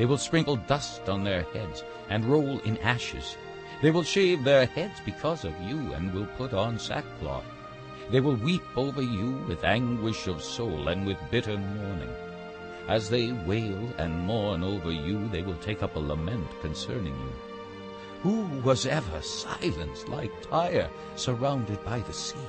They will sprinkle dust on their heads and roll in ashes. They will shave their heads because of you and will put on sackcloth. They will weep over you with anguish of soul and with bitter mourning. As they wail and mourn over you, they will take up a lament concerning you. Who was ever silenced like Tyre, surrounded by the sea?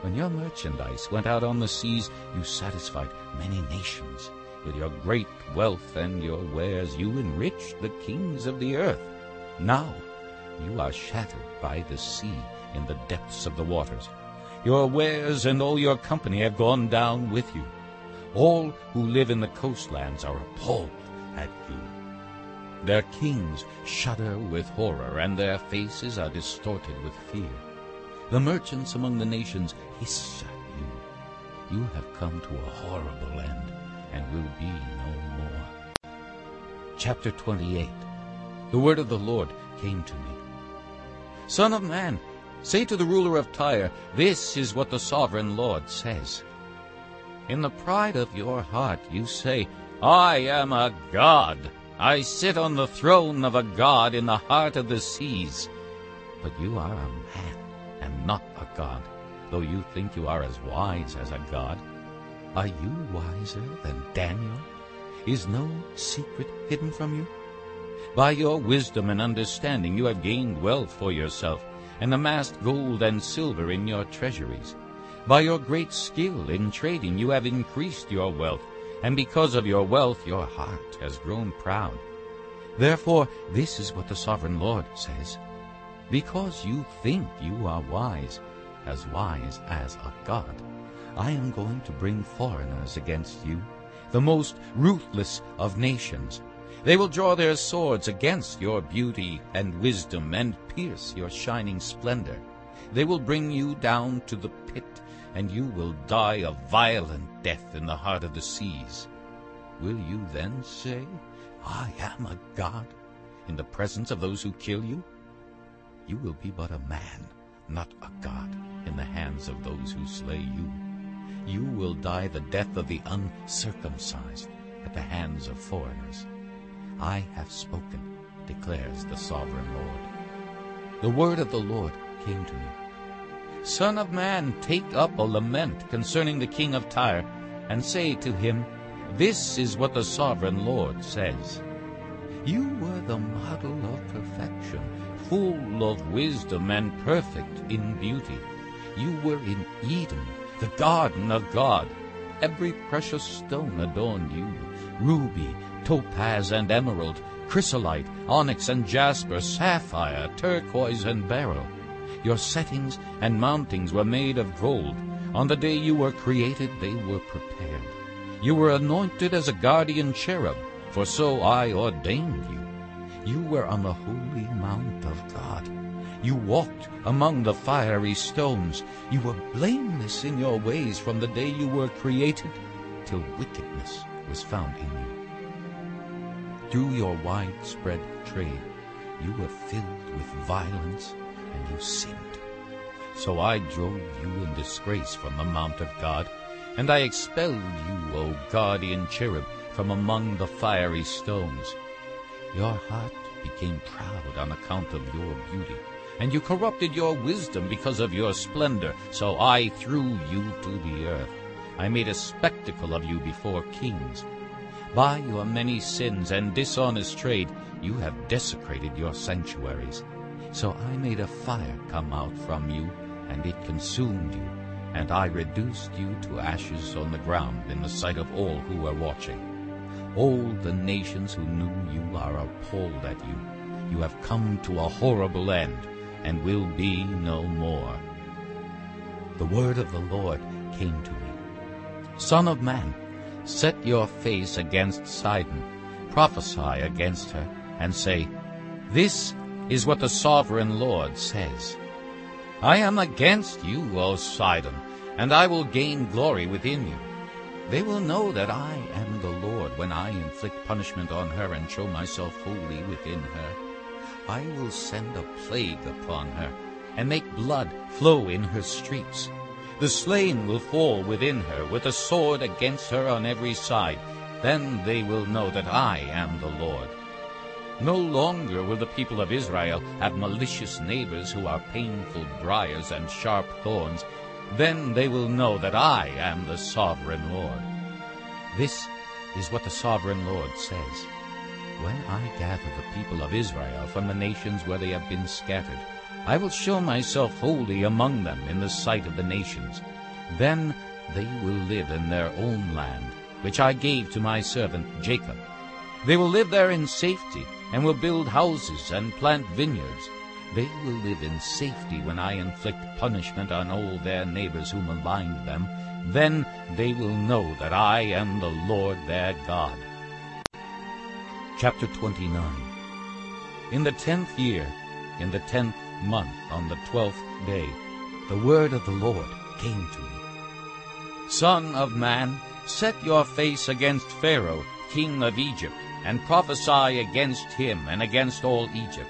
When your merchandise went out on the seas, you satisfied many nations. With your great wealth and your wares, you enriched the kings of the earth. Now you are shattered by the sea in the depths of the waters. Your wares and all your company have gone down with you. All who live in the coastlands are appalled at you. Their kings shudder with horror, and their faces are distorted with fear. The merchants among the nations hiss at you. You have come to a horrible end, and will be no more. Chapter 28 The word of the Lord came to me. Son of man, say to the ruler of Tyre, This is what the sovereign Lord says. In the pride of your heart you say, I am a god. I sit on the throne of a god in the heart of the seas. But you are a man and not a god, though you think you are as wise as a god. Are you wiser than Daniel? Is no secret hidden from you? By your wisdom and understanding you have gained wealth for yourself, and amassed gold and silver in your treasuries. By your great skill in trading you have increased your wealth, and because of your wealth your heart has grown proud. Therefore this is what the sovereign Lord says. Because you think you are wise, as wise as a god. I am going to bring foreigners against you, the most ruthless of nations. They will draw their swords against your beauty and wisdom and pierce your shining splendor. They will bring you down to the pit, and you will die a violent death in the heart of the seas. Will you then say, I am a god, in the presence of those who kill you? You will be but a man, not a god, in the hands of those who slay you. You will die the death of the uncircumcised at the hands of foreigners. I have spoken, declares the sovereign Lord. The word of the Lord came to me. Son of man, take up a lament concerning the king of Tyre, and say to him, This is what the sovereign Lord says. You were the model of perfection, full of wisdom and perfect in beauty. You were in Eden, the garden of God. Every precious stone adorned you, ruby, topaz, and emerald, chrysolite, onyx and jasper, sapphire, turquoise and beryl. Your settings and mountings were made of gold. On the day you were created, they were prepared. You were anointed as a guardian cherub, for so I ordained you. You were on the holy mount of God. You walked among the fiery stones. You were blameless in your ways from the day you were created till wickedness was found in you. Through your widespread trade, you were filled with violence and you sinned. So I drove you in disgrace from the mount of God, and I expelled you, O guardian cherub, from among the fiery stones. Your heart became proud on account of your beauty, and you corrupted your wisdom because of your splendor. So I threw you to the earth. I made a spectacle of you before kings. By your many sins and dishonest trade, you have desecrated your sanctuaries. So I made a fire come out from you, and it consumed you, and I reduced you to ashes on the ground in the sight of all who were watching. All the nations who knew you are appalled at you. You have come to a horrible end, and will be no more. The word of the Lord came to me. Son of man, set your face against Sidon, prophesy against her, and say, This is what the sovereign Lord says. I am against you, O Sidon, and I will gain glory within you. They will know that I am the Lord when I inflict punishment on her and show myself holy within her. I will send a plague upon her, and make blood flow in her streets. The slain will fall within her, with a sword against her on every side. Then they will know that I am the Lord. No longer will the people of Israel have malicious neighbors who are painful briars and sharp thorns. Then they will know that I am the sovereign Lord. This is what the sovereign Lord says. When I gather the people of Israel from the nations where they have been scattered, I will show myself holy among them in the sight of the nations. Then they will live in their own land, which I gave to my servant Jacob. They will live there in safety, and will build houses and plant vineyards. They will live in safety when I inflict punishment on all their neighbors who maligned them. Then they will know that I am the Lord their God. Chapter 29 In the tenth year, in the tenth month, on the twelfth day, the word of the Lord came to me. Son of man, set your face against Pharaoh, king of Egypt, and prophesy against him and against all Egypt.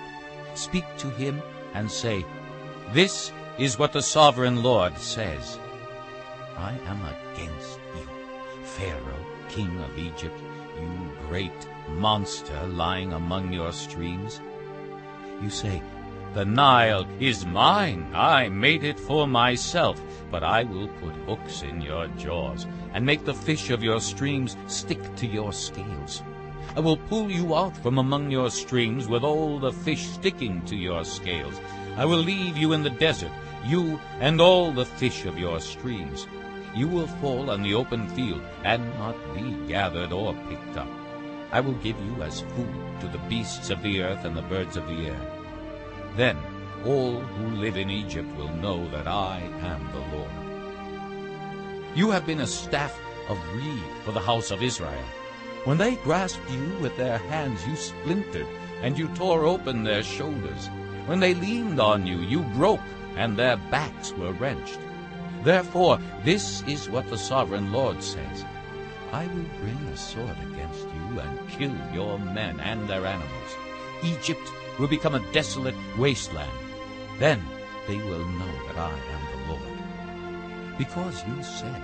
Speak to him and say, This is what the sovereign Lord says. I am against you, Pharaoh, king of Egypt, you great monster lying among your streams. You say, The Nile is mine. I made it for myself, but I will put hooks in your jaws and make the fish of your streams stick to your scales. I will pull you out from among your streams with all the fish sticking to your scales. I will leave you in the desert, you and all the fish of your streams. You will fall on the open field and not be gathered or picked up. I will give you as food to the beasts of the earth and the birds of the air. Then all who live in Egypt will know that I am the Lord. You have been a staff of reed for the house of Israel. When they grasped you with their hands, you splintered, and you tore open their shoulders. When they leaned on you, you broke, and their backs were wrenched. Therefore, this is what the sovereign Lord says. I will bring a sword and kill your men and their animals. Egypt will become a desolate wasteland. Then they will know that I am the Lord. Because you said,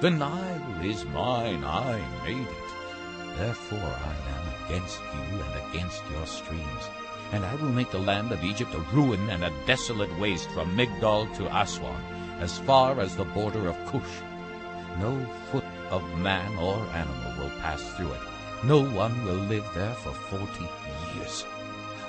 The Nile is mine, I made it. Therefore I am against you and against your streams. And I will make the land of Egypt a ruin and a desolate waste from Migdol to Aswan, as far as the border of Cush. No foot of man or animal will pass through it. No one will live there for forty years.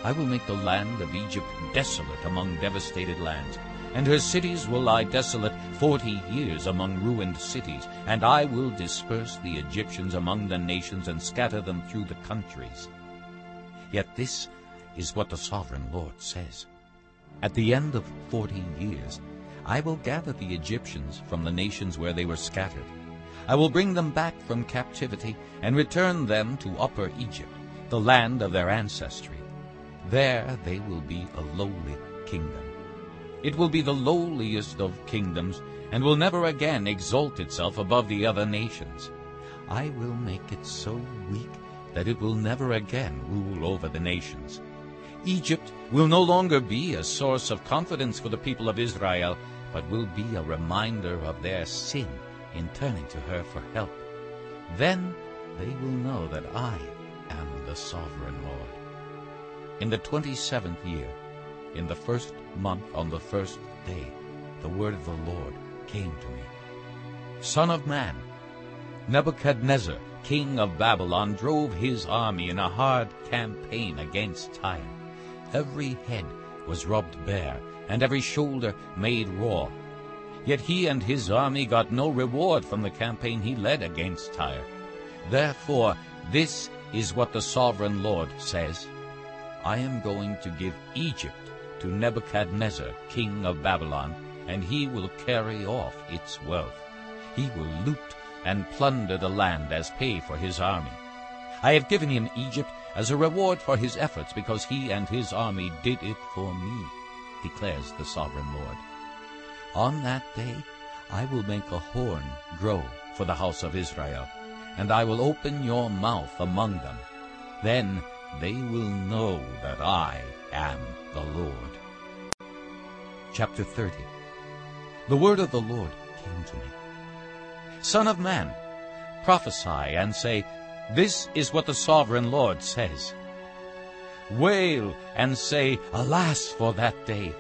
I will make the land of Egypt desolate among devastated lands, and her cities will lie desolate forty years among ruined cities, and I will disperse the Egyptians among the nations and scatter them through the countries. Yet this is what the sovereign Lord says. At the end of forty years I will gather the Egyptians from the nations where they were scattered. I will bring them back from captivity and return them to Upper Egypt, the land of their ancestry. There they will be a lowly kingdom. It will be the lowliest of kingdoms and will never again exalt itself above the other nations. I will make it so weak that it will never again rule over the nations. Egypt will no longer be a source of confidence for the people of Israel, but will be a reminder of their sin in turning to her for help. Then they will know that I am the sovereign Lord. In the twenty-seventh year, in the first month on the first day, the word of the Lord came to me. Son of man, Nebuchadnezzar, king of Babylon, drove his army in a hard campaign against Tyre. Every head was rubbed bare, and every shoulder made raw. Yet he and his army got no reward from the campaign he led against Tyre. Therefore, this is what the sovereign Lord says. I am going to give Egypt to Nebuchadnezzar, king of Babylon, and he will carry off its wealth. He will loot and plunder the land as pay for his army. I have given him Egypt as a reward for his efforts, because he and his army did it for me, declares the sovereign Lord. On that day I will make a horn grow for the house of Israel, and I will open your mouth among them. Then they will know that I am the Lord. Chapter 30 The word of the Lord came to me. Son of man, prophesy and say, This is what the sovereign Lord says. Wail and say, Alas for that day!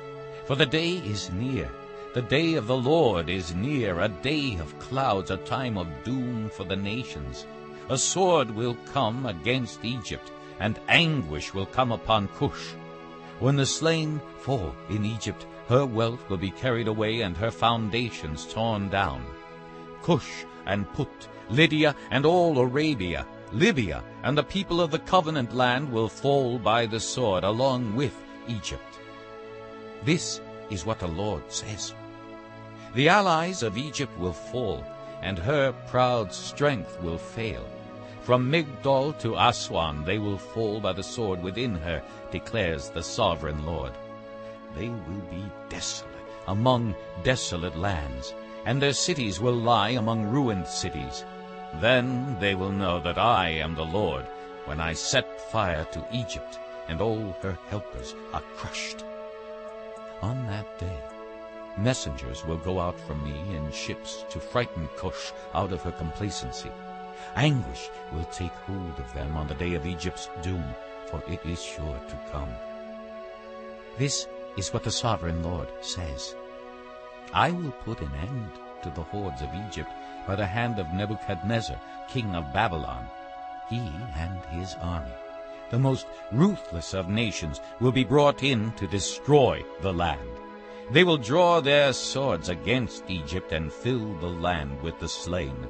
For the day is near. The day of the Lord is near, a day of clouds, a time of doom for the nations. A sword will come against Egypt, and anguish will come upon Cush. When the slain fall in Egypt, her wealth will be carried away and her foundations torn down. Cush and Put, Lydia and all Arabia, Libya and the people of the covenant land will fall by the sword along with Egypt. This is what the Lord says. The allies of Egypt will fall, and her proud strength will fail. From Migdol to Aswan they will fall by the sword within her, declares the sovereign Lord. They will be desolate among desolate lands, and their cities will lie among ruined cities. Then they will know that I am the Lord, when I set fire to Egypt, and all her helpers are crushed. On that day messengers will go out from me in ships to frighten Cush out of her complacency. Anguish will take hold of them on the day of Egypt's doom, for it is sure to come. This is what the sovereign Lord says. I will put an end to the hordes of Egypt by the hand of Nebuchadnezzar, king of Babylon. He and his army, the most ruthless of nations, will be brought in to destroy the land. They will draw their swords against Egypt and fill the land with the slain.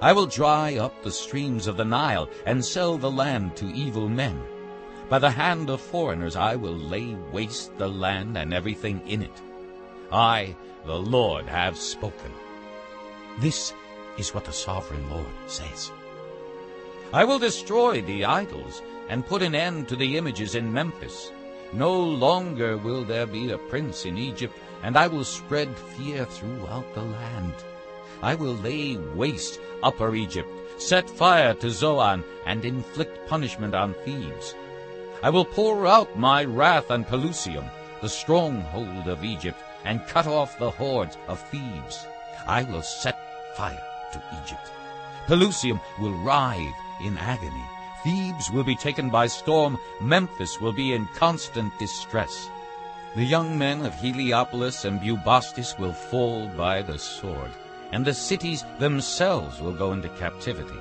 I will dry up the streams of the Nile and sell the land to evil men. By the hand of foreigners I will lay waste the land and everything in it. I, the Lord, have spoken. This is what the sovereign Lord says. I will destroy the idols and put an end to the images in Memphis. No longer will there be a prince in Egypt, and I will spread fear throughout the land. I will lay waste Upper Egypt, set fire to Zoan, and inflict punishment on Thebes. I will pour out my wrath on Pelusium, the stronghold of Egypt, and cut off the hordes of Thebes. I will set fire to Egypt. Pelusium will writhe in agony. Thebes will be taken by storm. Memphis will be in constant distress. The young men of Heliopolis and Bubastis will fall by the sword, and the cities themselves will go into captivity.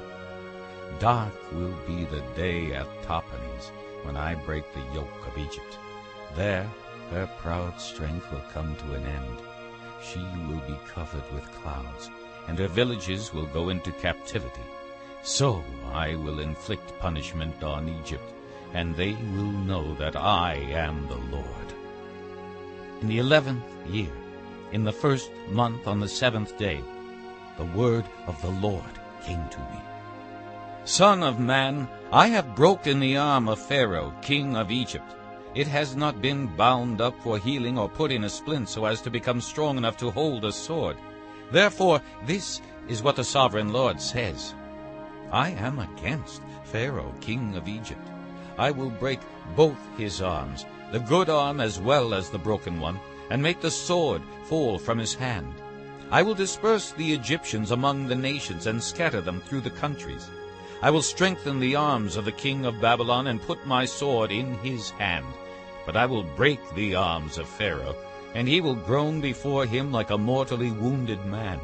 Dark will be the day at Tahpanhes, when I break the yoke of Egypt. There her proud strength will come to an end. She will be covered with clouds, and her villages will go into captivity. So I will inflict punishment on Egypt, and they will know that I am the Lord. In the eleventh year, in the first month on the seventh day, the word of the Lord came to me. Son of man, I have broken the arm of Pharaoh, king of Egypt. It has not been bound up for healing or put in a splint so as to become strong enough to hold a sword. Therefore, this is what the sovereign Lord says. I am against Pharaoh, king of Egypt. I will break both his arms, the good arm as well as the broken one, and make the sword fall from his hand. I will disperse the Egyptians among the nations and scatter them through the countries. I will strengthen the arms of the king of Babylon and put my sword in his hand. But I will break the arms of Pharaoh, and he will groan before him like a mortally wounded man.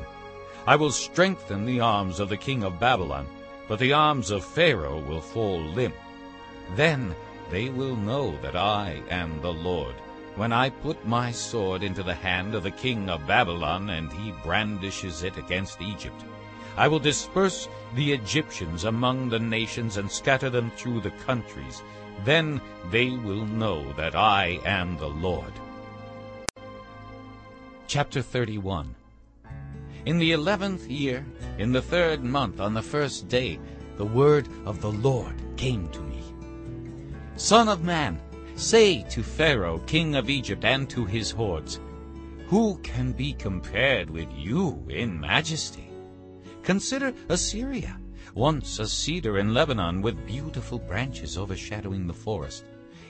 I will strengthen the arms of the king of Babylon, but the arms of Pharaoh will fall limp. Then they will know that I am the Lord, when I put my sword into the hand of the king of Babylon, and he brandishes it against Egypt. I will disperse the Egyptians among the nations and scatter them through the countries. Then they will know that I am the Lord. Chapter 31 in the eleventh year, in the third month, on the first day, the word of the Lord came to me. Son of man, say to Pharaoh, king of Egypt, and to his hordes, Who can be compared with you in majesty? Consider Assyria, once a cedar in Lebanon with beautiful branches overshadowing the forest.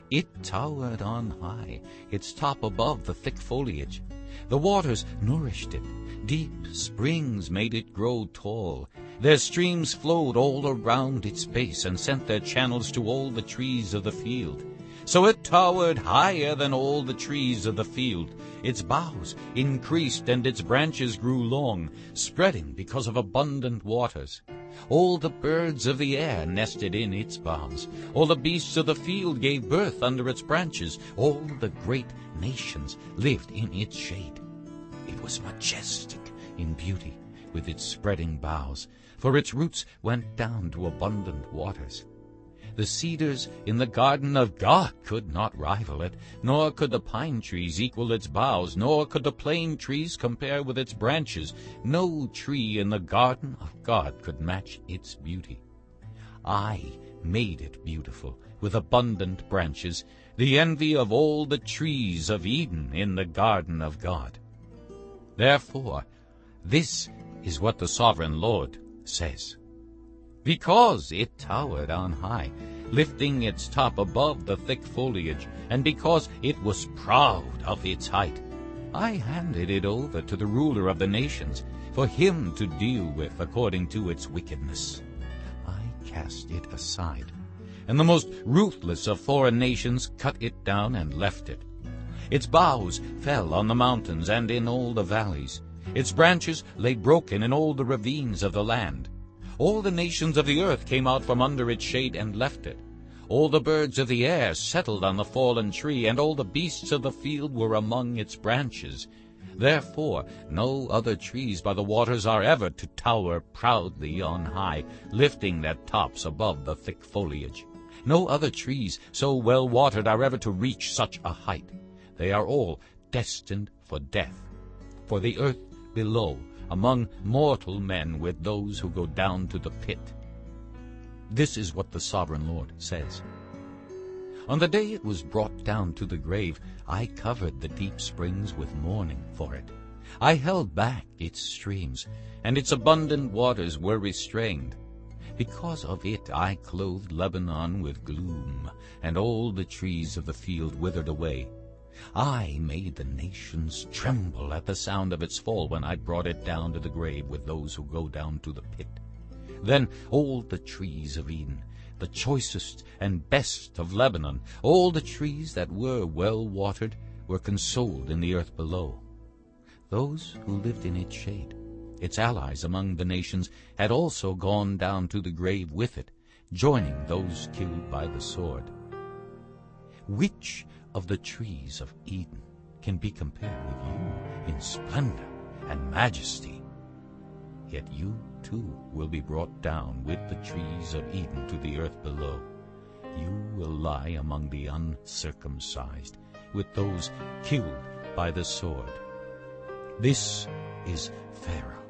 It towered on high, its top above the thick foliage. The waters nourished it. Deep springs made it grow tall. Their streams flowed all around its base and sent their channels to all the trees of the field. So it towered higher than all the trees of the field. Its boughs increased and its branches grew long, spreading because of abundant waters. All the birds of the air nested in its boughs. All the beasts of the field gave birth under its branches. All the great nations lived in its shade. Was majestic in beauty, with its spreading boughs, for its roots went down to abundant waters. The cedars in the garden of God could not rival it, nor could the pine trees equal its boughs, nor could the plane trees compare with its branches. No tree in the garden of God could match its beauty. I made it beautiful, with abundant branches, the envy of all the trees of Eden in the garden of God. Therefore, this is what the sovereign Lord says. Because it towered on high, lifting its top above the thick foliage, and because it was proud of its height, I handed it over to the ruler of the nations, for him to deal with according to its wickedness. I cast it aside, and the most ruthless of foreign nations cut it down and left it. Its boughs fell on the mountains and in all the valleys. Its branches lay broken in all the ravines of the land. All the nations of the earth came out from under its shade and left it. All the birds of the air settled on the fallen tree, and all the beasts of the field were among its branches. Therefore no other trees by the waters are ever to tower proudly on high, lifting their tops above the thick foliage. No other trees so well watered are ever to reach such a height. They are all destined for death. For the earth below, among mortal men with those who go down to the pit. This is what the sovereign Lord says. On the day it was brought down to the grave, I covered the deep springs with mourning for it. I held back its streams, and its abundant waters were restrained. Because of it I clothed Lebanon with gloom, and all the trees of the field withered away. I made the nations tremble at the sound of its fall when I brought it down to the grave with those who go down to the pit. Then all the trees of Eden, the choicest and best of Lebanon, all the trees that were well watered, were consoled in the earth below. Those who lived in its shade, its allies among the nations, had also gone down to the grave with it, joining those killed by the sword. Which of the trees of Eden can be compared with you in splendor and majesty? Yet you too will be brought down with the trees of Eden to the earth below. You will lie among the uncircumcised, with those killed by the sword. This is Pharaoh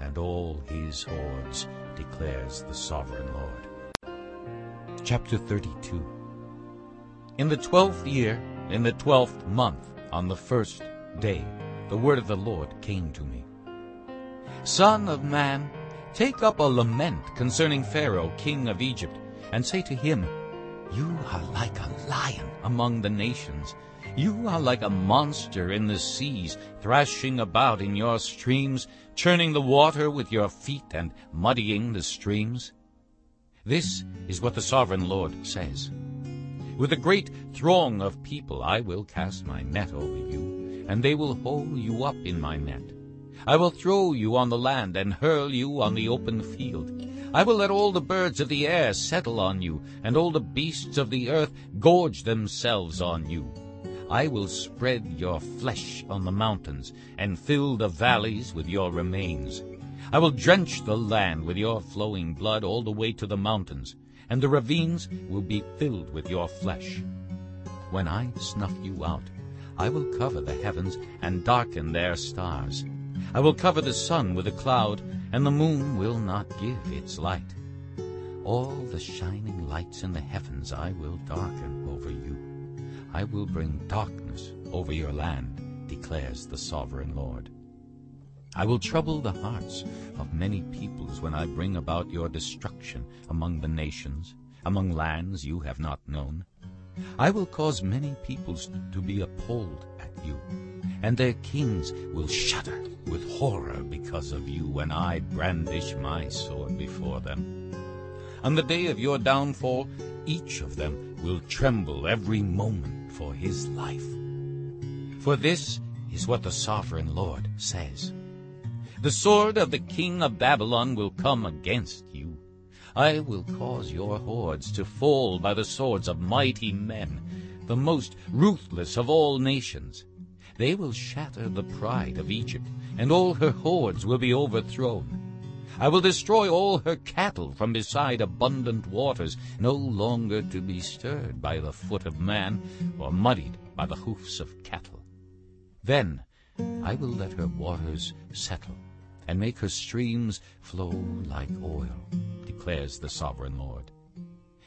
and all his hordes, declares the sovereign Lord. Chapter 32 In the twelfth year, in the twelfth month, on the first day, the word of the Lord came to me. Son of man, take up a lament concerning Pharaoh, king of Egypt, and say to him, You are like a lion among the nations. You are like a monster in the seas, thrashing about in your streams, churning the water with your feet and muddying the streams. This is what the sovereign Lord says. With a great throng of people I will cast my net over you, and they will haul you up in my net. I will throw you on the land and hurl you on the open field. I will let all the birds of the air settle on you, and all the beasts of the earth gorge themselves on you. I will spread your flesh on the mountains, and fill the valleys with your remains. I will drench the land with your flowing blood all the way to the mountains, and the ravines will be filled with your flesh. When I snuff you out, I will cover the heavens and darken their stars. I will cover the sun with a cloud, and the moon will not give its light. All the shining lights in the heavens I will darken over you. I will bring darkness over your land, declares the sovereign Lord. I will trouble the hearts of many peoples when I bring about your destruction among the nations, among lands you have not known. I will cause many peoples to be appalled at you, and their kings will shudder with horror because of you when I brandish my sword before them. On the day of your downfall, each of them will tremble every moment for his life. For this is what the sovereign Lord says. The sword of the king of Babylon will come against you. I will cause your hordes to fall by the swords of mighty men, the most ruthless of all nations. They will shatter the pride of Egypt, and all her hordes will be overthrown. I will destroy all her cattle from beside abundant waters, no longer to be stirred by the foot of man, or muddied by the hoofs of cattle. Then I will let her waters settle, and make her streams flow like oil, declares the sovereign Lord.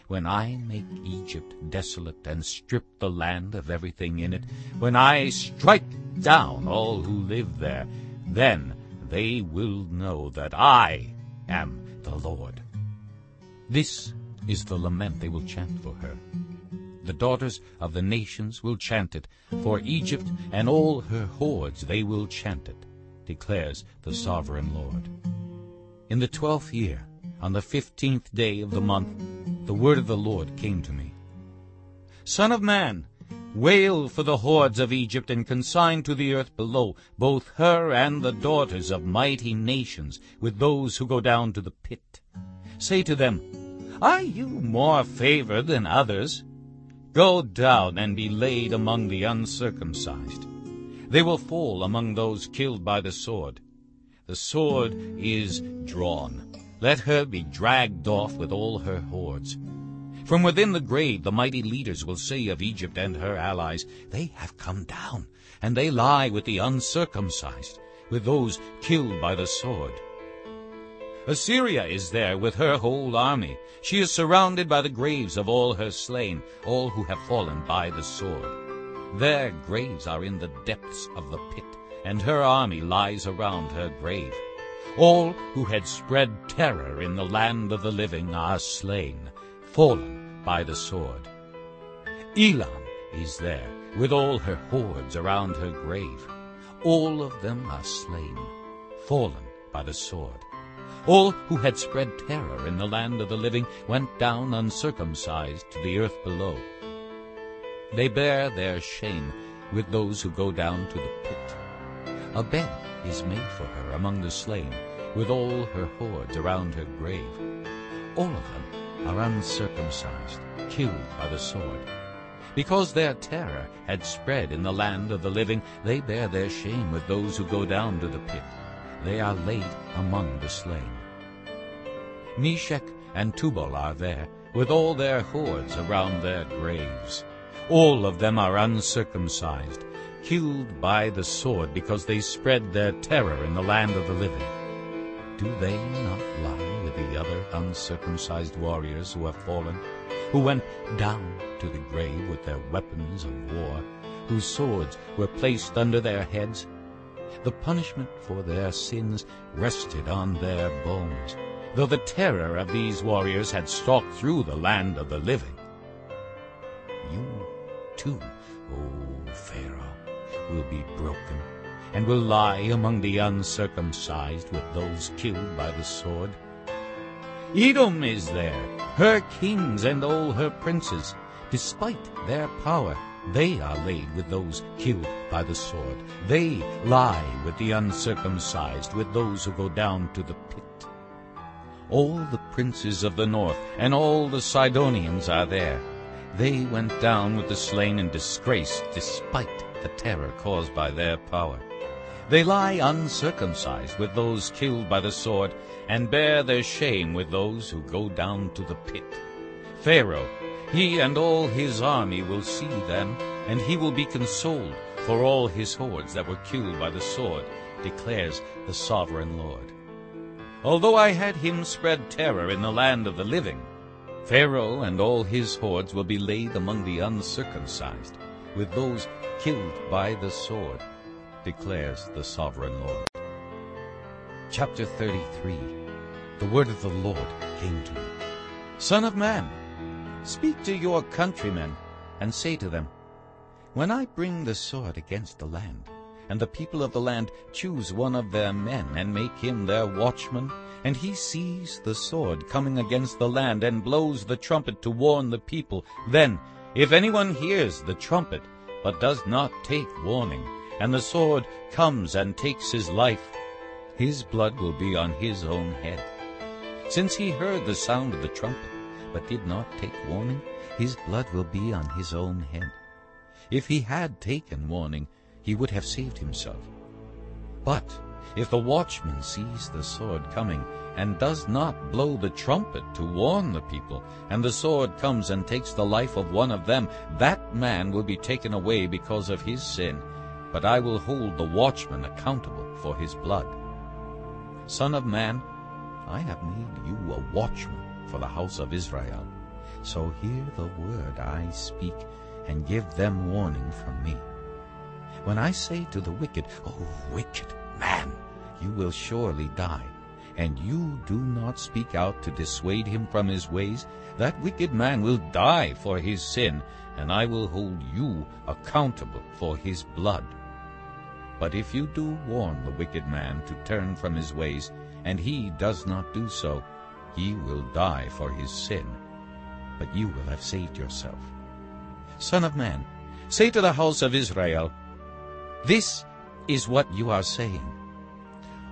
When I make Egypt desolate and strip the land of everything in it, when I strike down all who live there, then they will know that I am the Lord. This is the lament they will chant for her. The daughters of the nations will chant it, for Egypt and all her hordes they will chant it, declares the sovereign Lord. In the twelfth year, on the fifteenth day of the month, the word of the Lord came to me. Son of man, Wail for the hordes of Egypt, and consign to the earth below both her and the daughters of mighty nations, with those who go down to the pit. Say to them, Are you more favored than others? Go down and be laid among the uncircumcised. They will fall among those killed by the sword. The sword is drawn. Let her be dragged off with all her hordes. From within the grave the mighty leaders will say of Egypt and her allies, They have come down, and they lie with the uncircumcised, with those killed by the sword. Assyria is there with her whole army. She is surrounded by the graves of all her slain, all who have fallen by the sword. Their graves are in the depths of the pit, and her army lies around her grave. All who had spread terror in the land of the living are slain, fallen by the sword. Elam is there, with all her hordes around her grave. All of them are slain, fallen by the sword. All who had spread terror in the land of the living went down uncircumcised to the earth below. They bear their shame with those who go down to the pit. A bed is made for her among the slain, with all her hordes around her grave. All of them are uncircumcised, killed by the sword. Because their terror had spread in the land of the living, they bear their shame with those who go down to the pit. They are laid among the slain. Meshech and Tubal are there, with all their hordes around their graves. All of them are uncircumcised, killed by the sword because they spread their terror in the land of the living. Do they not lie with the other uncircumcised warriors who have fallen, who went down to the grave with their weapons of war, whose swords were placed under their heads? The punishment for their sins rested on their bones, though the terror of these warriors had stalked through the land of the living. You too, O Pharaoh, will be broken, and will lie among the uncircumcised with those killed by the sword. Edom is there, her kings and all her princes. Despite their power, they are laid with those killed by the sword. They lie with the uncircumcised, with those who go down to the pit. All the princes of the north and all the Sidonians are there. They went down with the slain in disgrace despite the terror caused by their power. They lie uncircumcised with those killed by the sword, and bear their shame with those who go down to the pit. Pharaoh, he and all his army will see them, and he will be consoled for all his hordes that were killed by the sword, declares the sovereign Lord. Although I had him spread terror in the land of the living, Pharaoh and all his hordes will be laid among the uncircumcised, with those killed by the sword, declares the sovereign Lord. Chapter 33 The word of the Lord came to me. Son of man, speak to your countrymen, and say to them, When I bring the sword against the land, and the people of the land choose one of their men, and make him their watchman, and he sees the sword coming against the land, and blows the trumpet to warn the people, then, if anyone hears the trumpet, but does not take warning, and the sword comes and takes his life, his blood will be on his own head. Since he heard the sound of the trumpet, but did not take warning, his blood will be on his own head. If he had taken warning, he would have saved himself. But if the watchman sees the sword coming, and does not blow the trumpet to warn the people, and the sword comes and takes the life of one of them, that man will be taken away because of his sin, but I will hold the watchman accountable for his blood. Son of man, I have made you a watchman for the house of Israel. So hear the word I speak, and give them warning from me. When I say to the wicked, O wicked man, you will surely die, and you do not speak out to dissuade him from his ways, that wicked man will die for his sin, and I will hold you accountable for his blood. But if you do warn the wicked man to turn from his ways, and he does not do so, he will die for his sin, but you will have saved yourself. Son of man, say to the house of Israel, This is what you are saying.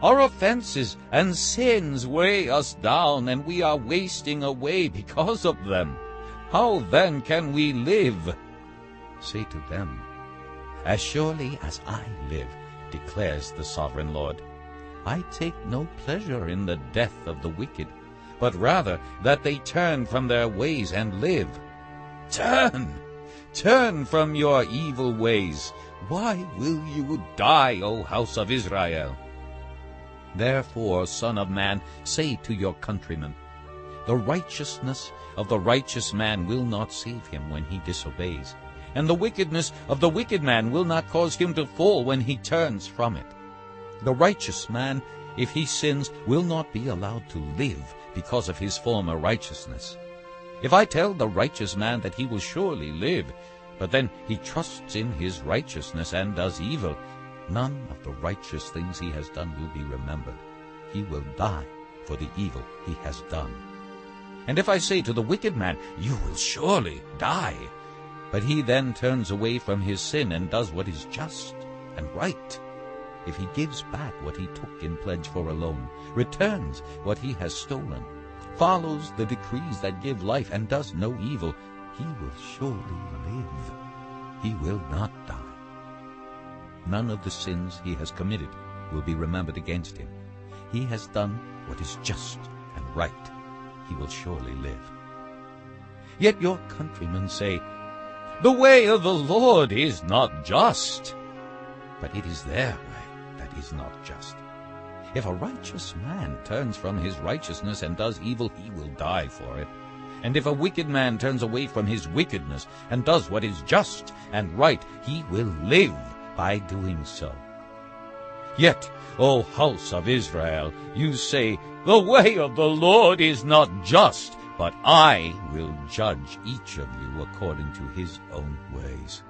Our offenses and sins weigh us down, and we are wasting away because of them. How then can we live? Say to them, As surely as I live, declares the sovereign Lord, I take no pleasure in the death of the wicked. but rather that they turn from their ways and live. Turn! Turn from your evil ways. Why will you die, O house of Israel? Therefore, Son of Man, say to your countrymen, The righteousness of the righteous man will not save him when he disobeys, and the wickedness of the wicked man will not cause him to fall when he turns from it. The righteous man, if he sins, will not be allowed to live because of his former righteousness. If I tell the righteous man that he will surely live, but then he trusts in his righteousness and does evil, None of the righteous things he has done will be remembered. He will die for the evil he has done. And if I say to the wicked man, You will surely die, but he then turns away from his sin and does what is just and right, if he gives back what he took in pledge for a loan, returns what he has stolen, follows the decrees that give life and does no evil, he will surely live. He will not die none of the sins he has committed will be remembered against him. He has done what is just and right. He will surely live. Yet your countrymen say, The way of the Lord is not just. But it is their way that is not just. If a righteous man turns from his righteousness and does evil, he will die for it. And if a wicked man turns away from his wickedness and does what is just and right, he will live by doing so. Yet, O house of Israel, you say, The way of the Lord is not just, but I will judge each of you according to his own ways.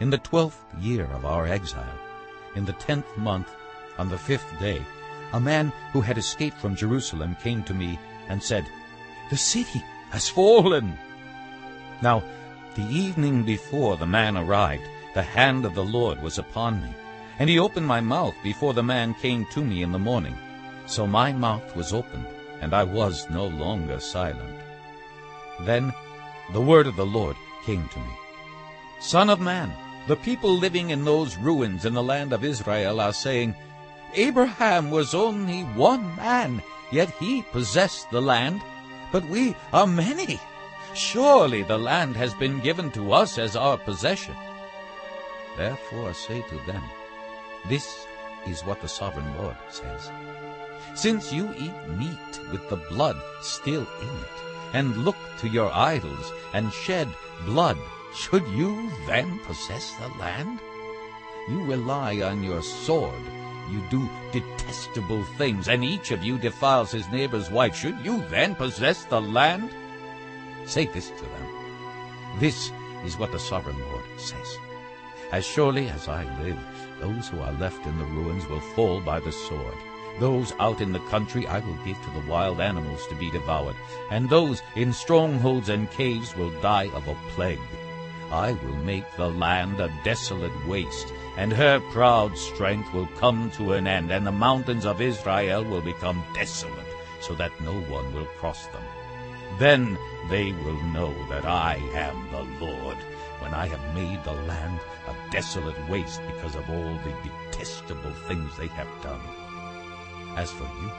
In the twelfth year of our exile, in the tenth month, on the fifth day, a man who had escaped from Jerusalem came to me and said, The city has fallen. Now, the evening before the man arrived, the hand of the Lord was upon me. And he opened my mouth before the man came to me in the morning. So my mouth was opened, and I was no longer silent. Then the word of the Lord came to me. Son of man, the people living in those ruins in the land of Israel are saying, Abraham was only one man, yet he possessed the land, but we are many. Surely the land has been given to us as our possession. Therefore say to them, This is what the sovereign Lord says. Since you eat meat with the blood still in it, and look to your idols, and shed blood, should you then possess the land? You rely on your sword. You do detestable things, and each of you defiles his neighbor's wife. Should you then possess the land? Say this to them. This is what the sovereign Lord says. As surely as I live, those who are left in the ruins will fall by the sword. Those out in the country I will give to the wild animals to be devoured, and those in strongholds and caves will die of a plague. I will make the land a desolate waste, and her proud strength will come to an end, and the mountains of Israel will become desolate, so that no one will cross them. Then they will know that I am the Lord, when I have made the land a desolate waste because of all the detestable things they have done. As for you,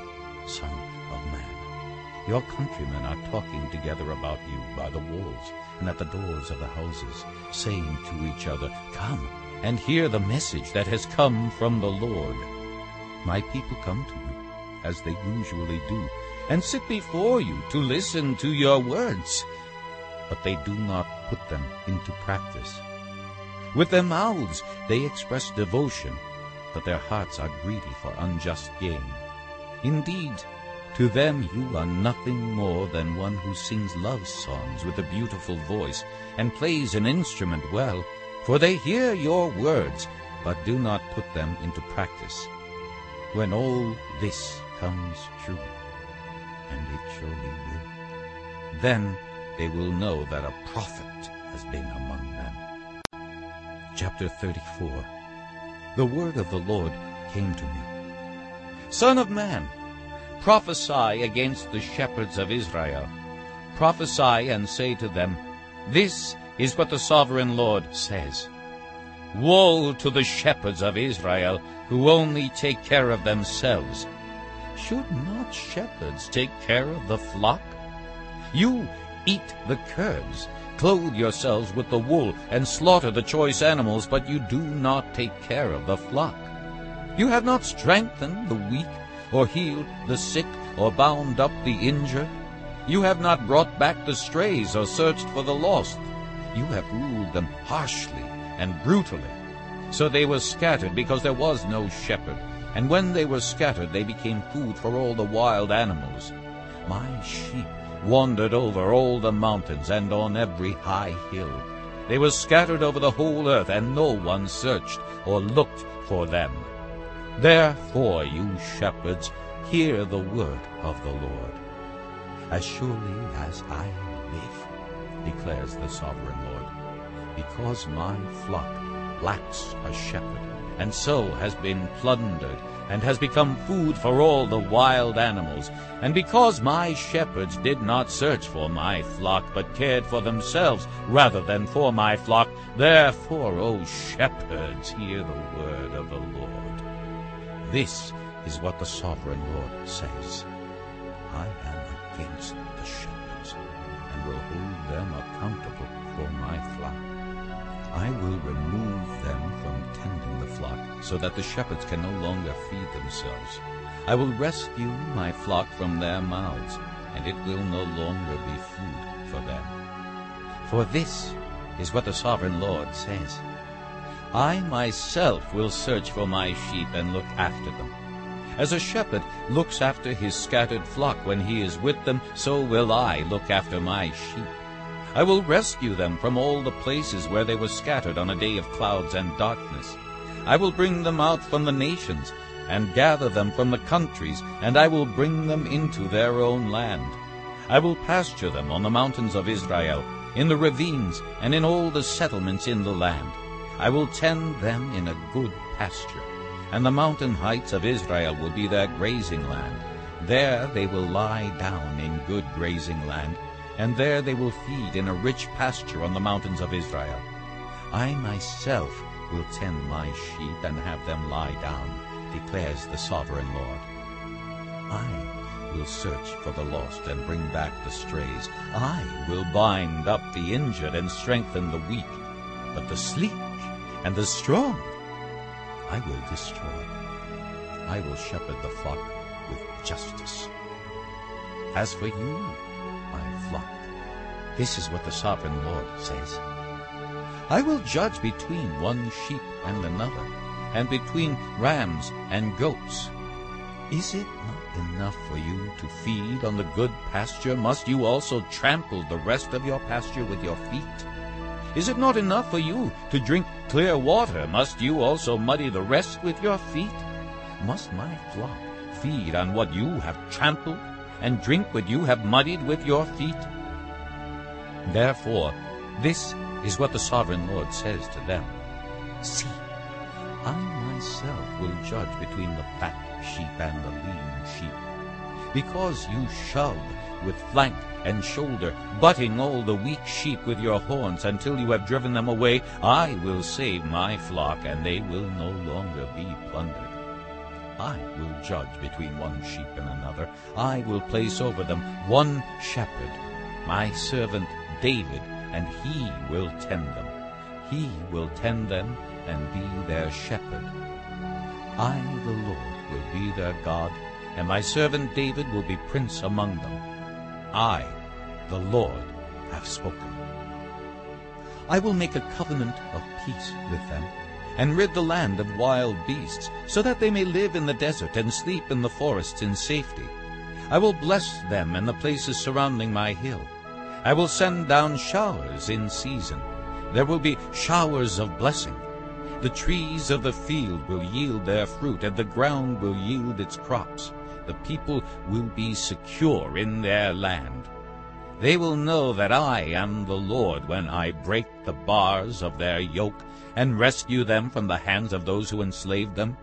son of man, your countrymen are talking together about you by the walls and at the doors of the houses, saying to each other, Come and hear the message that has come from the Lord. My people come to you, as they usually do, and sit before you to listen to your words but they do not put them into practice. With their mouths they express devotion, but their hearts are greedy for unjust gain. Indeed, to them you are nothing more than one who sings love songs with a beautiful voice and plays an instrument well, for they hear your words, but do not put them into practice. When all this comes true, and it surely will, then they will know that a prophet has been among them. Chapter 34 The word of the Lord came to me. Son of man, prophesy against the shepherds of Israel. Prophesy and say to them, This is what the sovereign Lord says. Woe to the shepherds of Israel, who only take care of themselves. Should not shepherds take care of the flock? You eat the curds, clothe yourselves with the wool, and slaughter the choice animals, but you do not take care of the flock. You have not strengthened the weak, or healed the sick, or bound up the injured. You have not brought back the strays, or searched for the lost. You have ruled them harshly and brutally. So they were scattered because there was no shepherd. And when they were scattered, they became food for all the wild animals. My sheep wandered over all the mountains and on every high hill. They were scattered over the whole earth, and no one searched or looked for them. Therefore, you shepherds, hear the word of the Lord. As surely as I declares the sovereign Lord, because my flock lacks a shepherd, and so has been plundered, and has become food for all the wild animals. And because my shepherds did not search for my flock, but cared for themselves rather than for my flock, therefore, O shepherds, hear the word of the Lord. This is what the sovereign Lord says. I am against will hold them accountable for my flock. I will remove them from tending the flock, so that the shepherds can no longer feed themselves. I will rescue my flock from their mouths, and it will no longer be food for them. For this is what the sovereign Lord says. I myself will search for my sheep and look after them. As a shepherd looks after his scattered flock when he is with them, so will I look after my sheep. I will rescue them from all the places where they were scattered on a day of clouds and darkness. I will bring them out from the nations, and gather them from the countries, and I will bring them into their own land. I will pasture them on the mountains of Israel, in the ravines, and in all the settlements in the land. I will tend them in a good pasture, and the mountain heights of Israel will be their grazing land. There they will lie down in good grazing land, and there they will feed in a rich pasture on the mountains of Israel. I myself will tend my sheep and have them lie down, declares the sovereign Lord. I will search for the lost and bring back the strays. I will bind up the injured and strengthen the weak. But the sleek and the strong I will destroy. I will shepherd the flock with justice. As for you, my flock. This is what the sovereign Lord says. I will judge between one sheep and another, and between rams and goats. Is it not enough for you to feed on the good pasture? Must you also trample the rest of your pasture with your feet? Is it not enough for you to drink clear water? Must you also muddy the rest with your feet? Must my flock feed on what you have trampled and drink what you have muddied with your feet? Therefore, this is what the sovereign Lord says to them. See, I myself will judge between the fat sheep and the lean sheep. Because you shove with flank and shoulder, butting all the weak sheep with your horns until you have driven them away, I will save my flock, and they will no longer be plundered. I will judge between one sheep and another. I will place over them one shepherd, my servant David, and he will tend them. He will tend them and be their shepherd. I, the Lord, will be their God, and my servant David will be prince among them. I, the Lord, have spoken. I will make a covenant of peace with them and rid the land of wild beasts, so that they may live in the desert and sleep in the forests in safety. I will bless them and the places surrounding my hill. I will send down showers in season. There will be showers of blessing. The trees of the field will yield their fruit, and the ground will yield its crops. The people will be secure in their land. They will know that I am the Lord when I break the bars of their yoke and rescue them from the hands of those who enslaved them.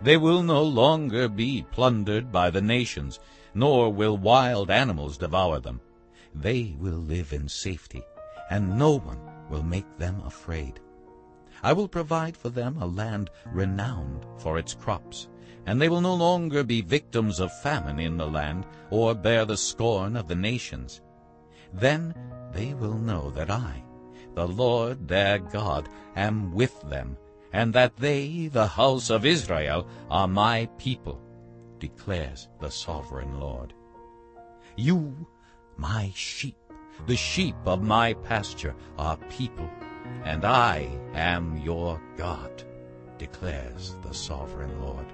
They will no longer be plundered by the nations, nor will wild animals devour them. They will live in safety, and no one will make them afraid. I will provide for them a land renowned for its crops, and they will no longer be victims of famine in the land, or bear the scorn of the nations. Then they will know that I, the Lord their God, am with them, and that they, the house of Israel, are my people, declares the sovereign Lord. You, my sheep, the sheep of my pasture, are people, and I am your God, declares the sovereign Lord.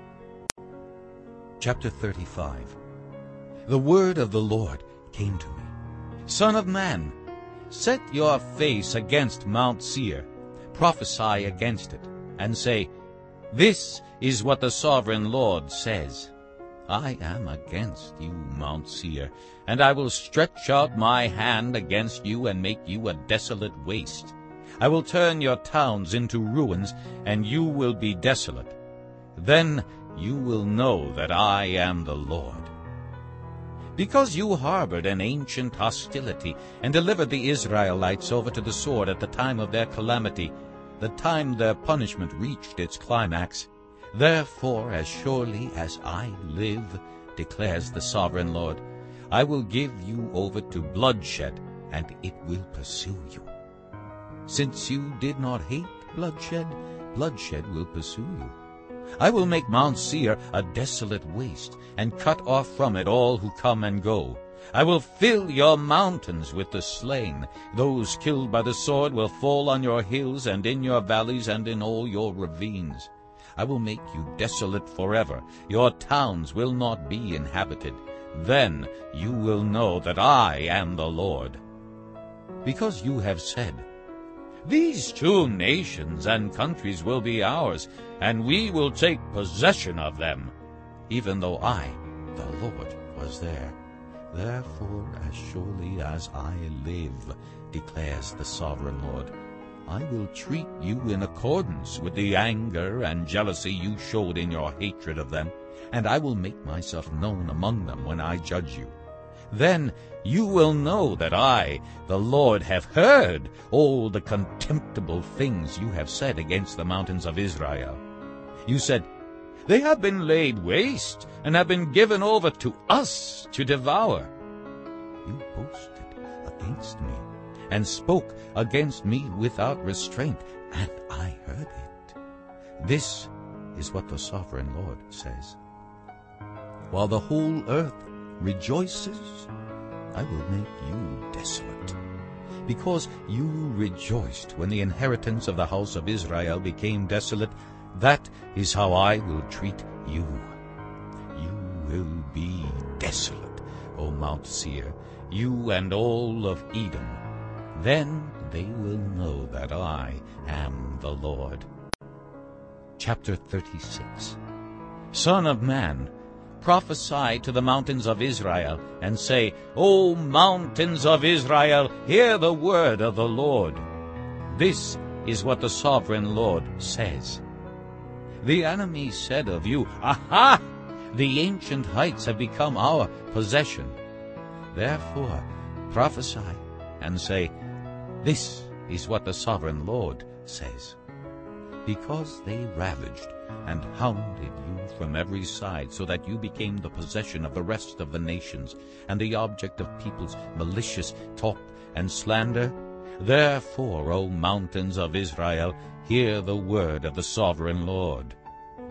Chapter 35 The word of the Lord came to me. Son of man, set your face against Mount Seir, prophesy against it, and say, This is what the sovereign Lord says. I am against you, Mount Seir, and I will stretch out my hand against you and make you a desolate waste. I will turn your towns into ruins, and you will be desolate. Then you will know that I am the Lord. Because you harbored an ancient hostility and delivered the Israelites over to the sword at the time of their calamity, the time their punishment reached its climax, Therefore, as surely as I live, declares the sovereign Lord, I will give you over to bloodshed, and it will pursue you. Since you did not hate bloodshed, bloodshed will pursue you. I will make Mount Seir a desolate waste, and cut off from it all who come and go. I will fill your mountains with the slain. Those killed by the sword will fall on your hills and in your valleys and in all your ravines. I will make you desolate forever. Your towns will not be inhabited. Then you will know that I am the Lord. Because you have said, These two nations and countries will be ours, and we will take possession of them, even though I, the Lord, was there. Therefore, as surely as I live, declares the sovereign Lord, I will treat you in accordance with the anger and jealousy you showed in your hatred of them, and I will make myself known among them when I judge you. Then you will know that I, the Lord, have heard all the contemptible things you have said against the mountains of Israel. You said, They have been laid waste and have been given over to us to devour. You boasted against me and spoke against me without restraint, and I heard it. This is what the sovereign Lord says. While the whole earth rejoices, I will make you desolate. Because you rejoiced when the inheritance of the house of Israel became desolate, that is how I will treat you. You will be desolate, O Mount Seir, you and all of Edom, then they will know that I am the Lord. Chapter 36 Son of man, prophesy to the mountains of Israel, and say, O mountains of Israel, hear the word of the Lord. This is what the sovereign Lord says. The enemy said of you, Aha! The ancient heights have become our possession. Therefore prophesy and say, this is what the sovereign Lord says. Because they ravaged and hounded you from every side, so that you became the possession of the rest of the nations, and the object of people's malicious talk and slander, therefore, O mountains of Israel, hear the word of the sovereign Lord.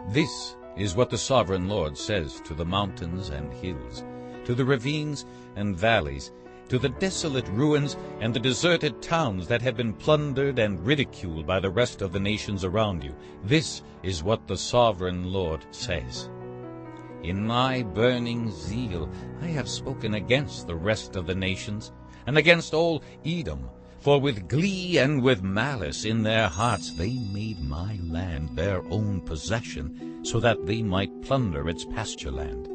This is what the sovereign Lord says to the mountains and hills, to the ravines and valleys, to the desolate ruins and the deserted towns that have been plundered and ridiculed by the rest of the nations around you. This is what the sovereign Lord says. In my burning zeal I have spoken against the rest of the nations, and against all Edom, for with glee and with malice in their hearts they made my land their own possession, so that they might plunder its pasture land.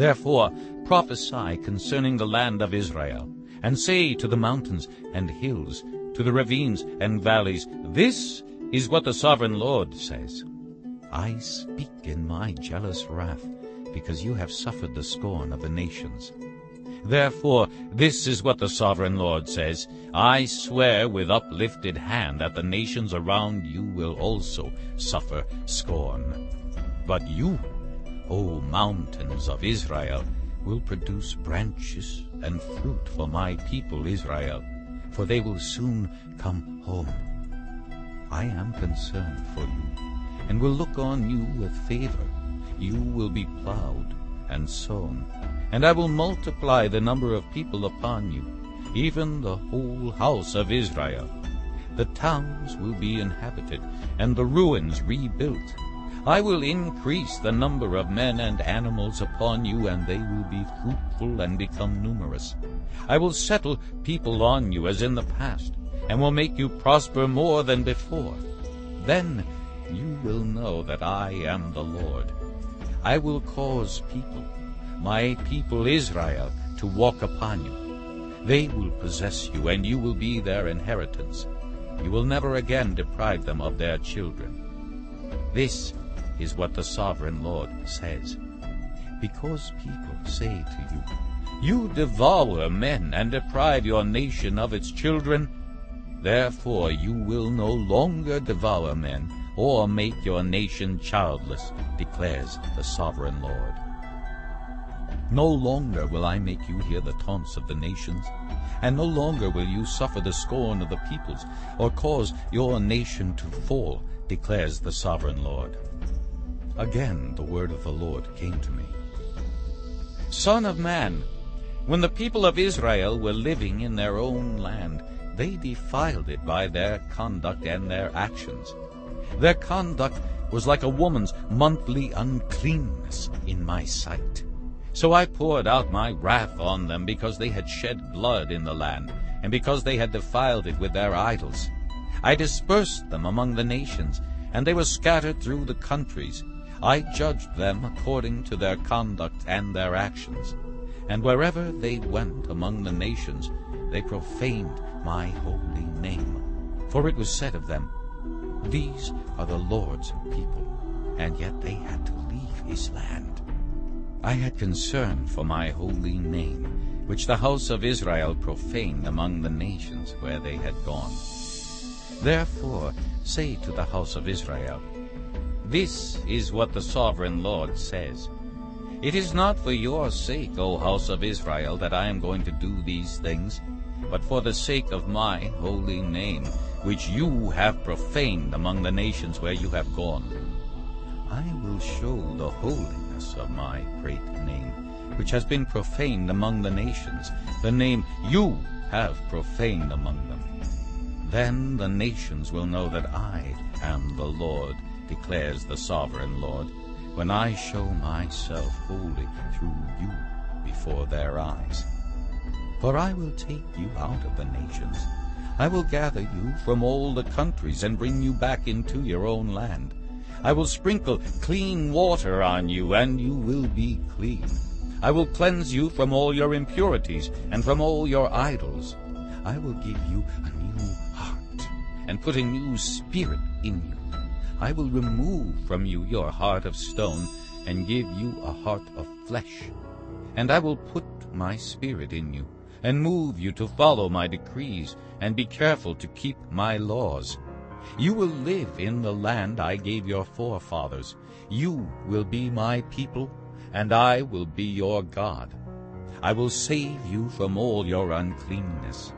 Therefore prophesy concerning the land of Israel, and say to the mountains and hills, to the ravines and valleys, This is what the sovereign Lord says. I speak in my jealous wrath, because you have suffered the scorn of the nations. Therefore this is what the sovereign Lord says, I swear with uplifted hand that the nations around you will also suffer scorn. But you O mountains of Israel, will produce branches and fruit for my people Israel, for they will soon come home. I am concerned for you, and will look on you with favor. You will be plowed and sown, and I will multiply the number of people upon you, even the whole house of Israel. The towns will be inhabited, and the ruins rebuilt. I will increase the number of men and animals upon you, and they will be fruitful and become numerous. I will settle people on you as in the past, and will make you prosper more than before. Then you will know that I am the Lord. I will cause people, my people Israel, to walk upon you. They will possess you, and you will be their inheritance. You will never again deprive them of their children. This is what the sovereign Lord says. Because people say to you, You devour men and deprive your nation of its children, therefore you will no longer devour men or make your nation childless, declares the sovereign Lord. No longer will I make you hear the taunts of the nations, and no longer will you suffer the scorn of the peoples, or cause your nation to fall, declares the sovereign Lord. Again the word of the Lord came to me. Son of man, when the people of Israel were living in their own land, they defiled it by their conduct and their actions. Their conduct was like a woman's monthly uncleanness in my sight. So I poured out my wrath on them because they had shed blood in the land, and because they had defiled it with their idols. I dispersed them among the nations, and they were scattered through the countries. I judged them according to their conduct and their actions. And wherever they went among the nations, they profaned my holy name. For it was said of them, These are the Lord's people, and yet they had to leave his land. I had concern for my holy name, which the house of Israel profaned among the nations where they had gone. Therefore say to the house of Israel, This is what the sovereign Lord says. It is not for your sake, O house of Israel, that I am going to do these things, but for the sake of my holy name, which you have profaned among the nations where you have gone. I will show the holiness of my great name, which has been profaned among the nations, the name you have profaned among them. Then the nations will know that I am the Lord, declares the sovereign Lord, when I show myself holy through you before their eyes. For I will take you out of the nations. I will gather you from all the countries and bring you back into your own land. I will sprinkle clean water on you, and you will be clean. I will cleanse you from all your impurities and from all your idols. I will give you a new heart and put a new spirit in you. I will remove from you your heart of stone and give you a heart of flesh. And I will put my spirit in you and move you to follow my decrees and be careful to keep my laws. You will live in the land I gave your forefathers. You will be my people, and I will be your God. I will save you from all your uncleanness.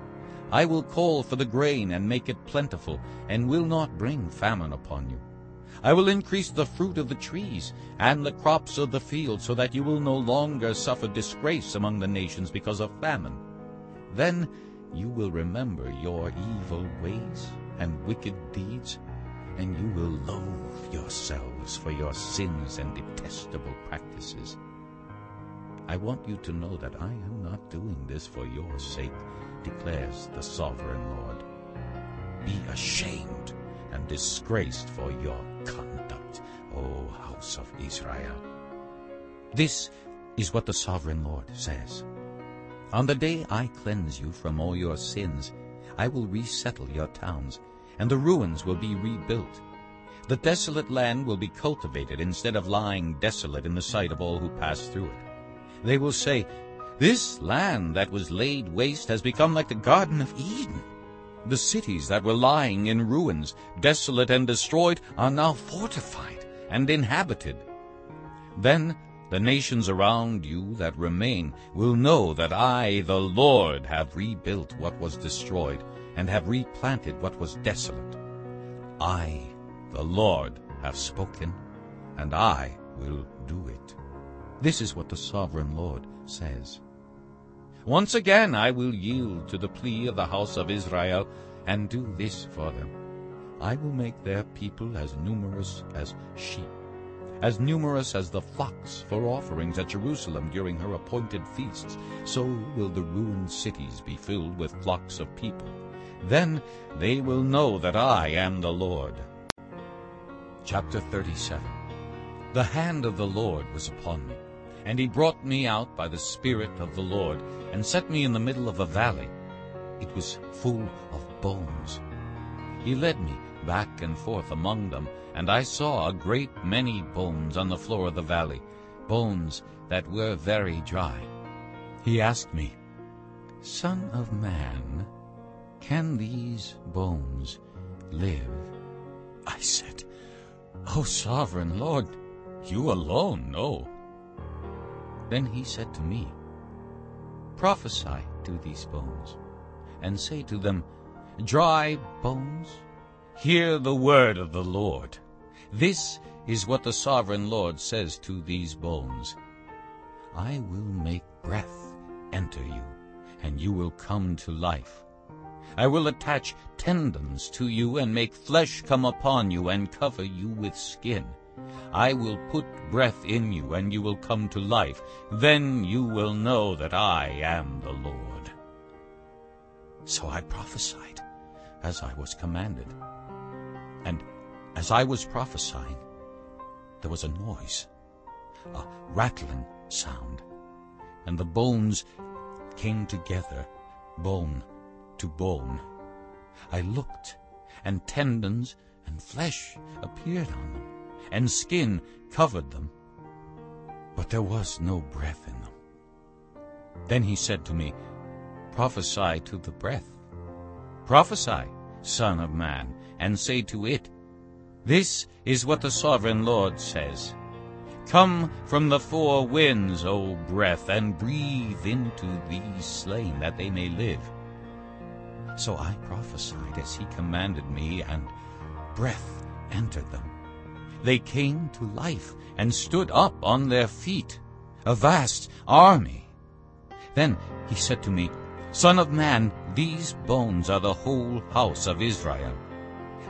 I will call for the grain and make it plentiful, and will not bring famine upon you. I will increase the fruit of the trees and the crops of the field, so that you will no longer suffer disgrace among the nations because of famine. Then you will remember your evil ways and wicked deeds, and you will loathe yourselves for your sins and detestable practices. I want you to know that I am not doing this for your sake, declares the sovereign Lord. Be ashamed and disgraced for your conduct, O house of Israel. This is what the sovereign Lord says. On the day I cleanse you from all your sins, I will resettle your towns, and the ruins will be rebuilt. The desolate land will be cultivated instead of lying desolate in the sight of all who pass through it. They will say, This land that was laid waste has become like the Garden of Eden. The cities that were lying in ruins, desolate and destroyed, are now fortified and inhabited. Then the nations around you that remain will know that I, the Lord, have rebuilt what was destroyed, and have replanted what was desolate. I, the Lord, have spoken, and I will do it. This is what the sovereign Lord says. Once again I will yield to the plea of the house of Israel, and do this for them. I will make their people as numerous as sheep as numerous as the flocks for offerings at Jerusalem during her appointed feasts, so will the ruined cities be filled with flocks of people. Then they will know that I am the Lord. Chapter 37 The hand of the Lord was upon me, and he brought me out by the Spirit of the Lord, and set me in the middle of a valley. It was full of bones. He led me back and forth among them, and I saw a great many bones on the floor of the valley, bones that were very dry. He asked me, Son of man, can these bones live? I said, O sovereign Lord, you alone know. Then he said to me, Prophesy to these bones, and say to them, Dry bones, hear the word of the Lord. This is what the sovereign Lord says to these bones. I will make breath enter you, and you will come to life. I will attach tendons to you and make flesh come upon you and cover you with skin. I will put breath in you, and you will come to life. Then you will know that I am the Lord. So I prophesied, as I was commanded. And as I was prophesying, there was a noise, a rattling sound, and the bones came together, bone to bone. I looked, and tendons and flesh appeared on them, and skin covered them, but there was no breath in them. Then he said to me, Prophesy to the breath. Prophesy, son of man, and say to it, this is what the sovereign Lord says. Come from the four winds, O breath, and breathe into these slain, that they may live. So I prophesied as he commanded me, and breath entered them. They came to life and stood up on their feet, a vast army. Then he said to me, Son of man, these bones are the whole house of Israel.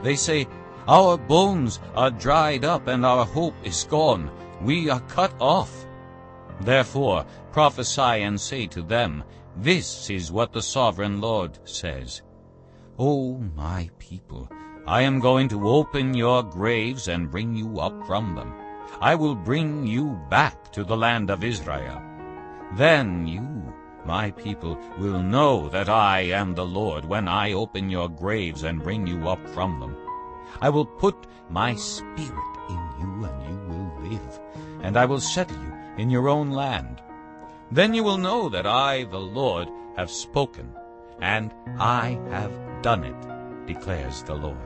They say, our bones are dried up, and our hope is gone. We are cut off. Therefore prophesy and say to them, This is what the sovereign Lord says. O my people, I am going to open your graves and bring you up from them. I will bring you back to the land of Israel. Then you, my people, will know that I am the Lord when I open your graves and bring you up from them. I will put my spirit in you, and you will live, and I will settle you in your own land. Then you will know that I, the Lord, have spoken, and I have done it, declares the Lord.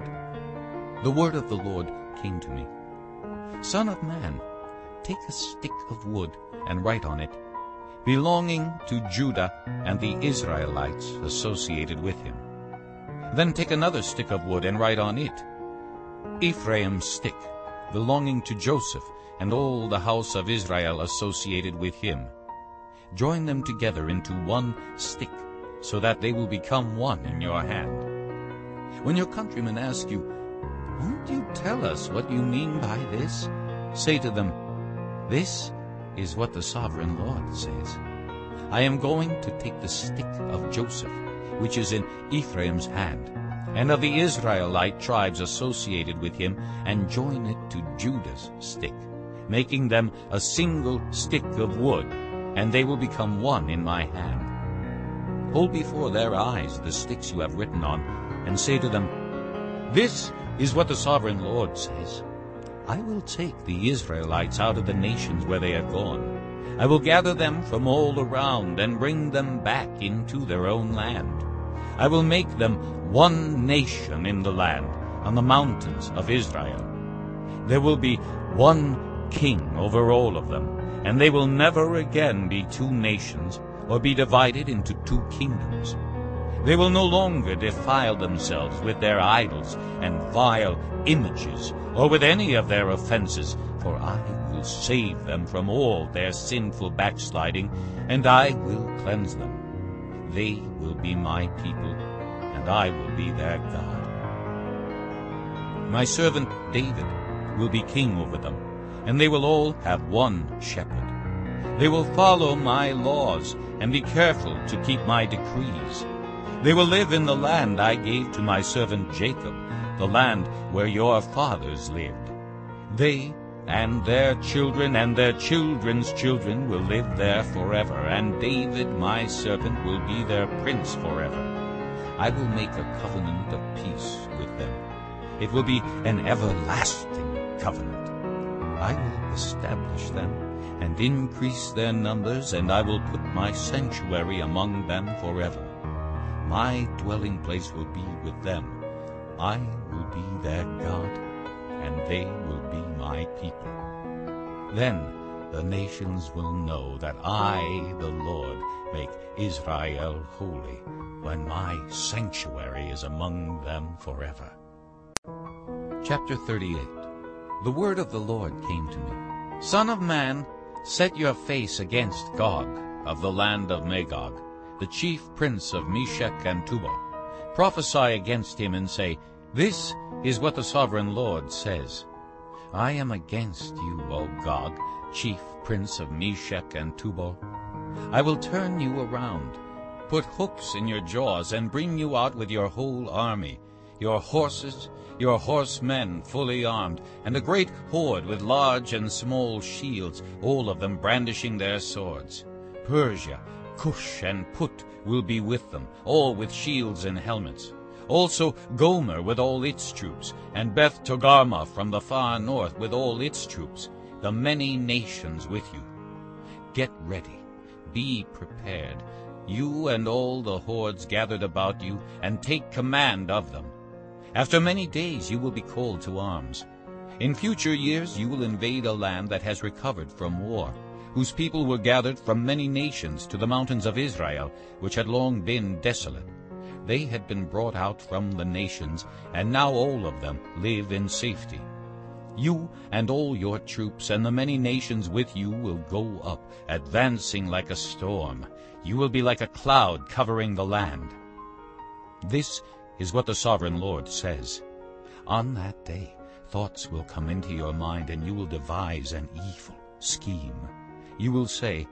The word of the Lord came to me. Son of man, take a stick of wood and write on it, belonging to Judah and the Israelites associated with him. Then take another stick of wood and write on it, Ephraim's stick, belonging to Joseph, and all the house of Israel associated with him. Join them together into one stick, so that they will become one in your hand. When your countrymen ask you, Won't you tell us what you mean by this? Say to them, This is what the sovereign Lord says. I am going to take the stick of Joseph, which is in Ephraim's hand, and of the Israelite tribes associated with him, and join it to Judah's stick, making them a single stick of wood, and they will become one in my hand. Hold before their eyes the sticks you have written on, and say to them, This is what the sovereign Lord says. I will take the Israelites out of the nations where they have gone. I will gather them from all around and bring them back into their own land. I will make them one nation in the land, on the mountains of Israel. There will be one king over all of them, and they will never again be two nations or be divided into two kingdoms. They will no longer defile themselves with their idols and vile images, or with any of their offenses, for I will save them from all their sinful backsliding, and I will cleanse them. They will be my people, and I will be their God. My servant David will be king over them, and they will all have one shepherd. They will follow my laws and be careful to keep my decrees. They will live in the land I gave to my servant Jacob, the land where your fathers lived. They and their children and their children's children will live there forever, and David my servant will be their prince forever. I will make a covenant of peace with them. It will be an everlasting covenant. I will establish them and increase their numbers, and I will put my sanctuary among them forever. My dwelling place will be with them. I will be their God, and they will be my people. Then the nations will know that I, the Lord, make Israel holy, when my sanctuary is among them forever. Chapter 38 The word of the Lord came to me. Son of man, set your face against Gog of the land of Magog, the chief prince of Meshech and Tubal. Prophesy against him and say, This is what the sovereign Lord says. I am against you, O Gog, chief prince of Meshech and Tubal. I will turn you around, put hooks in your jaws, and bring you out with your whole army, your horses, your horsemen fully armed, and a great horde with large and small shields, all of them brandishing their swords. Persia, Cush and Put will be with them, all with shields and helmets. Also Gomer with all its troops, and Beth Togarmah from the far north with all its troops, the many nations with you. Get ready, be prepared, you and all the hordes gathered about you, and take command of them. After many days you will be called to arms. In future years you will invade a land that has recovered from war whose people were gathered from many nations to the mountains of Israel, which had long been desolate. They had been brought out from the nations, and now all of them live in safety. You and all your troops and the many nations with you will go up, advancing like a storm. You will be like a cloud covering the land. This is what the Sovereign Lord says. On that day thoughts will come into your mind, and you will devise an evil scheme. You will say,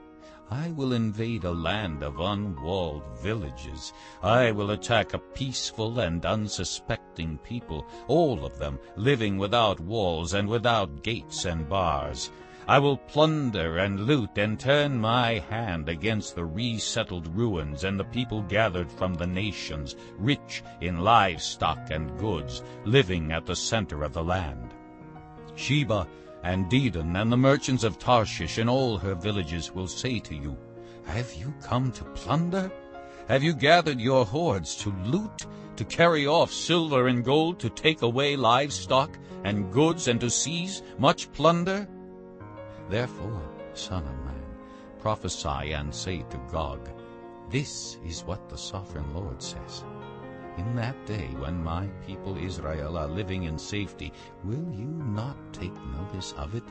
I will invade a land of unwalled villages. I will attack a peaceful and unsuspecting people, all of them living without walls and without gates and bars. I will plunder and loot and turn my hand against the resettled ruins and the people gathered from the nations, rich in livestock and goods, living at the center of the land. Sheba and Dedan and the merchants of Tarshish and all her villages will say to you, Have you come to plunder? Have you gathered your hordes to loot, to carry off silver and gold, to take away livestock and goods, and to seize much plunder? Therefore, son of man, prophesy and say to Gog, This is what the sovereign Lord says. In that day when my people Israel are living in safety, will you not take notice of it?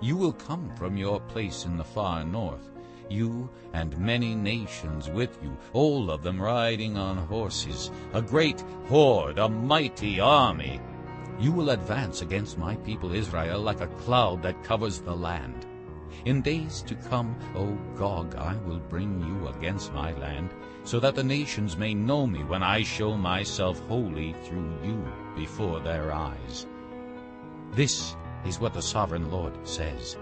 You will come from your place in the far north, you and many nations with you, all of them riding on horses, a great horde, a mighty army. You will advance against my people Israel like a cloud that covers the land. In days to come, O Gog, I will bring you against my land, so that the nations may know me when I show myself holy through you before their eyes. This is what the sovereign Lord says.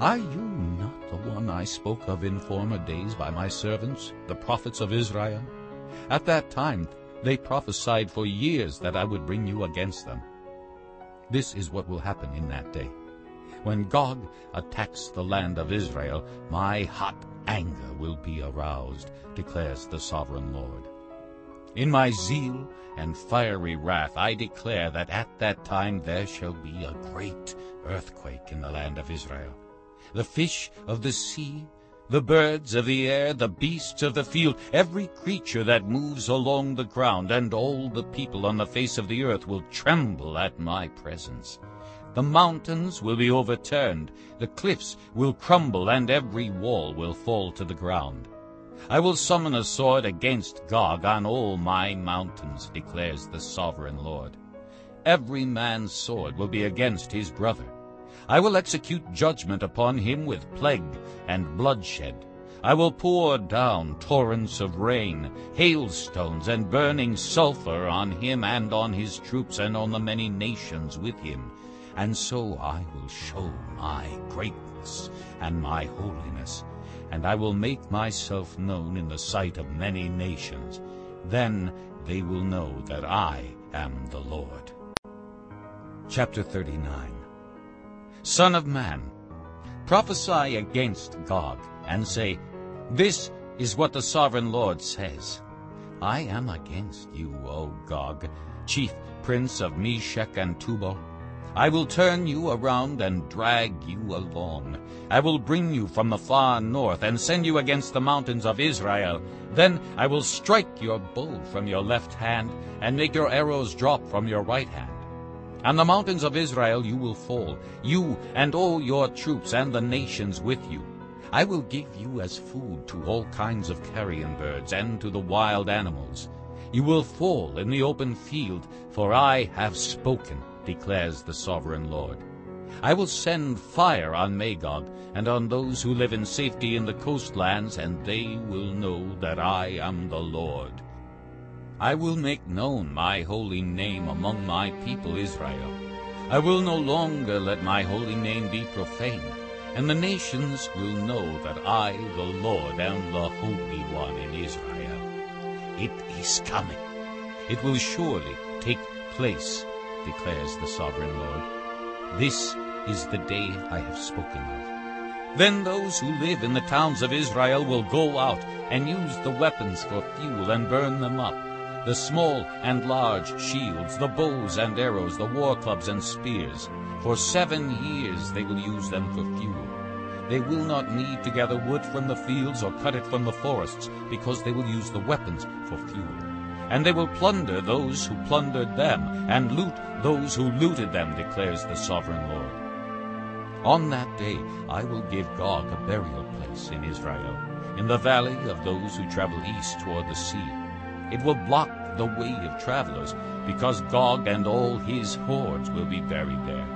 Are you not the one I spoke of in former days by my servants, the prophets of Israel? At that time they prophesied for years that I would bring you against them. This is what will happen in that day. When Gog attacks the land of Israel, my hot anger will be aroused, declares the sovereign Lord. In my zeal and fiery wrath I declare that at that time there shall be a great earthquake in the land of Israel. The fish of the sea, the birds of the air, the beasts of the field, every creature that moves along the ground, and all the people on the face of the earth will tremble at my presence. The mountains will be overturned, the cliffs will crumble, and every wall will fall to the ground. I will summon a sword against Gog on all my mountains, declares the sovereign Lord. Every man's sword will be against his brother. I will execute judgment upon him with plague and bloodshed. I will pour down torrents of rain, hailstones, and burning sulfur on him and on his troops and on the many nations with him. And so I will show my greatness and my holiness and I will make myself known in the sight of many nations. Then they will know that I am the Lord. Chapter 39 Son of man, prophesy against Gog, and say, This is what the sovereign Lord says. I am against you, O Gog, chief prince of Meshech and Tubal. I will turn you around and drag you along. I will bring you from the far north and send you against the mountains of Israel. Then I will strike your bow from your left hand and make your arrows drop from your right hand. On the mountains of Israel you will fall, you and all your troops and the nations with you. I will give you as food to all kinds of carrion birds and to the wild animals. You will fall in the open field, for I have spoken declares the sovereign Lord. I will send fire on Magog and on those who live in safety in the coastlands, and they will know that I am the Lord. I will make known my holy name among my people Israel. I will no longer let my holy name be profaned, and the nations will know that I, the Lord, am the Holy One in Israel. It is coming. It will surely take place declares the sovereign Lord. This is the day I have spoken of. Then those who live in the towns of Israel will go out and use the weapons for fuel and burn them up, the small and large shields, the bows and arrows, the war clubs and spears. For seven years they will use them for fuel. They will not need to gather wood from the fields or cut it from the forests, because they will use the weapons for fuel and they will plunder those who plundered them, and loot those who looted them, declares the sovereign Lord. On that day I will give Gog a burial place in Israel, in the valley of those who travel east toward the sea. It will block the way of travelers, because Gog and all his hordes will be buried there.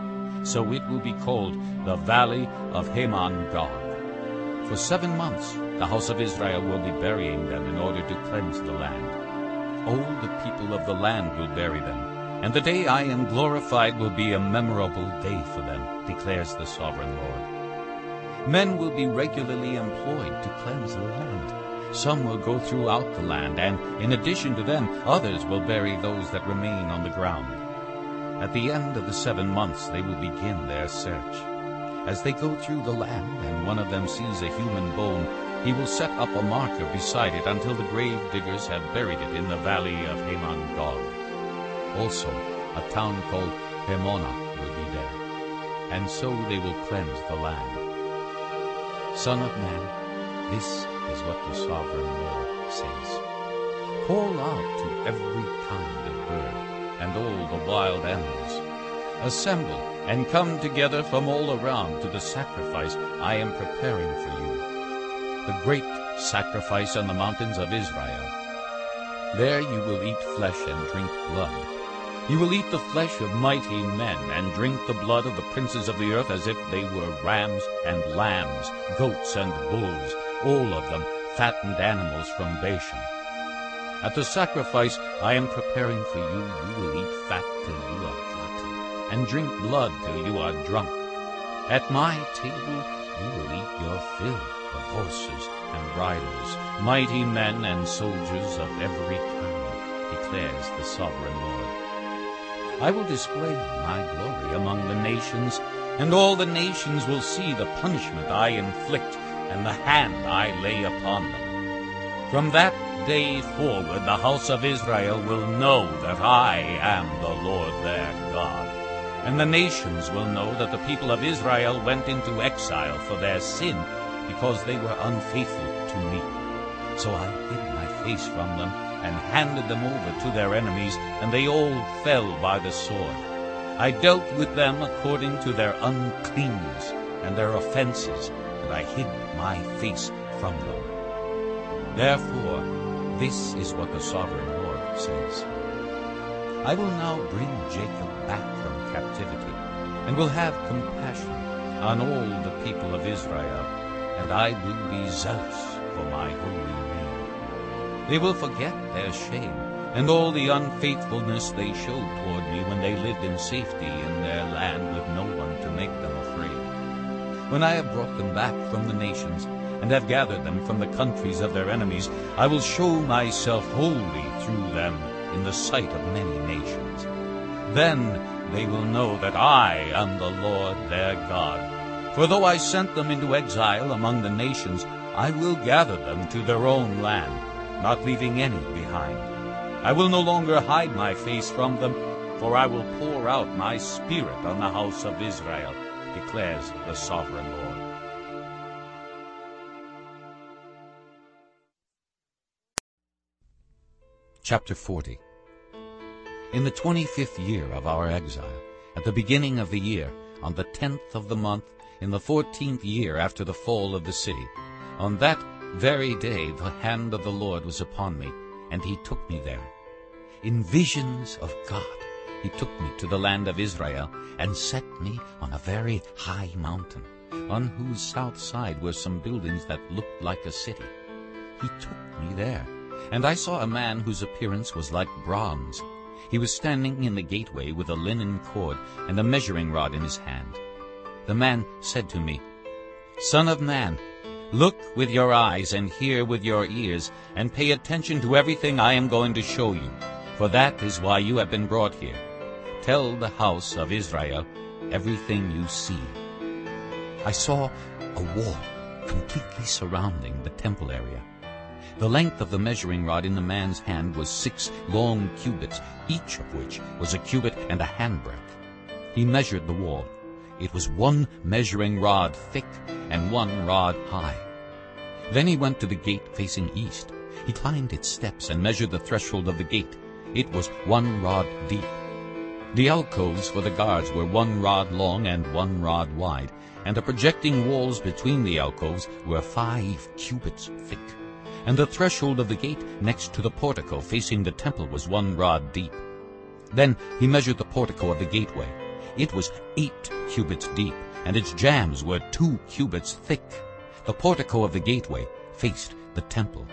So it will be called the Valley of Hamon Gog. For seven months the house of Israel will be burying them in order to cleanse the land all the people of the land will bury them. And the day I am glorified will be a memorable day for them, declares the sovereign Lord. Men will be regularly employed to cleanse the land. Some will go throughout the land, and in addition to them, others will bury those that remain on the ground. At the end of the seven months they will begin their search. As they go through the land, and one of them sees a human bone, he will set up a marker beside it until the grave diggers have buried it in the valley of Hamon Gog. Also, a town called Hamonah will be there, and so they will cleanse the land. Son of man, this is what the sovereign Lord says. Call out to every kind of bird and all the wild animals. Assemble and come together from all around to the sacrifice I am preparing for you the great sacrifice on the mountains of Israel. There you will eat flesh and drink blood. You will eat the flesh of mighty men and drink the blood of the princes of the earth as if they were rams and lambs, goats and bulls, all of them fattened animals from Bashan. At the sacrifice I am preparing for you, you will eat fat till you are glutted, and drink blood till you are drunk. At my table you will eat your fill of horses and riders, mighty men and soldiers of every kind, declares the sovereign Lord. I will display my glory among the nations, and all the nations will see the punishment I inflict and the hand I lay upon them. From that day forward the house of Israel will know that I am the Lord their God. And the nations will know that the people of Israel went into exile for their sin, because they were unfaithful to me. So I hid my face from them, and handed them over to their enemies, and they all fell by the sword. I dealt with them according to their uncleanness and their offenses, and I hid my face from them. Therefore, this is what the sovereign Lord says. I will now bring Jacob back from captivity, and will have compassion on all the people of Israel, and I will be zealous for my holy. They will forget their shame, and all the unfaithfulness they showed toward me when they lived in safety in their land with no one to make them afraid. When I have brought them back from the nations, and have gathered them from the countries of their enemies, I will show myself holy through them in the sight of many nations. Then they will know that I am the Lord their God. For though I sent them into exile among the nations, I will gather them to their own land, not leaving any behind. I will no longer hide my face from them, for I will pour out my spirit on the house of Israel, declares the sovereign Lord. Chapter 40 In the twenty-fifth year of our exile, at the beginning of the year, on the tenth of the month, in the fourteenth year after the fall of the city, on that very day the hand of the Lord was upon me, and he took me there. In visions of God he took me to the land of Israel, and set me on a very high mountain, on whose south side were some buildings that looked like a city. He took me there and I saw a man whose appearance was like bronze. He was standing in the gateway with a linen cord and a measuring rod in his hand. The man said to me, Son of man, look with your eyes and hear with your ears, and pay attention to everything I am going to show you, for that is why you have been brought here. Tell the house of Israel everything you see. I saw a wall completely surrounding the temple area. The length of the measuring rod in the man's hand was six long cubits, each of which was a cubit and a handbreadth. He measured the wall. It was one measuring rod thick and one rod high. Then he went to the gate facing east. He climbed its steps and measured the threshold of the gate. It was one rod deep. The alcoves for the guards were one rod long and one rod wide, and the projecting walls between the alcoves were five cubits thick and the threshold of the gate next to the portico facing the temple was one rod deep. Then he measured the portico of the gateway. It was eight cubits deep, and its jambs were two cubits thick. The portico of the gateway faced the temple.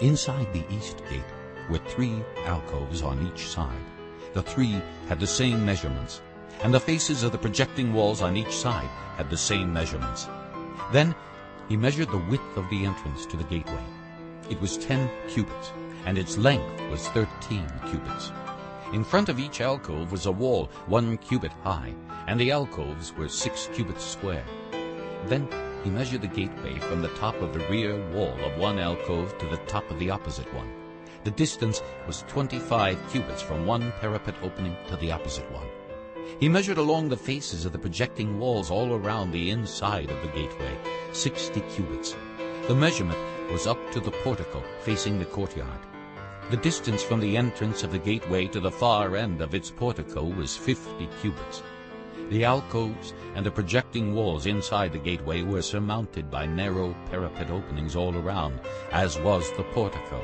Inside the east gate were three alcoves on each side. The three had the same measurements, and the faces of the projecting walls on each side had the same measurements. Then he measured the width of the entrance to the gateway. It was ten cubits, and its length was thirteen cubits. In front of each alcove was a wall one cubit high, and the alcoves were six cubits square. Then he measured the gateway from the top of the rear wall of one alcove to the top of the opposite one. The distance was twenty-five cubits from one parapet opening to the opposite one. He measured along the faces of the projecting walls all around the inside of the gateway, sixty cubits. The measurement was up to the portico facing the courtyard. The distance from the entrance of the gateway to the far end of its portico was fifty cubits. The alcoves and the projecting walls inside the gateway were surmounted by narrow parapet openings all around, as was the portico.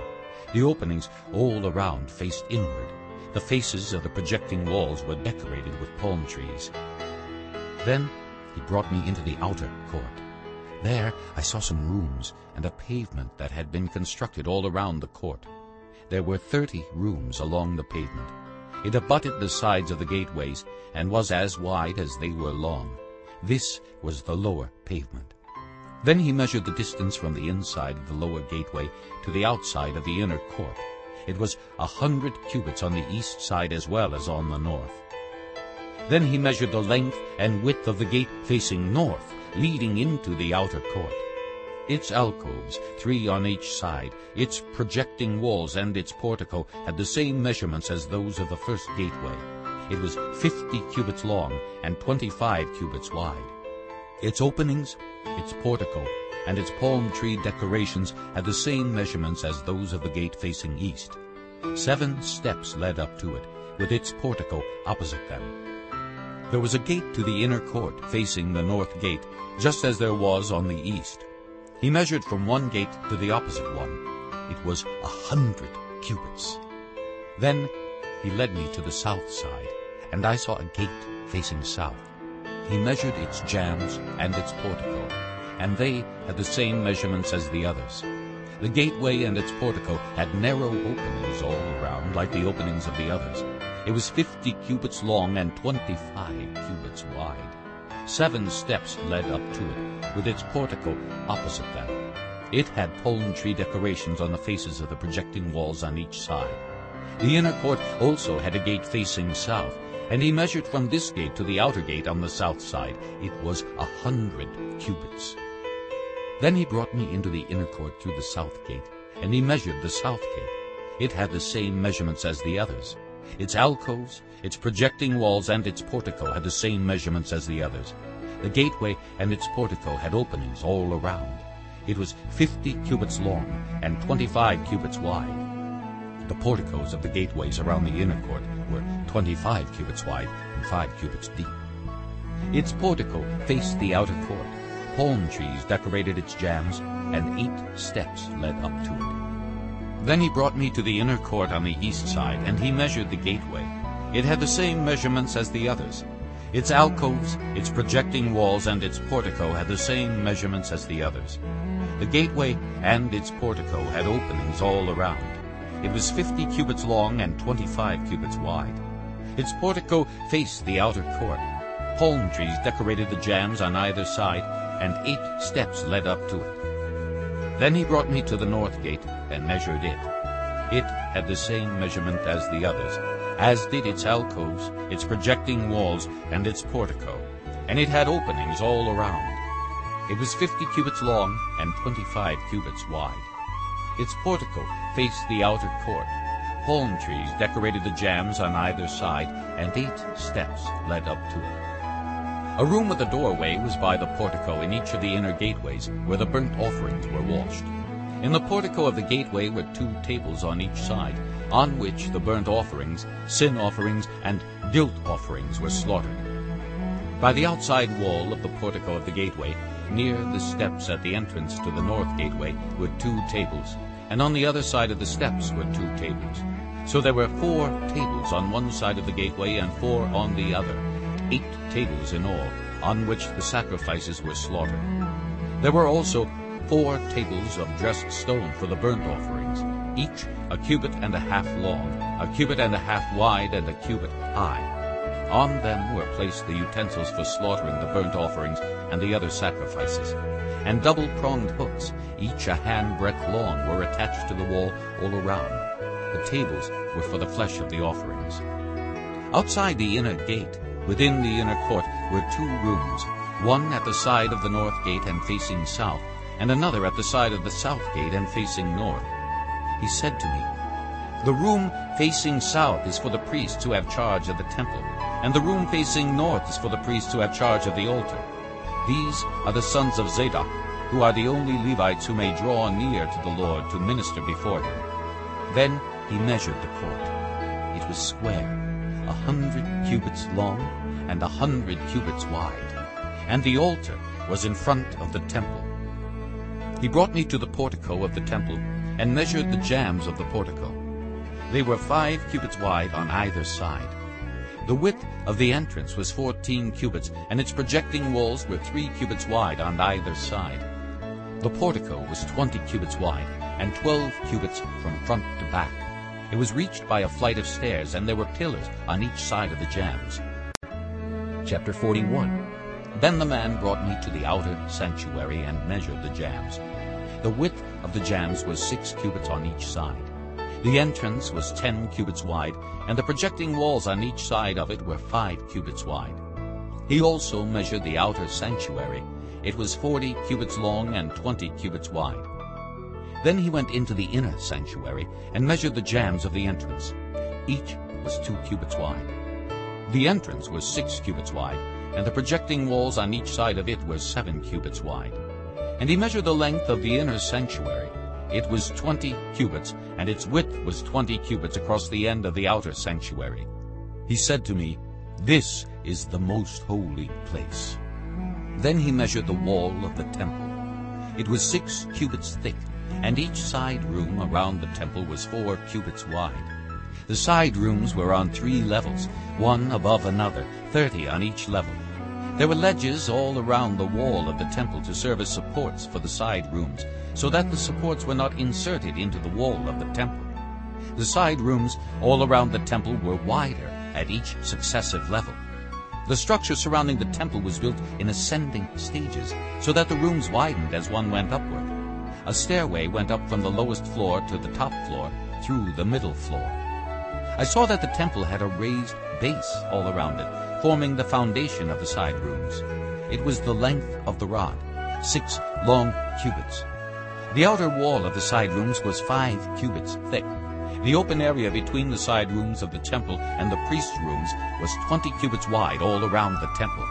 The openings all around faced inward. The faces of the projecting walls were decorated with palm trees. Then he brought me into the outer court. There I saw some rooms and a pavement that had been constructed all around the court. There were thirty rooms along the pavement. It abutted the sides of the gateways and was as wide as they were long. This was the lower pavement. Then he measured the distance from the inside of the lower gateway to the outside of the inner court. It was a hundred cubits on the east side as well as on the north. Then he measured the length and width of the gate facing north, leading into the outer court. Its alcoves, three on each side, its projecting walls and its portico had the same measurements as those of the first gateway. It was fifty cubits long and twenty-five cubits wide. Its openings, its portico, and its palm tree decorations had the same measurements as those of the gate facing east. Seven steps led up to it, with its portico opposite them. There was a gate to the inner court facing the north gate, just as there was on the east. He measured from one gate to the opposite one. It was a hundred cubits. Then he led me to the south side, and I saw a gate facing south. He measured its jambs and its portico, and they had the same measurements as the others. The gateway and its portico had narrow openings all around, like the openings of the others. It was fifty cubits long and twenty-five cubits wide. Seven steps led up to it, with its portico opposite them. It had palm tree decorations on the faces of the projecting walls on each side. The inner court also had a gate facing south, and he measured from this gate to the outer gate on the south side. It was a hundred cubits. Then he brought me into the inner court through the south gate, and he measured the south gate. It had the same measurements as the others. Its alcoves, its projecting walls, and its portico had the same measurements as the others. The gateway and its portico had openings all around. It was fifty cubits long and twenty-five cubits wide. The porticos of the gateways around the inner court were twenty-five cubits wide and five cubits deep. Its portico faced the outer court. Palm trees decorated its jambs, and eight steps led up to it. Then he brought me to the inner court on the east side, and he measured the gateway. It had the same measurements as the others. Its alcoves, its projecting walls, and its portico had the same measurements as the others. The gateway and its portico had openings all around. It was fifty cubits long and twenty-five cubits wide. Its portico faced the outer court. Palm trees decorated the jambs on either side, and eight steps led up to it. Then he brought me to the north gate and measured it. It had the same measurement as the others, as did its alcoves, its projecting walls, and its portico, and it had openings all around. It was fifty cubits long and twenty-five cubits wide. Its portico faced the outer court. Palm trees decorated the jambs on either side, and eight steps led up to it. A room with a doorway was by the portico in each of the inner gateways, where the burnt offerings were washed. In the portico of the gateway were two tables on each side, on which the burnt offerings, sin offerings, and guilt offerings were slaughtered. By the outside wall of the portico of the gateway, near the steps at the entrance to the north gateway, were two tables, and on the other side of the steps were two tables. So there were four tables on one side of the gateway and four on the other, eight tables in all, on which the sacrifices were slaughtered. There were also four tables of dressed stone for the burnt offerings, each a cubit and a half long, a cubit and a half wide, and a cubit high. On them were placed the utensils for slaughtering the burnt offerings and the other sacrifices. And double-pronged hooks, each a handbreadth long, were attached to the wall all around. The tables were for the flesh of the offerings. Outside the inner gate, within the inner court, were two rooms, one at the side of the north gate and facing south, and another at the side of the south gate and facing north. He said to me, The room facing south is for the priests who have charge of the temple, and the room facing north is for the priests who have charge of the altar. These are the sons of Zadok, who are the only Levites who may draw near to the Lord to minister before him. Then he measured the court. It was square, a hundred cubits long and a hundred cubits wide, and the altar was in front of the temple. He brought me to the portico of the temple and measured the jambs of the portico. They were five cubits wide on either side. The width of the entrance was fourteen cubits, and its projecting walls were three cubits wide on either side. The portico was twenty cubits wide, and twelve cubits from front to back. It was reached by a flight of stairs, and there were pillars on each side of the jambs. Chapter 41 Then the man brought me to the outer sanctuary and measured the jambs. The width of the jambs was six cubits on each side. The entrance was ten cubits wide, and the projecting walls on each side of it were five cubits wide. He also measured the outer sanctuary. It was forty cubits long and twenty cubits wide. Then he went into the inner sanctuary and measured the jambs of the entrance. Each was two cubits wide. The entrance was six cubits wide, and the projecting walls on each side of it were seven cubits wide. And he measured the length of the inner sanctuary. It was twenty cubits, and its width was twenty cubits across the end of the outer sanctuary. He said to me, This is the most holy place. Then he measured the wall of the temple. It was six cubits thick, and each side room around the temple was four cubits wide. The side rooms were on three levels, one above another, thirty on each level. There were ledges all around the wall of the temple to serve as supports for the side rooms, so that the supports were not inserted into the wall of the temple. The side rooms all around the temple were wider at each successive level. The structure surrounding the temple was built in ascending stages, so that the rooms widened as one went upward. A stairway went up from the lowest floor to the top floor through the middle floor. I saw that the temple had a raised base all around it, forming the foundation of the side rooms. It was the length of the rod, six long cubits. The outer wall of the side rooms was five cubits thick. The open area between the side rooms of the temple and the priest's rooms was twenty cubits wide all around the temple.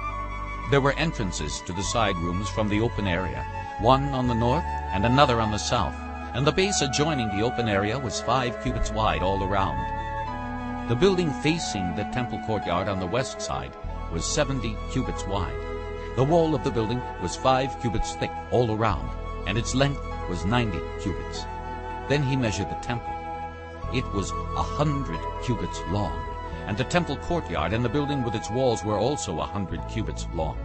There were entrances to the side rooms from the open area, one on the north and another on the south, and the base adjoining the open area was five cubits wide all around. The building facing the temple courtyard on the west side was seventy cubits wide. The wall of the building was five cubits thick all around, and its length was ninety cubits. Then he measured the temple. It was a hundred cubits long, and the temple courtyard and the building with its walls were also a hundred cubits long.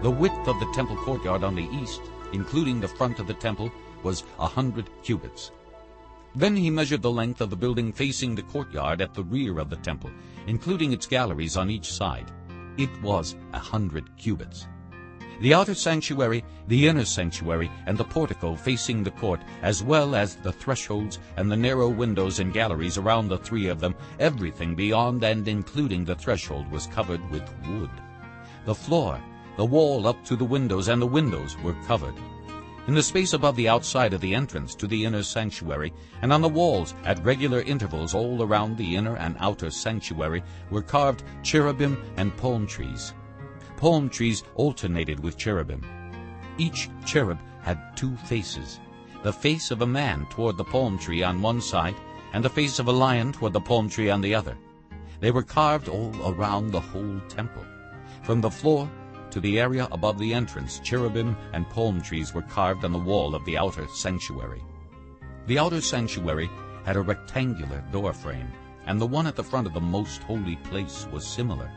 The width of the temple courtyard on the east, including the front of the temple, was a hundred cubits. Then he measured the length of the building facing the courtyard at the rear of the temple, including its galleries on each side. It was a hundred cubits. The outer sanctuary, the inner sanctuary, and the portico facing the court, as well as the thresholds and the narrow windows and galleries around the three of them, everything beyond and including the threshold was covered with wood. The floor, the wall up to the windows, and the windows were covered. In the space above the outside of the entrance to the inner sanctuary, and on the walls at regular intervals all around the inner and outer sanctuary, were carved cherubim and palm trees. Palm trees alternated with cherubim. Each cherub had two faces, the face of a man toward the palm tree on one side, and the face of a lion toward the palm tree on the other. They were carved all around the whole temple. From the floor to the area above the entrance, cherubim and palm trees were carved on the wall of the outer sanctuary. The outer sanctuary had a rectangular door frame, and the one at the front of the most holy place was similar.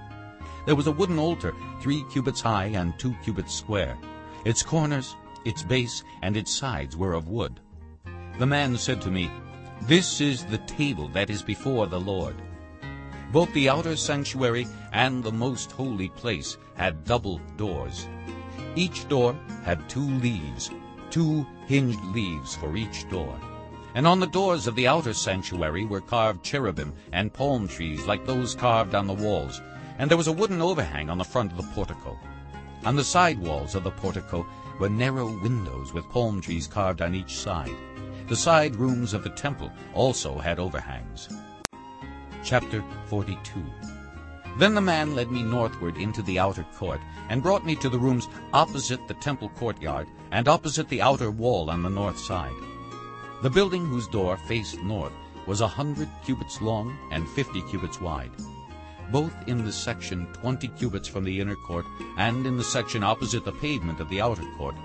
There was a wooden altar three cubits high and two cubits square. Its corners, its base, and its sides were of wood. The man said to me, This is the table that is before the Lord. Both the outer sanctuary and the most holy place had double doors. Each door had two leaves, two hinged leaves for each door. And on the doors of the outer sanctuary were carved cherubim and palm trees like those carved on the walls, and there was a wooden overhang on the front of the portico. On the side walls of the portico were narrow windows with palm trees carved on each side. The side rooms of the temple also had overhangs. Chapter 42 Then the man led me northward into the outer court, and brought me to the rooms opposite the temple courtyard, and opposite the outer wall on the north side. The building whose door faced north was a hundred cubits long and fifty cubits wide. Both in the section twenty cubits from the inner court, and in the section opposite the pavement of the outer court,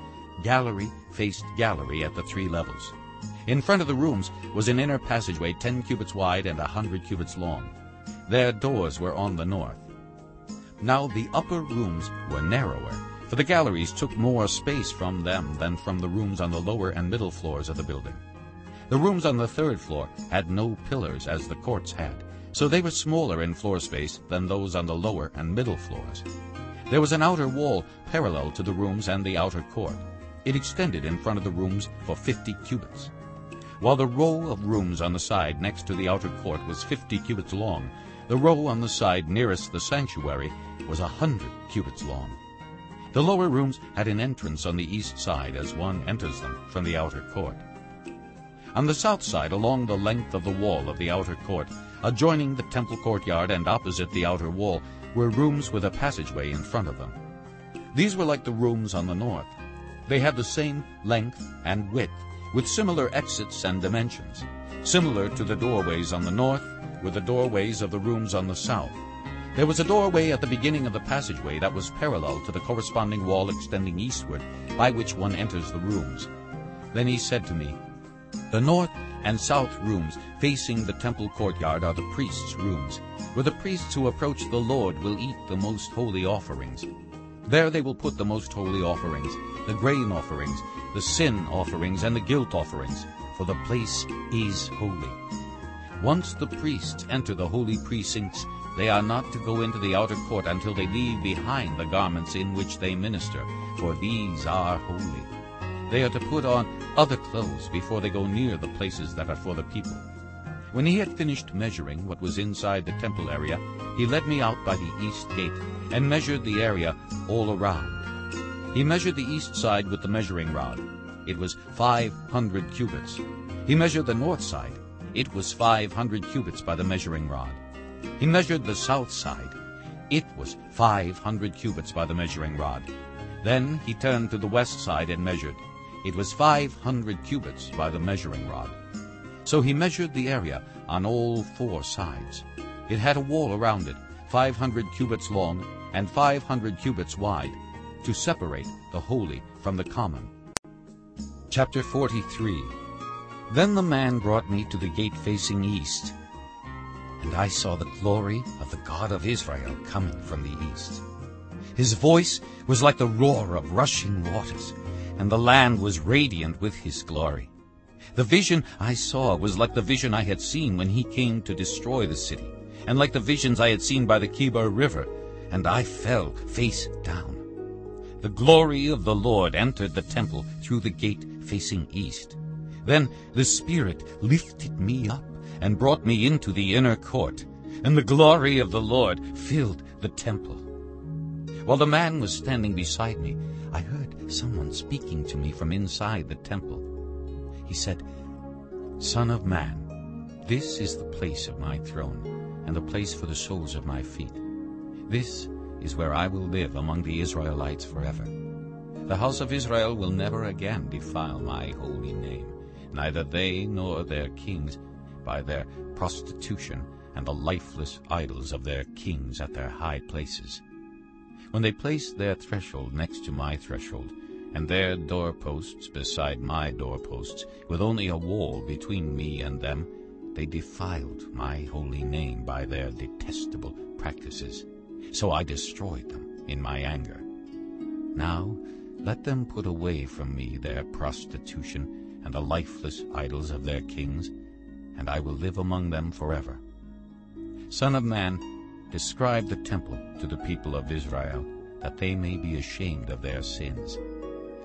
gallery faced gallery at the three levels. In front of the rooms was an inner passageway ten cubits wide and a hundred cubits long. Their doors were on the north. Now the upper rooms were narrower, for the galleries took more space from them than from the rooms on the lower and middle floors of the building. The rooms on the third floor had no pillars as the courts had, so they were smaller in floor space than those on the lower and middle floors. There was an outer wall parallel to the rooms and the outer court. It extended in front of the rooms for fifty cubits. While the row of rooms on the side next to the outer court was fifty cubits long, the row on the side nearest the sanctuary was a hundred cubits long. The lower rooms had an entrance on the east side as one enters them from the outer court. On the south side, along the length of the wall of the outer court, adjoining the temple courtyard and opposite the outer wall, were rooms with a passageway in front of them. These were like the rooms on the north. They had the same length and width, with similar exits and dimensions. Similar to the doorways on the north were the doorways of the rooms on the south. There was a doorway at the beginning of the passageway that was parallel to the corresponding wall extending eastward, by which one enters the rooms. Then he said to me, The north and south rooms facing the temple courtyard are the priests' rooms, where the priests who approach the Lord will eat the most holy offerings. There they will put the most holy offerings, the grain offerings, the sin offerings, and the guilt offerings, for the place is holy. Once the priests enter the holy precincts, they are not to go into the outer court until they leave behind the garments in which they minister, for these are holy. They are to put on other clothes before they go near the places that are for the people. When he had finished measuring what was inside the temple area, he led me out by the east gate and measured the area all around. He measured the east side with the measuring rod. It was 500 cubits. He measured the north side. It was 500 cubits by the measuring rod. He measured the south side. It was 500 cubits by the measuring rod. Then he turned to the west side and measured. It was 500 cubits by the measuring rod. So he measured the area on all four sides. It had a wall around it, 500 cubits long and 500 cubits wide, to separate the holy from the common. Chapter 43 Then the man brought me to the gate facing east, and I saw the glory of the God of Israel coming from the east. His voice was like the roar of rushing waters, and the land was radiant with his glory. The vision I saw was like the vision I had seen when he came to destroy the city, and like the visions I had seen by the Kebar River, and I fell face down. The glory of the Lord entered the temple through the gate facing east. Then the Spirit lifted me up and brought me into the inner court, and the glory of the Lord filled the temple. While the man was standing beside me, I heard someone speaking to me from inside the temple. He said, Son of man, this is the place of my throne, and the place for the soles of my feet. This is where I will live among the Israelites forever. The house of Israel will never again defile my holy name, neither they nor their kings, by their prostitution and the lifeless idols of their kings at their high places. When they placed their threshold next to my threshold, and their doorposts beside my doorposts, with only a wall between me and them, they defiled my holy name by their detestable practices. So I destroyed them in my anger. Now let them put away from me their prostitution and the lifeless idols of their kings, and I will live among them forever. Son of man, describe the temple to the people of Israel, that they may be ashamed of their sins.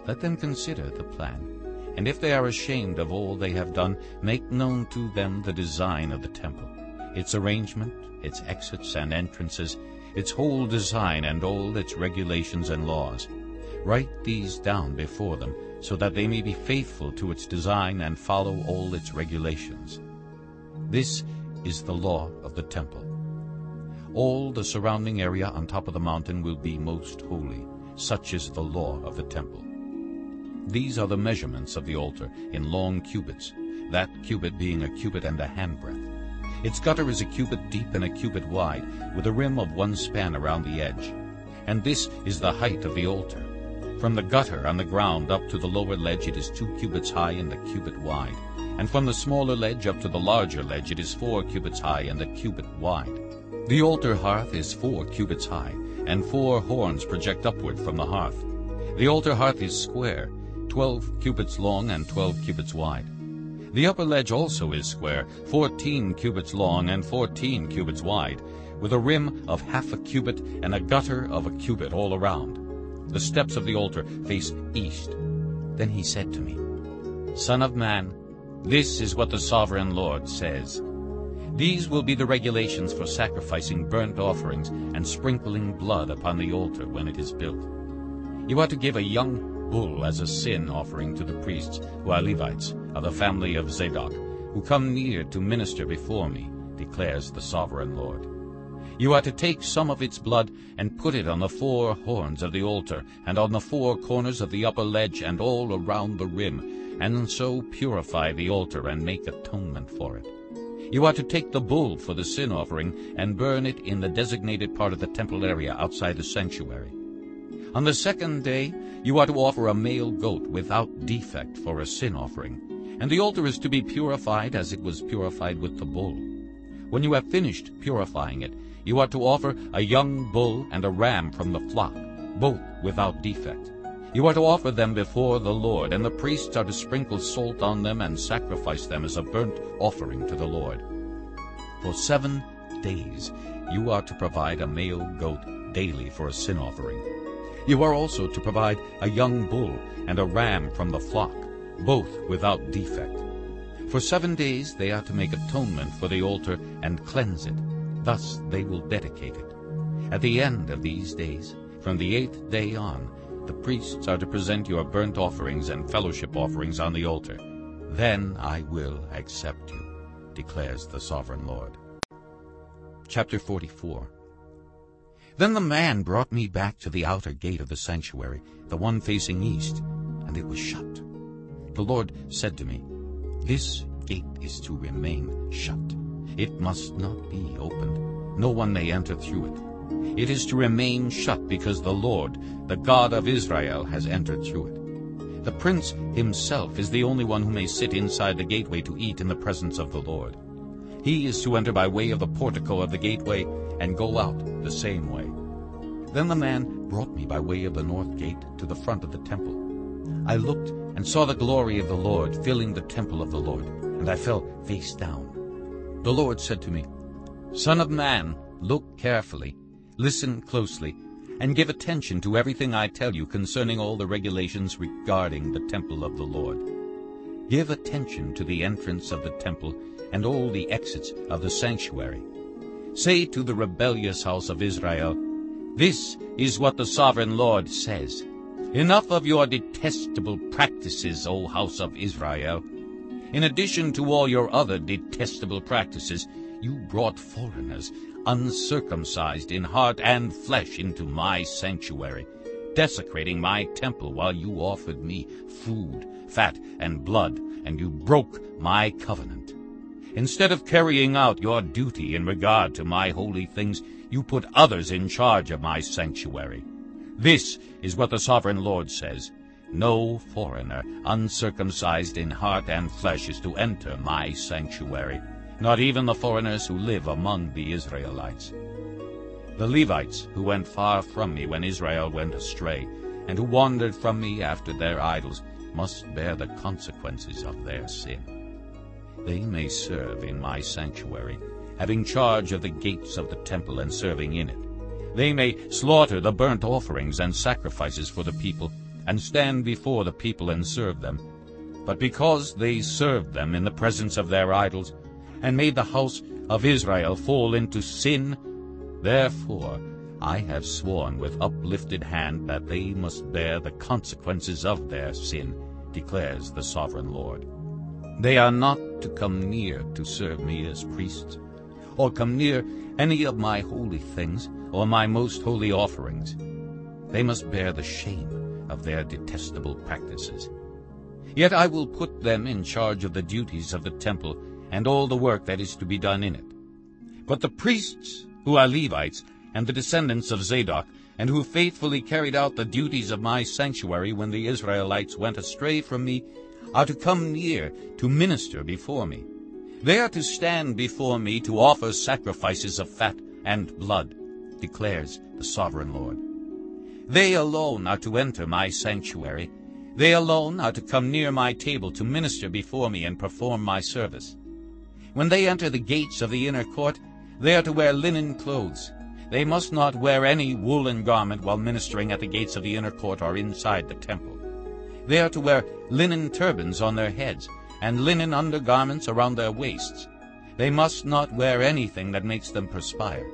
Let them consider the plan, and if they are ashamed of all they have done, make known to them the design of the temple, its arrangement, its exits and entrances, its whole design and all its regulations and laws. Write these down before them, so that they may be faithful to its design and follow all its regulations. This is the law of the temple. All the surrounding area on top of the mountain will be most holy. Such is the law of the temple. These are the measurements of the altar in long cubits, that cubit being a cubit and a handbreadth. Its gutter is a cubit deep and a cubit wide, with a rim of one span around the edge. And this is the height of the altar. From the gutter on the ground up to the lower ledge it is two cubits high and a cubit wide. And from the smaller ledge up to the larger ledge it is four cubits high and a cubit wide. The altar hearth is four cubits high, and four horns project upward from the hearth. The altar hearth is square, twelve cubits long and twelve cubits wide. The upper ledge also is square, fourteen cubits long and fourteen cubits wide, with a rim of half a cubit and a gutter of a cubit all around. The steps of the altar face east. Then he said to me, Son of man, this is what the sovereign Lord says. These will be the regulations for sacrificing burnt offerings and sprinkling blood upon the altar when it is built. You are to give a young bull as a sin offering to the priests, who are Levites, of the family of Zadok, who come near to minister before me, declares the sovereign Lord. You are to take some of its blood and put it on the four horns of the altar, and on the four corners of the upper ledge, and all around the rim, and so purify the altar and make atonement for it. You are to take the bull for the sin offering and burn it in the designated part of the temple area outside the sanctuary. On the second day you are to offer a male goat without defect for a sin offering, and the altar is to be purified as it was purified with the bull. When you have finished purifying it, you are to offer a young bull and a ram from the flock, both without defect. You are to offer them before the Lord, and the priests are to sprinkle salt on them and sacrifice them as a burnt offering to the Lord. For seven days you are to provide a male goat daily for a sin offering. You are also to provide a young bull and a ram from the flock, both without defect. For seven days they are to make atonement for the altar and cleanse it. Thus they will dedicate it. At the end of these days, from the eighth day on, the priests are to present your burnt offerings and fellowship offerings on the altar. Then I will accept you, declares the sovereign Lord. Chapter 44 Then the man brought me back to the outer gate of the sanctuary, the one facing east, and it was shut. The Lord said to me, This gate is to remain shut. It must not be opened. No one may enter through it. It is to remain shut because the Lord, the God of Israel, has entered through it. The prince himself is the only one who may sit inside the gateway to eat in the presence of the Lord. He is to enter by way of the portico of the gateway and go out the same way. Then the man brought me by way of the north gate to the front of the temple. I looked and saw the glory of the Lord filling the temple of the Lord, and I fell face down. The Lord said to me, Son of man, look carefully Listen closely, and give attention to everything I tell you concerning all the regulations regarding the temple of the Lord. Give attention to the entrance of the temple and all the exits of the sanctuary. Say to the rebellious house of Israel, This is what the sovereign Lord says. Enough of your detestable practices, O house of Israel. In addition to all your other detestable practices, you brought foreigners uncircumcised in heart and flesh into my sanctuary, desecrating my temple while you offered me food, fat, and blood, and you broke my covenant. Instead of carrying out your duty in regard to my holy things, you put others in charge of my sanctuary. This is what the sovereign Lord says. No foreigner, uncircumcised in heart and flesh, is to enter my sanctuary not even the foreigners who live among the Israelites. The Levites who went far from me when Israel went astray, and who wandered from me after their idols, must bear the consequences of their sin. They may serve in my sanctuary, having charge of the gates of the temple and serving in it. They may slaughter the burnt offerings and sacrifices for the people, and stand before the people and serve them. But because they served them in the presence of their idols, and made the house of Israel fall into sin. Therefore I have sworn with uplifted hand that they must bear the consequences of their sin, declares the sovereign Lord. They are not to come near to serve me as priests, or come near any of my holy things, or my most holy offerings. They must bear the shame of their detestable practices. Yet I will put them in charge of the duties of the temple and all the work that is to be done in it. But the priests, who are Levites, and the descendants of Zadok, and who faithfully carried out the duties of my sanctuary when the Israelites went astray from me, are to come near to minister before me. They are to stand before me to offer sacrifices of fat and blood, declares the sovereign Lord. They alone are to enter my sanctuary. They alone are to come near my table to minister before me and perform my service. When they enter the gates of the inner court, they are to wear linen clothes. They must not wear any woolen garment while ministering at the gates of the inner court or inside the temple. They are to wear linen turbans on their heads and linen undergarments around their waists. They must not wear anything that makes them perspire.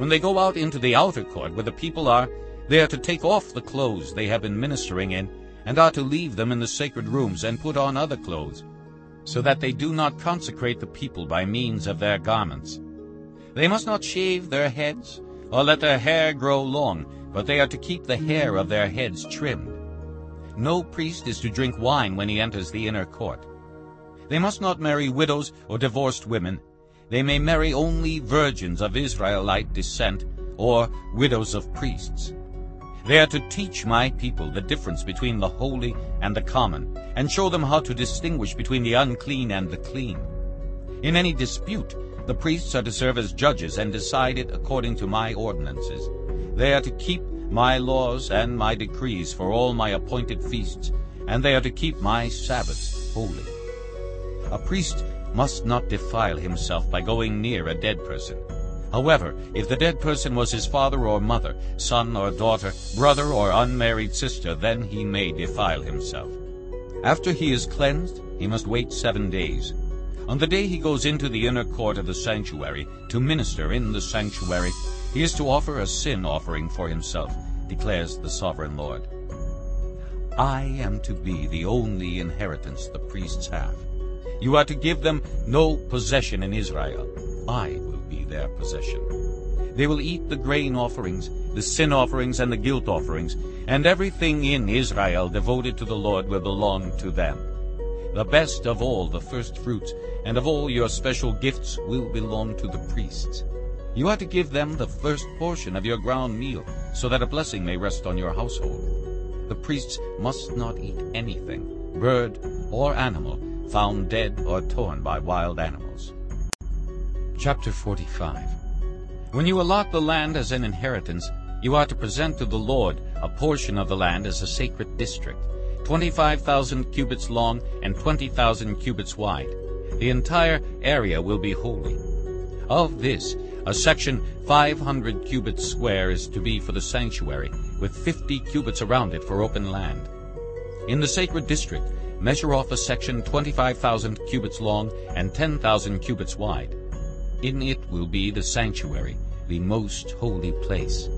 When they go out into the outer court where the people are, They are to take off the clothes they have been ministering in, and are to leave them in the sacred rooms and put on other clothes, so that they do not consecrate the people by means of their garments. They must not shave their heads, or let their hair grow long, but they are to keep the hair of their heads trimmed. No priest is to drink wine when he enters the inner court. They must not marry widows or divorced women. They may marry only virgins of Israelite descent or widows of priests. They are to teach my people the difference between the holy and the common, and show them how to distinguish between the unclean and the clean. In any dispute, the priests are to serve as judges and decide it according to my ordinances. They are to keep my laws and my decrees for all my appointed feasts, and they are to keep my Sabbaths holy. A priest must not defile himself by going near a dead person. However, if the dead person was his father or mother, son or daughter, brother or unmarried sister, then he may defile himself. After he is cleansed, he must wait seven days. On the day he goes into the inner court of the sanctuary to minister in the sanctuary, he is to offer a sin offering for himself, declares the sovereign Lord. I am to be the only inheritance the priests have. You are to give them no possession in Israel. I will be their possession. They will eat the grain offerings, the sin offerings, and the guilt offerings, and everything in Israel devoted to the Lord will belong to them. The best of all the first fruits and of all your special gifts will belong to the priests. You are to give them the first portion of your ground meal, so that a blessing may rest on your household. The priests must not eat anything, bird or animal, found dead or torn by wild animals. Chapter 45 When you allot the land as an inheritance, you are to present to the Lord a portion of the land as a sacred district, 25,000 cubits long and 20,000 cubits wide. The entire area will be holy. Of this, a section 500 cubits square is to be for the sanctuary, with 50 cubits around it for open land. In the sacred district, measure off a section 25,000 cubits long and 10,000 cubits wide. In it will be the sanctuary, the most holy place.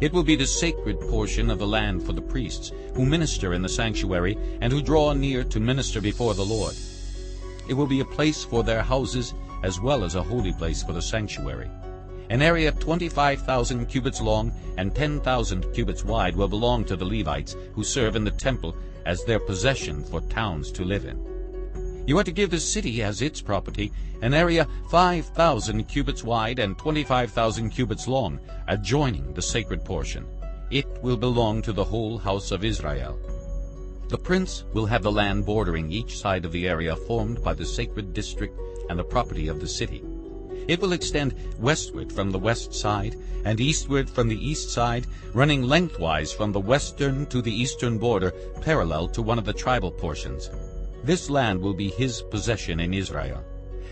It will be the sacred portion of the land for the priests, who minister in the sanctuary and who draw near to minister before the Lord. It will be a place for their houses as well as a holy place for the sanctuary. An area 25,000 cubits long and 10,000 cubits wide will belong to the Levites, who serve in the temple as their possession for towns to live in. You are to give the city as its property an area 5,000 cubits wide and 25,000 cubits long, adjoining the sacred portion. It will belong to the whole house of Israel. The prince will have the land bordering each side of the area formed by the sacred district and the property of the city. It will extend westward from the west side and eastward from the east side, running lengthwise from the western to the eastern border, parallel to one of the tribal portions. This land will be his possession in Israel.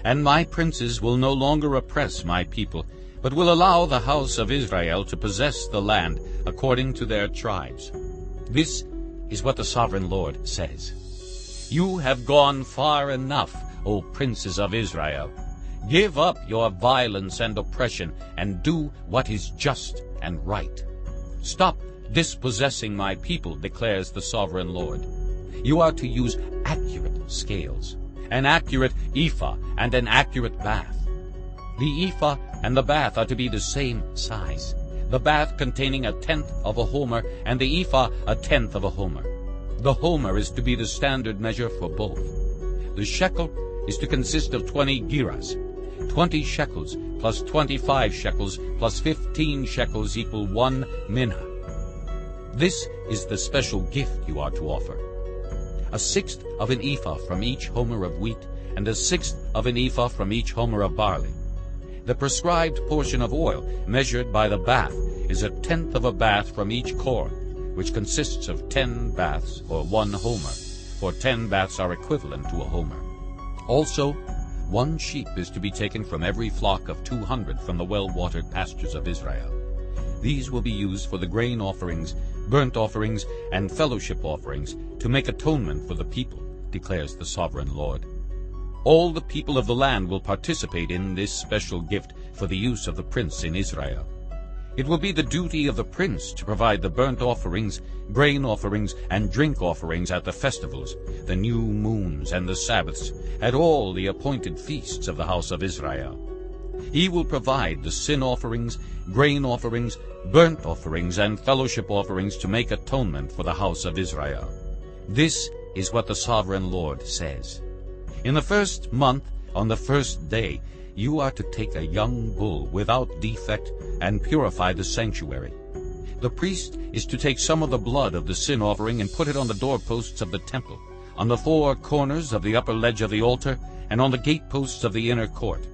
And my princes will no longer oppress my people, but will allow the house of Israel to possess the land according to their tribes. This is what the sovereign Lord says. You have gone far enough, O princes of Israel. Give up your violence and oppression, and do what is just and right. Stop dispossessing my people, declares the sovereign Lord. You are to use accurate scales, an accurate ephah and an accurate bath. The ephah and the bath are to be the same size, the bath containing a tenth of a homer and the ephah a tenth of a homer. The homer is to be the standard measure for both. The shekel is to consist of 20 gerahs. 20 shekels plus 25 shekels plus 15 shekels equal 1 mina. This is the special gift you are to offer a sixth of an ephah from each homer of wheat, and a sixth of an ephah from each homer of barley. The prescribed portion of oil, measured by the bath, is a tenth of a bath from each cor, which consists of ten baths, or one homer, for ten baths are equivalent to a homer. Also, one sheep is to be taken from every flock of two hundred from the well-watered pastures of Israel. These will be used for the grain offerings, burnt offerings, and fellowship offerings to make atonement for the people, declares the sovereign Lord. All the people of the land will participate in this special gift for the use of the prince in Israel. It will be the duty of the prince to provide the burnt offerings, grain offerings, and drink offerings at the festivals, the new moons and the Sabbaths, at all the appointed feasts of the house of Israel. He will provide the sin offerings, grain offerings, burnt offerings, and fellowship offerings to make atonement for the house of Israel. This is what the sovereign Lord says. In the first month, on the first day, you are to take a young bull without defect and purify the sanctuary. The priest is to take some of the blood of the sin offering and put it on the doorposts of the temple, on the four corners of the upper ledge of the altar, and on the gateposts of the inner court.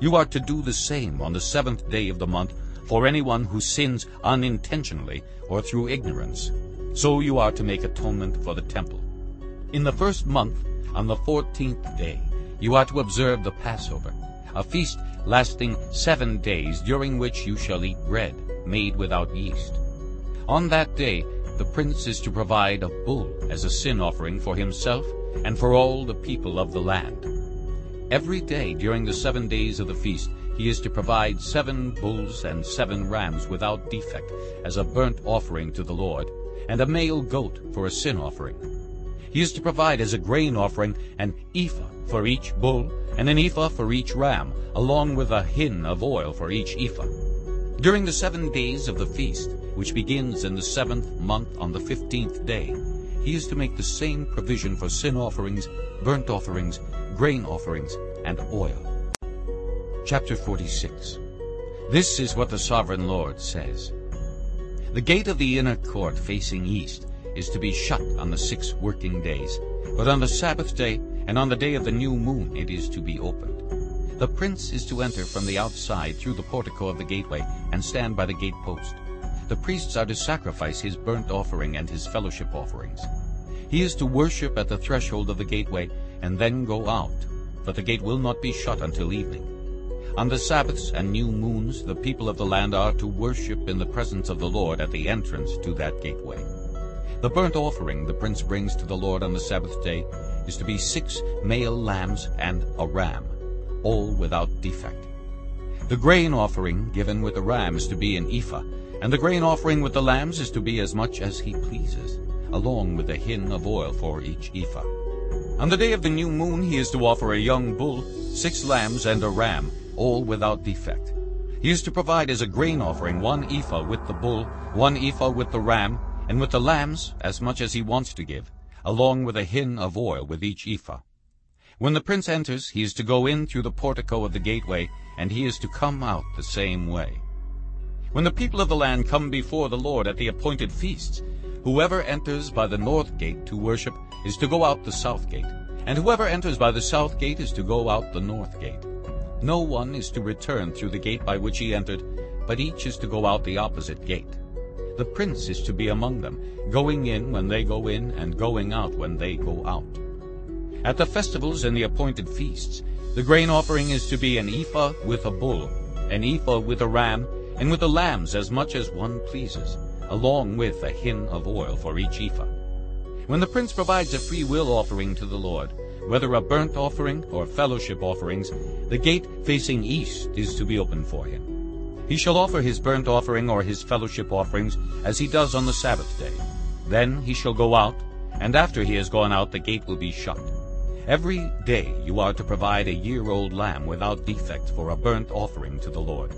You are to do the same on the seventh day of the month for anyone who sins unintentionally or through ignorance. So you are to make atonement for the temple. In the first month, on the fourteenth day, you are to observe the Passover, a feast lasting seven days, during which you shall eat bread made without yeast. On that day the prince is to provide a bull as a sin offering for himself and for all the people of the land. Every day during the seven days of the feast he is to provide seven bulls and seven rams without defect as a burnt offering to the Lord, and a male goat for a sin offering. He is to provide as a grain offering an ephah for each bull and an ephah for each ram, along with a hin of oil for each ephah. During the seven days of the feast, which begins in the seventh month on the fifteenth day, he is to make the same provision for sin offerings, burnt offerings, grain offerings, and oil. Chapter 46 This is what the Sovereign Lord says. The gate of the inner court facing east is to be shut on the six working days, but on the Sabbath day and on the day of the new moon it is to be opened. The prince is to enter from the outside through the portico of the gateway and stand by the gate post. The priests are to sacrifice his burnt offering and his fellowship offerings. He is to worship at the threshold of the gateway and then go out, but the gate will not be shut until evening. On the Sabbaths and new moons the people of the land are to worship in the presence of the Lord at the entrance to that gateway. The burnt offering the prince brings to the Lord on the Sabbath day is to be six male lambs and a ram, all without defect. The grain offering given with the ram is to be an ephah, and the grain offering with the lambs is to be as much as he pleases, along with a hin of oil for each ephah. On the day of the new moon he is to offer a young bull, six lambs, and a ram, all without defect. He is to provide as a grain offering one ephah with the bull, one ephah with the ram, and with the lambs as much as he wants to give, along with a hin of oil with each ephah. When the prince enters, he is to go in through the portico of the gateway, and he is to come out the same way. When the people of the land come before the Lord at the appointed feasts, whoever enters by the north gate to worship is to go out the south gate, and whoever enters by the south gate is to go out the north gate. No one is to return through the gate by which he entered, but each is to go out the opposite gate. The prince is to be among them, going in when they go in, and going out when they go out. At the festivals and the appointed feasts, the grain offering is to be an ephah with a bull, an ephah with a ram, and with the lambs as much as one pleases, along with a hin of oil for each ephah. When the prince provides a free will offering to the Lord, whether a burnt offering or fellowship offerings, the gate facing east is to be opened for him. He shall offer his burnt offering or his fellowship offerings as he does on the Sabbath day. Then he shall go out, and after he has gone out the gate will be shut. Every day you are to provide a year-old lamb without defect for a burnt offering to the Lord.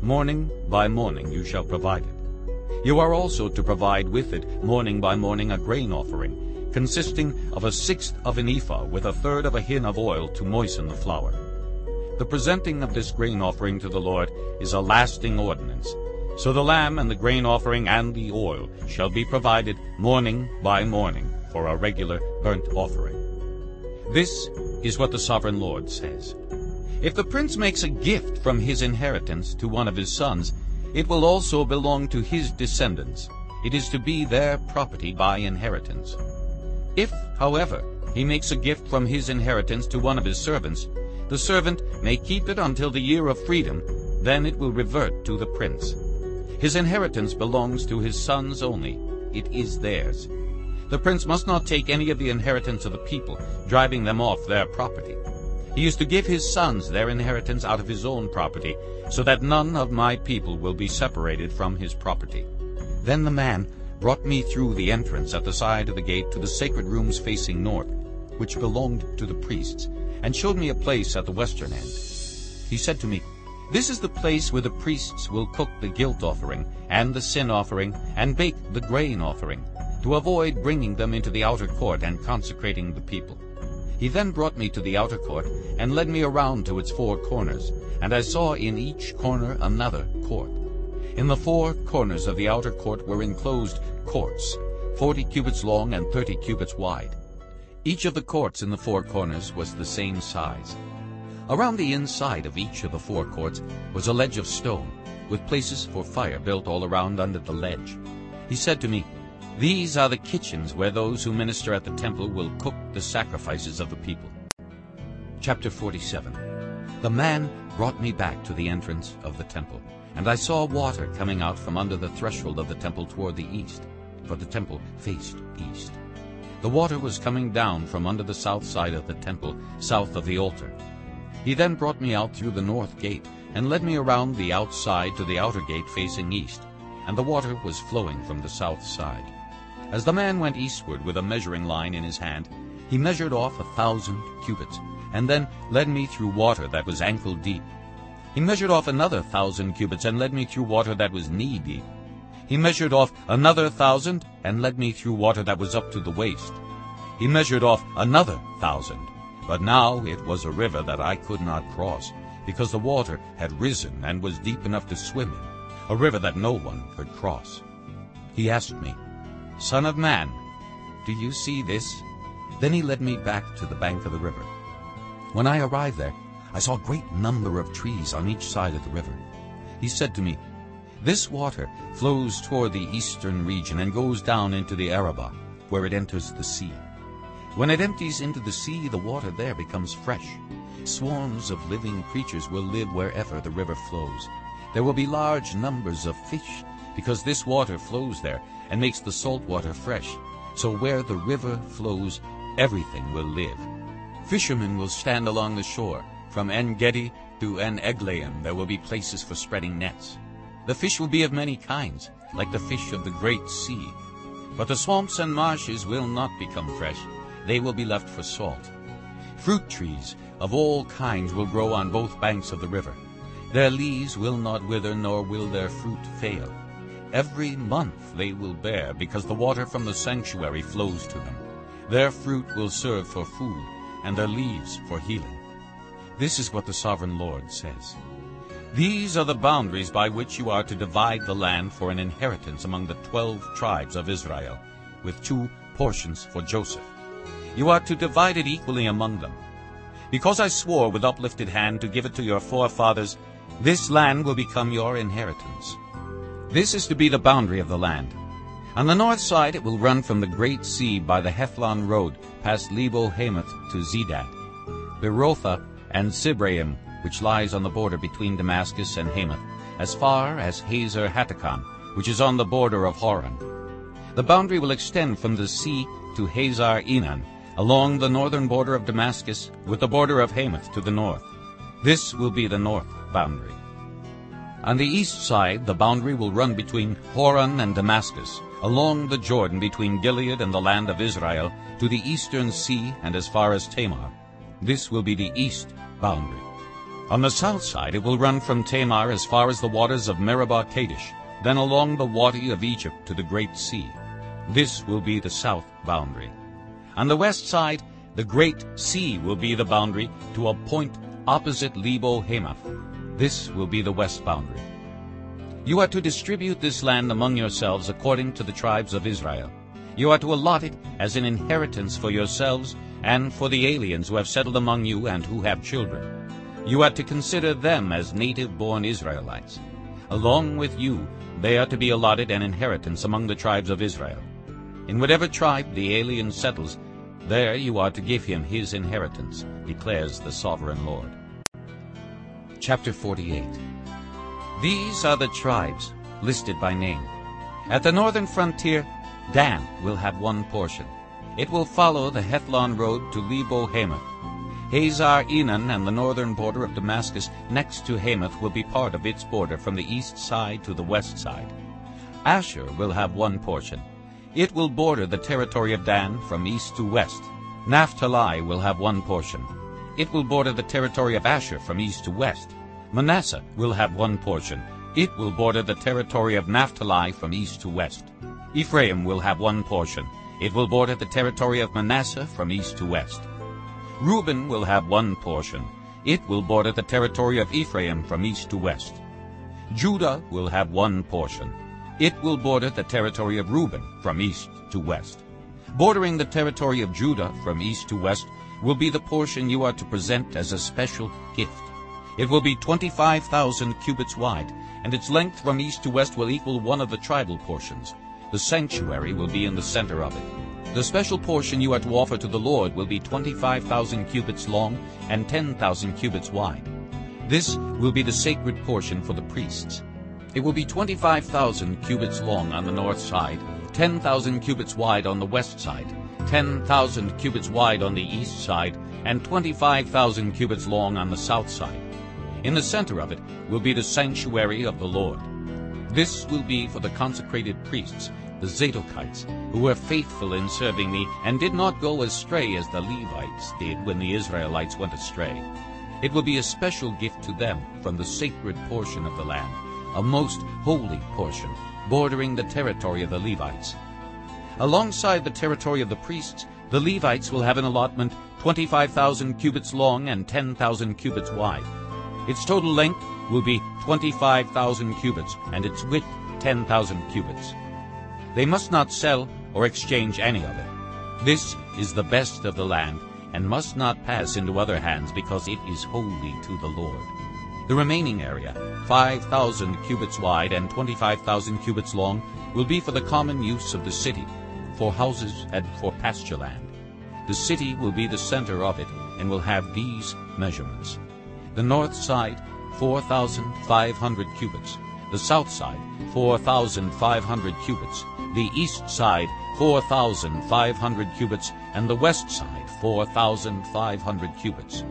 Morning by morning you shall provide it. You are also to provide with it morning by morning a grain offering, consisting of a sixth of an ephah with a third of a hin of oil to moisten the flour. The presenting of this grain offering to the Lord is a lasting ordinance. So the lamb and the grain offering and the oil shall be provided morning by morning for a regular burnt offering. This is what the sovereign Lord says. If the prince makes a gift from his inheritance to one of his sons, it will also belong to his descendants. It is to be their property by inheritance. If, however, he makes a gift from his inheritance to one of his servants, the servant may keep it until the year of freedom, then it will revert to the prince. His inheritance belongs to his sons only. It is theirs. The prince must not take any of the inheritance of the people, driving them off their property. He is to give his sons their inheritance out of his own property, so that none of my people will be separated from his property. Then the man brought me through the entrance at the side of the gate to the sacred rooms facing north, which belonged to the priests, and showed me a place at the western end. He said to me, This is the place where the priests will cook the guilt offering, and the sin offering, and bake the grain offering, to avoid bringing them into the outer court and consecrating the people. He then brought me to the outer court, and led me around to its four corners, and I saw in each corner another court. In the four corners of the outer court were enclosed courts, forty cubits long and thirty cubits wide. Each of the courts in the four corners was the same size. Around the inside of each of the four courts was a ledge of stone, with places for fire built all around under the ledge. He said to me, these are the kitchens where those who minister at the temple will cook the sacrifices of the people. Chapter 47 The man brought me back to the entrance of the temple, and I saw water coming out from under the threshold of the temple toward the east, for the temple faced east. The water was coming down from under the south side of the temple, south of the altar. He then brought me out through the north gate, and led me around the outside to the outer gate facing east, and the water was flowing from the south side. As the man went eastward with a measuring line in his hand, he measured off a thousand cubits, and then led me through water that was ankle deep. He measured off another thousand cubits, and led me through water that was knee deep. He measured off another thousand, and led me through water that was up to the waist. He measured off another thousand, but now it was a river that I could not cross, because the water had risen and was deep enough to swim in, a river that no one could cross. He asked me, Son of man, do you see this? Then he led me back to the bank of the river. When I arrived there, I saw a great number of trees on each side of the river. He said to me, This water flows toward the eastern region and goes down into the Arabah, where it enters the sea. When it empties into the sea, the water there becomes fresh. Swarms of living creatures will live wherever the river flows. There will be large numbers of fish, because this water flows there and makes the salt water fresh. So where the river flows, everything will live. Fishermen will stand along the shore. From En-gedi to En-eglaim there will be places for spreading nets. The fish will be of many kinds, like the fish of the great sea. But the swamps and marshes will not become fresh. They will be left for salt. Fruit trees of all kinds will grow on both banks of the river. Their leaves will not wither, nor will their fruit fail. Every month they will bear, because the water from the sanctuary flows to them. Their fruit will serve for food, and their leaves for healing. This is what the Sovereign Lord says. These are the boundaries by which you are to divide the land for an inheritance among the twelve tribes of Israel, with two portions for Joseph. You are to divide it equally among them. Because I swore with uplifted hand to give it to your forefathers, this land will become your inheritance. This is to be the boundary of the land. On the north side it will run from the great sea by the Hethlon road, past Lebo Hamath to Zedad, Berothah and Sibraim, which lies on the border between Damascus and Hamath, as far as Hazer Hatticon, which is on the border of Hauran. The boundary will extend from the sea to Hazar Enan, along the northern border of Damascus, with the border of Hamath to the north. This will be the north boundary. On the east side, the boundary will run between Hauran and Damascus, along the Jordan between Gilead and the land of Israel, to the eastern sea and as far as Tamar. This will be the east boundary. On the south side it will run from Tamar as far as the waters of Meribah Kadesh, then along the Wadi of Egypt to the Great Sea. This will be the south boundary. On the west side, the Great Sea will be the boundary to a point opposite Lebo Hamath. This will be the west boundary. You are to distribute this land among yourselves according to the tribes of Israel. You are to allot it as an inheritance for yourselves and for the aliens who have settled among you and who have children. You are to consider them as native-born Israelites. Along with you, they are to be allotted an inheritance among the tribes of Israel. In whatever tribe the alien settles, there you are to give him his inheritance, declares the Sovereign Lord. Chapter 48 These are the tribes listed by name. At the northern frontier, Dan will have one portion. It will follow the Hethlon road to Lebo Hamath. Hazar Enan and the northern border of Damascus next to Hamath will be part of its border from the east side to the west side. Asher will have one portion. It will border the territory of Dan from east to west. Naphtali will have one portion. It will border the territory of Asher from east to west. Manasseh will have one portion. It will border the territory of Naphtali from east to west. Ephraim will have one portion. It will border the territory of Manasseh from east to west. Reuben will have one portion. It will border the territory of Ephraim from east to west. Judah will have one portion. It will border the territory of Reuben from east to west. Bordering the territory of Judah from east to west will be the portion you are to present as a special gift. It will be 25,000 cubits wide, and its length from east to west will equal one of the tribal portions. The sanctuary will be in the center of it. The special portion you are to offer to the Lord will be 25,000 cubits long and 10,000 cubits wide. This will be the sacred portion for the priests. It will be 25,000 cubits long on the north side, 10,000 cubits wide on the west side, 10,000 cubits wide on the east side, and 25,000 cubits long on the south side. In the center of it will be the sanctuary of the Lord. This will be for the consecrated priests, the Zadokites, who were faithful in serving me and did not go astray as the Levites did when the Israelites went astray. It will be a special gift to them from the sacred portion of the land, a most holy portion, bordering the territory of the Levites. Alongside the territory of the priests, the Levites will have an allotment 25,000 cubits long and 10,000 cubits wide. Its total length will be 25,000 cubits, and its width 10,000 cubits. They must not sell or exchange any of it. This is the best of the land, and must not pass into other hands, because it is holy to the Lord. The remaining area, 5,000 cubits wide and 25,000 cubits long, will be for the common use of the city, for houses and for pasture land. The city will be the center of it, and will have these measurements. The north side, 4,500 cubits. The south side, 4,500 cubits the east side 4,500 cubits, and the west side 4,500 cubits.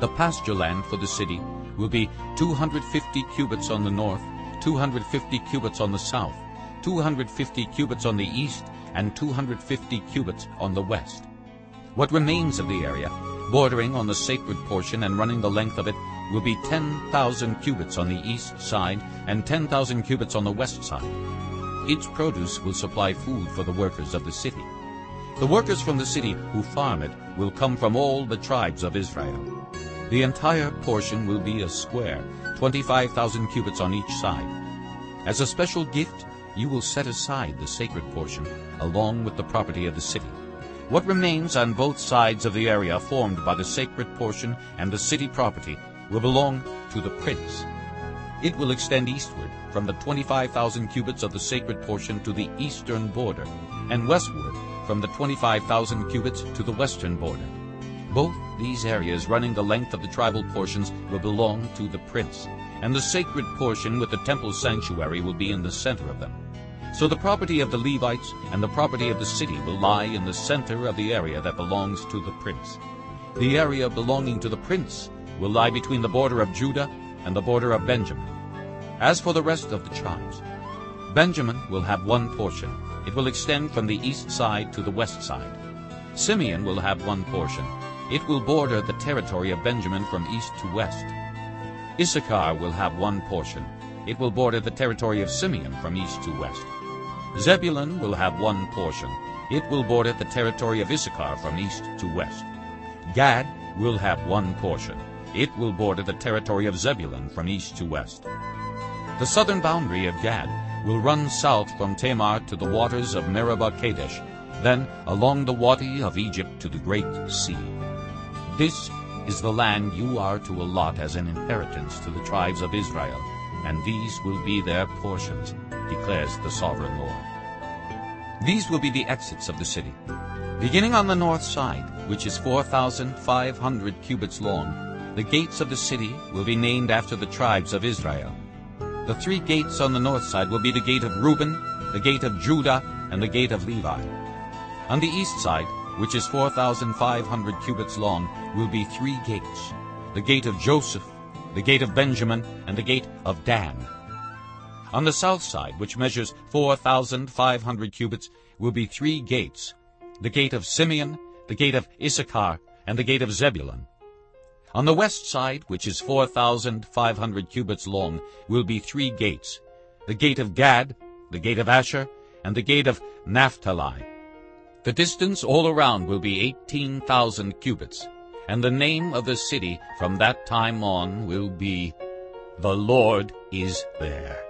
The pasture land for the city will be 250 cubits on the north, 250 cubits on the south, 250 cubits on the east, and 250 cubits on the west. What remains of the area, bordering on the sacred portion and running the length of it, will be 10,000 cubits on the east side and 10,000 cubits on the west side. Its produce will supply food for the workers of the city. The workers from the city who farm it will come from all the tribes of Israel. The entire portion will be a square, 25,000 cubits on each side. As a special gift, you will set aside the sacred portion along with the property of the city. What remains on both sides of the area formed by the sacred portion and the city property will belong to the prince. It will extend eastward from the 25,000 cubits of the sacred portion to the eastern border, and westward from the 25,000 cubits to the western border. Both these areas running the length of the tribal portions will belong to the prince, and the sacred portion with the temple sanctuary will be in the center of them. So the property of the Levites and the property of the city will lie in the center of the area that belongs to the prince. The area belonging to the prince will lie between the border of Judah and the border of Benjamin. As for the rest of the tribes, Benjamin will have one portion. It will extend from the east side to the west side. Simeon will have one portion. It will border the territory of Benjamin from east to west. Issachar will have one portion. It will border the territory of Simeon from east to west. Zebulun will have one portion. It will border the territory of Issachar from east to west. Gad will have one portion. It will border the territory of Zebulun from east to west. The southern boundary of Gad will run south from Tamar to the waters of Meribah Kadesh, then along the Wadi of Egypt to the Great Sea. This is the land you are to allot as an inheritance to the tribes of Israel, and these will be their portions, declares the sovereign Lord. These will be the exits of the city. Beginning on the north side, which is 4,500 cubits long, the gates of the city will be named after the tribes of Israel. The three gates on the north side will be the gate of Reuben, the gate of Judah, and the gate of Levi. On the east side, which is 4,500 cubits long, will be three gates, the gate of Joseph, the gate of Benjamin, and the gate of Dan. On the south side, which measures 4,500 cubits, will be three gates, the gate of Simeon, the gate of Issachar, and the gate of Zebulun. On the west side, which is 4,500 cubits long, will be three gates, the gate of Gad, the gate of Asher, and the gate of Naphtali. The distance all around will be 18,000 cubits, and the name of the city from that time on will be, The Lord is there.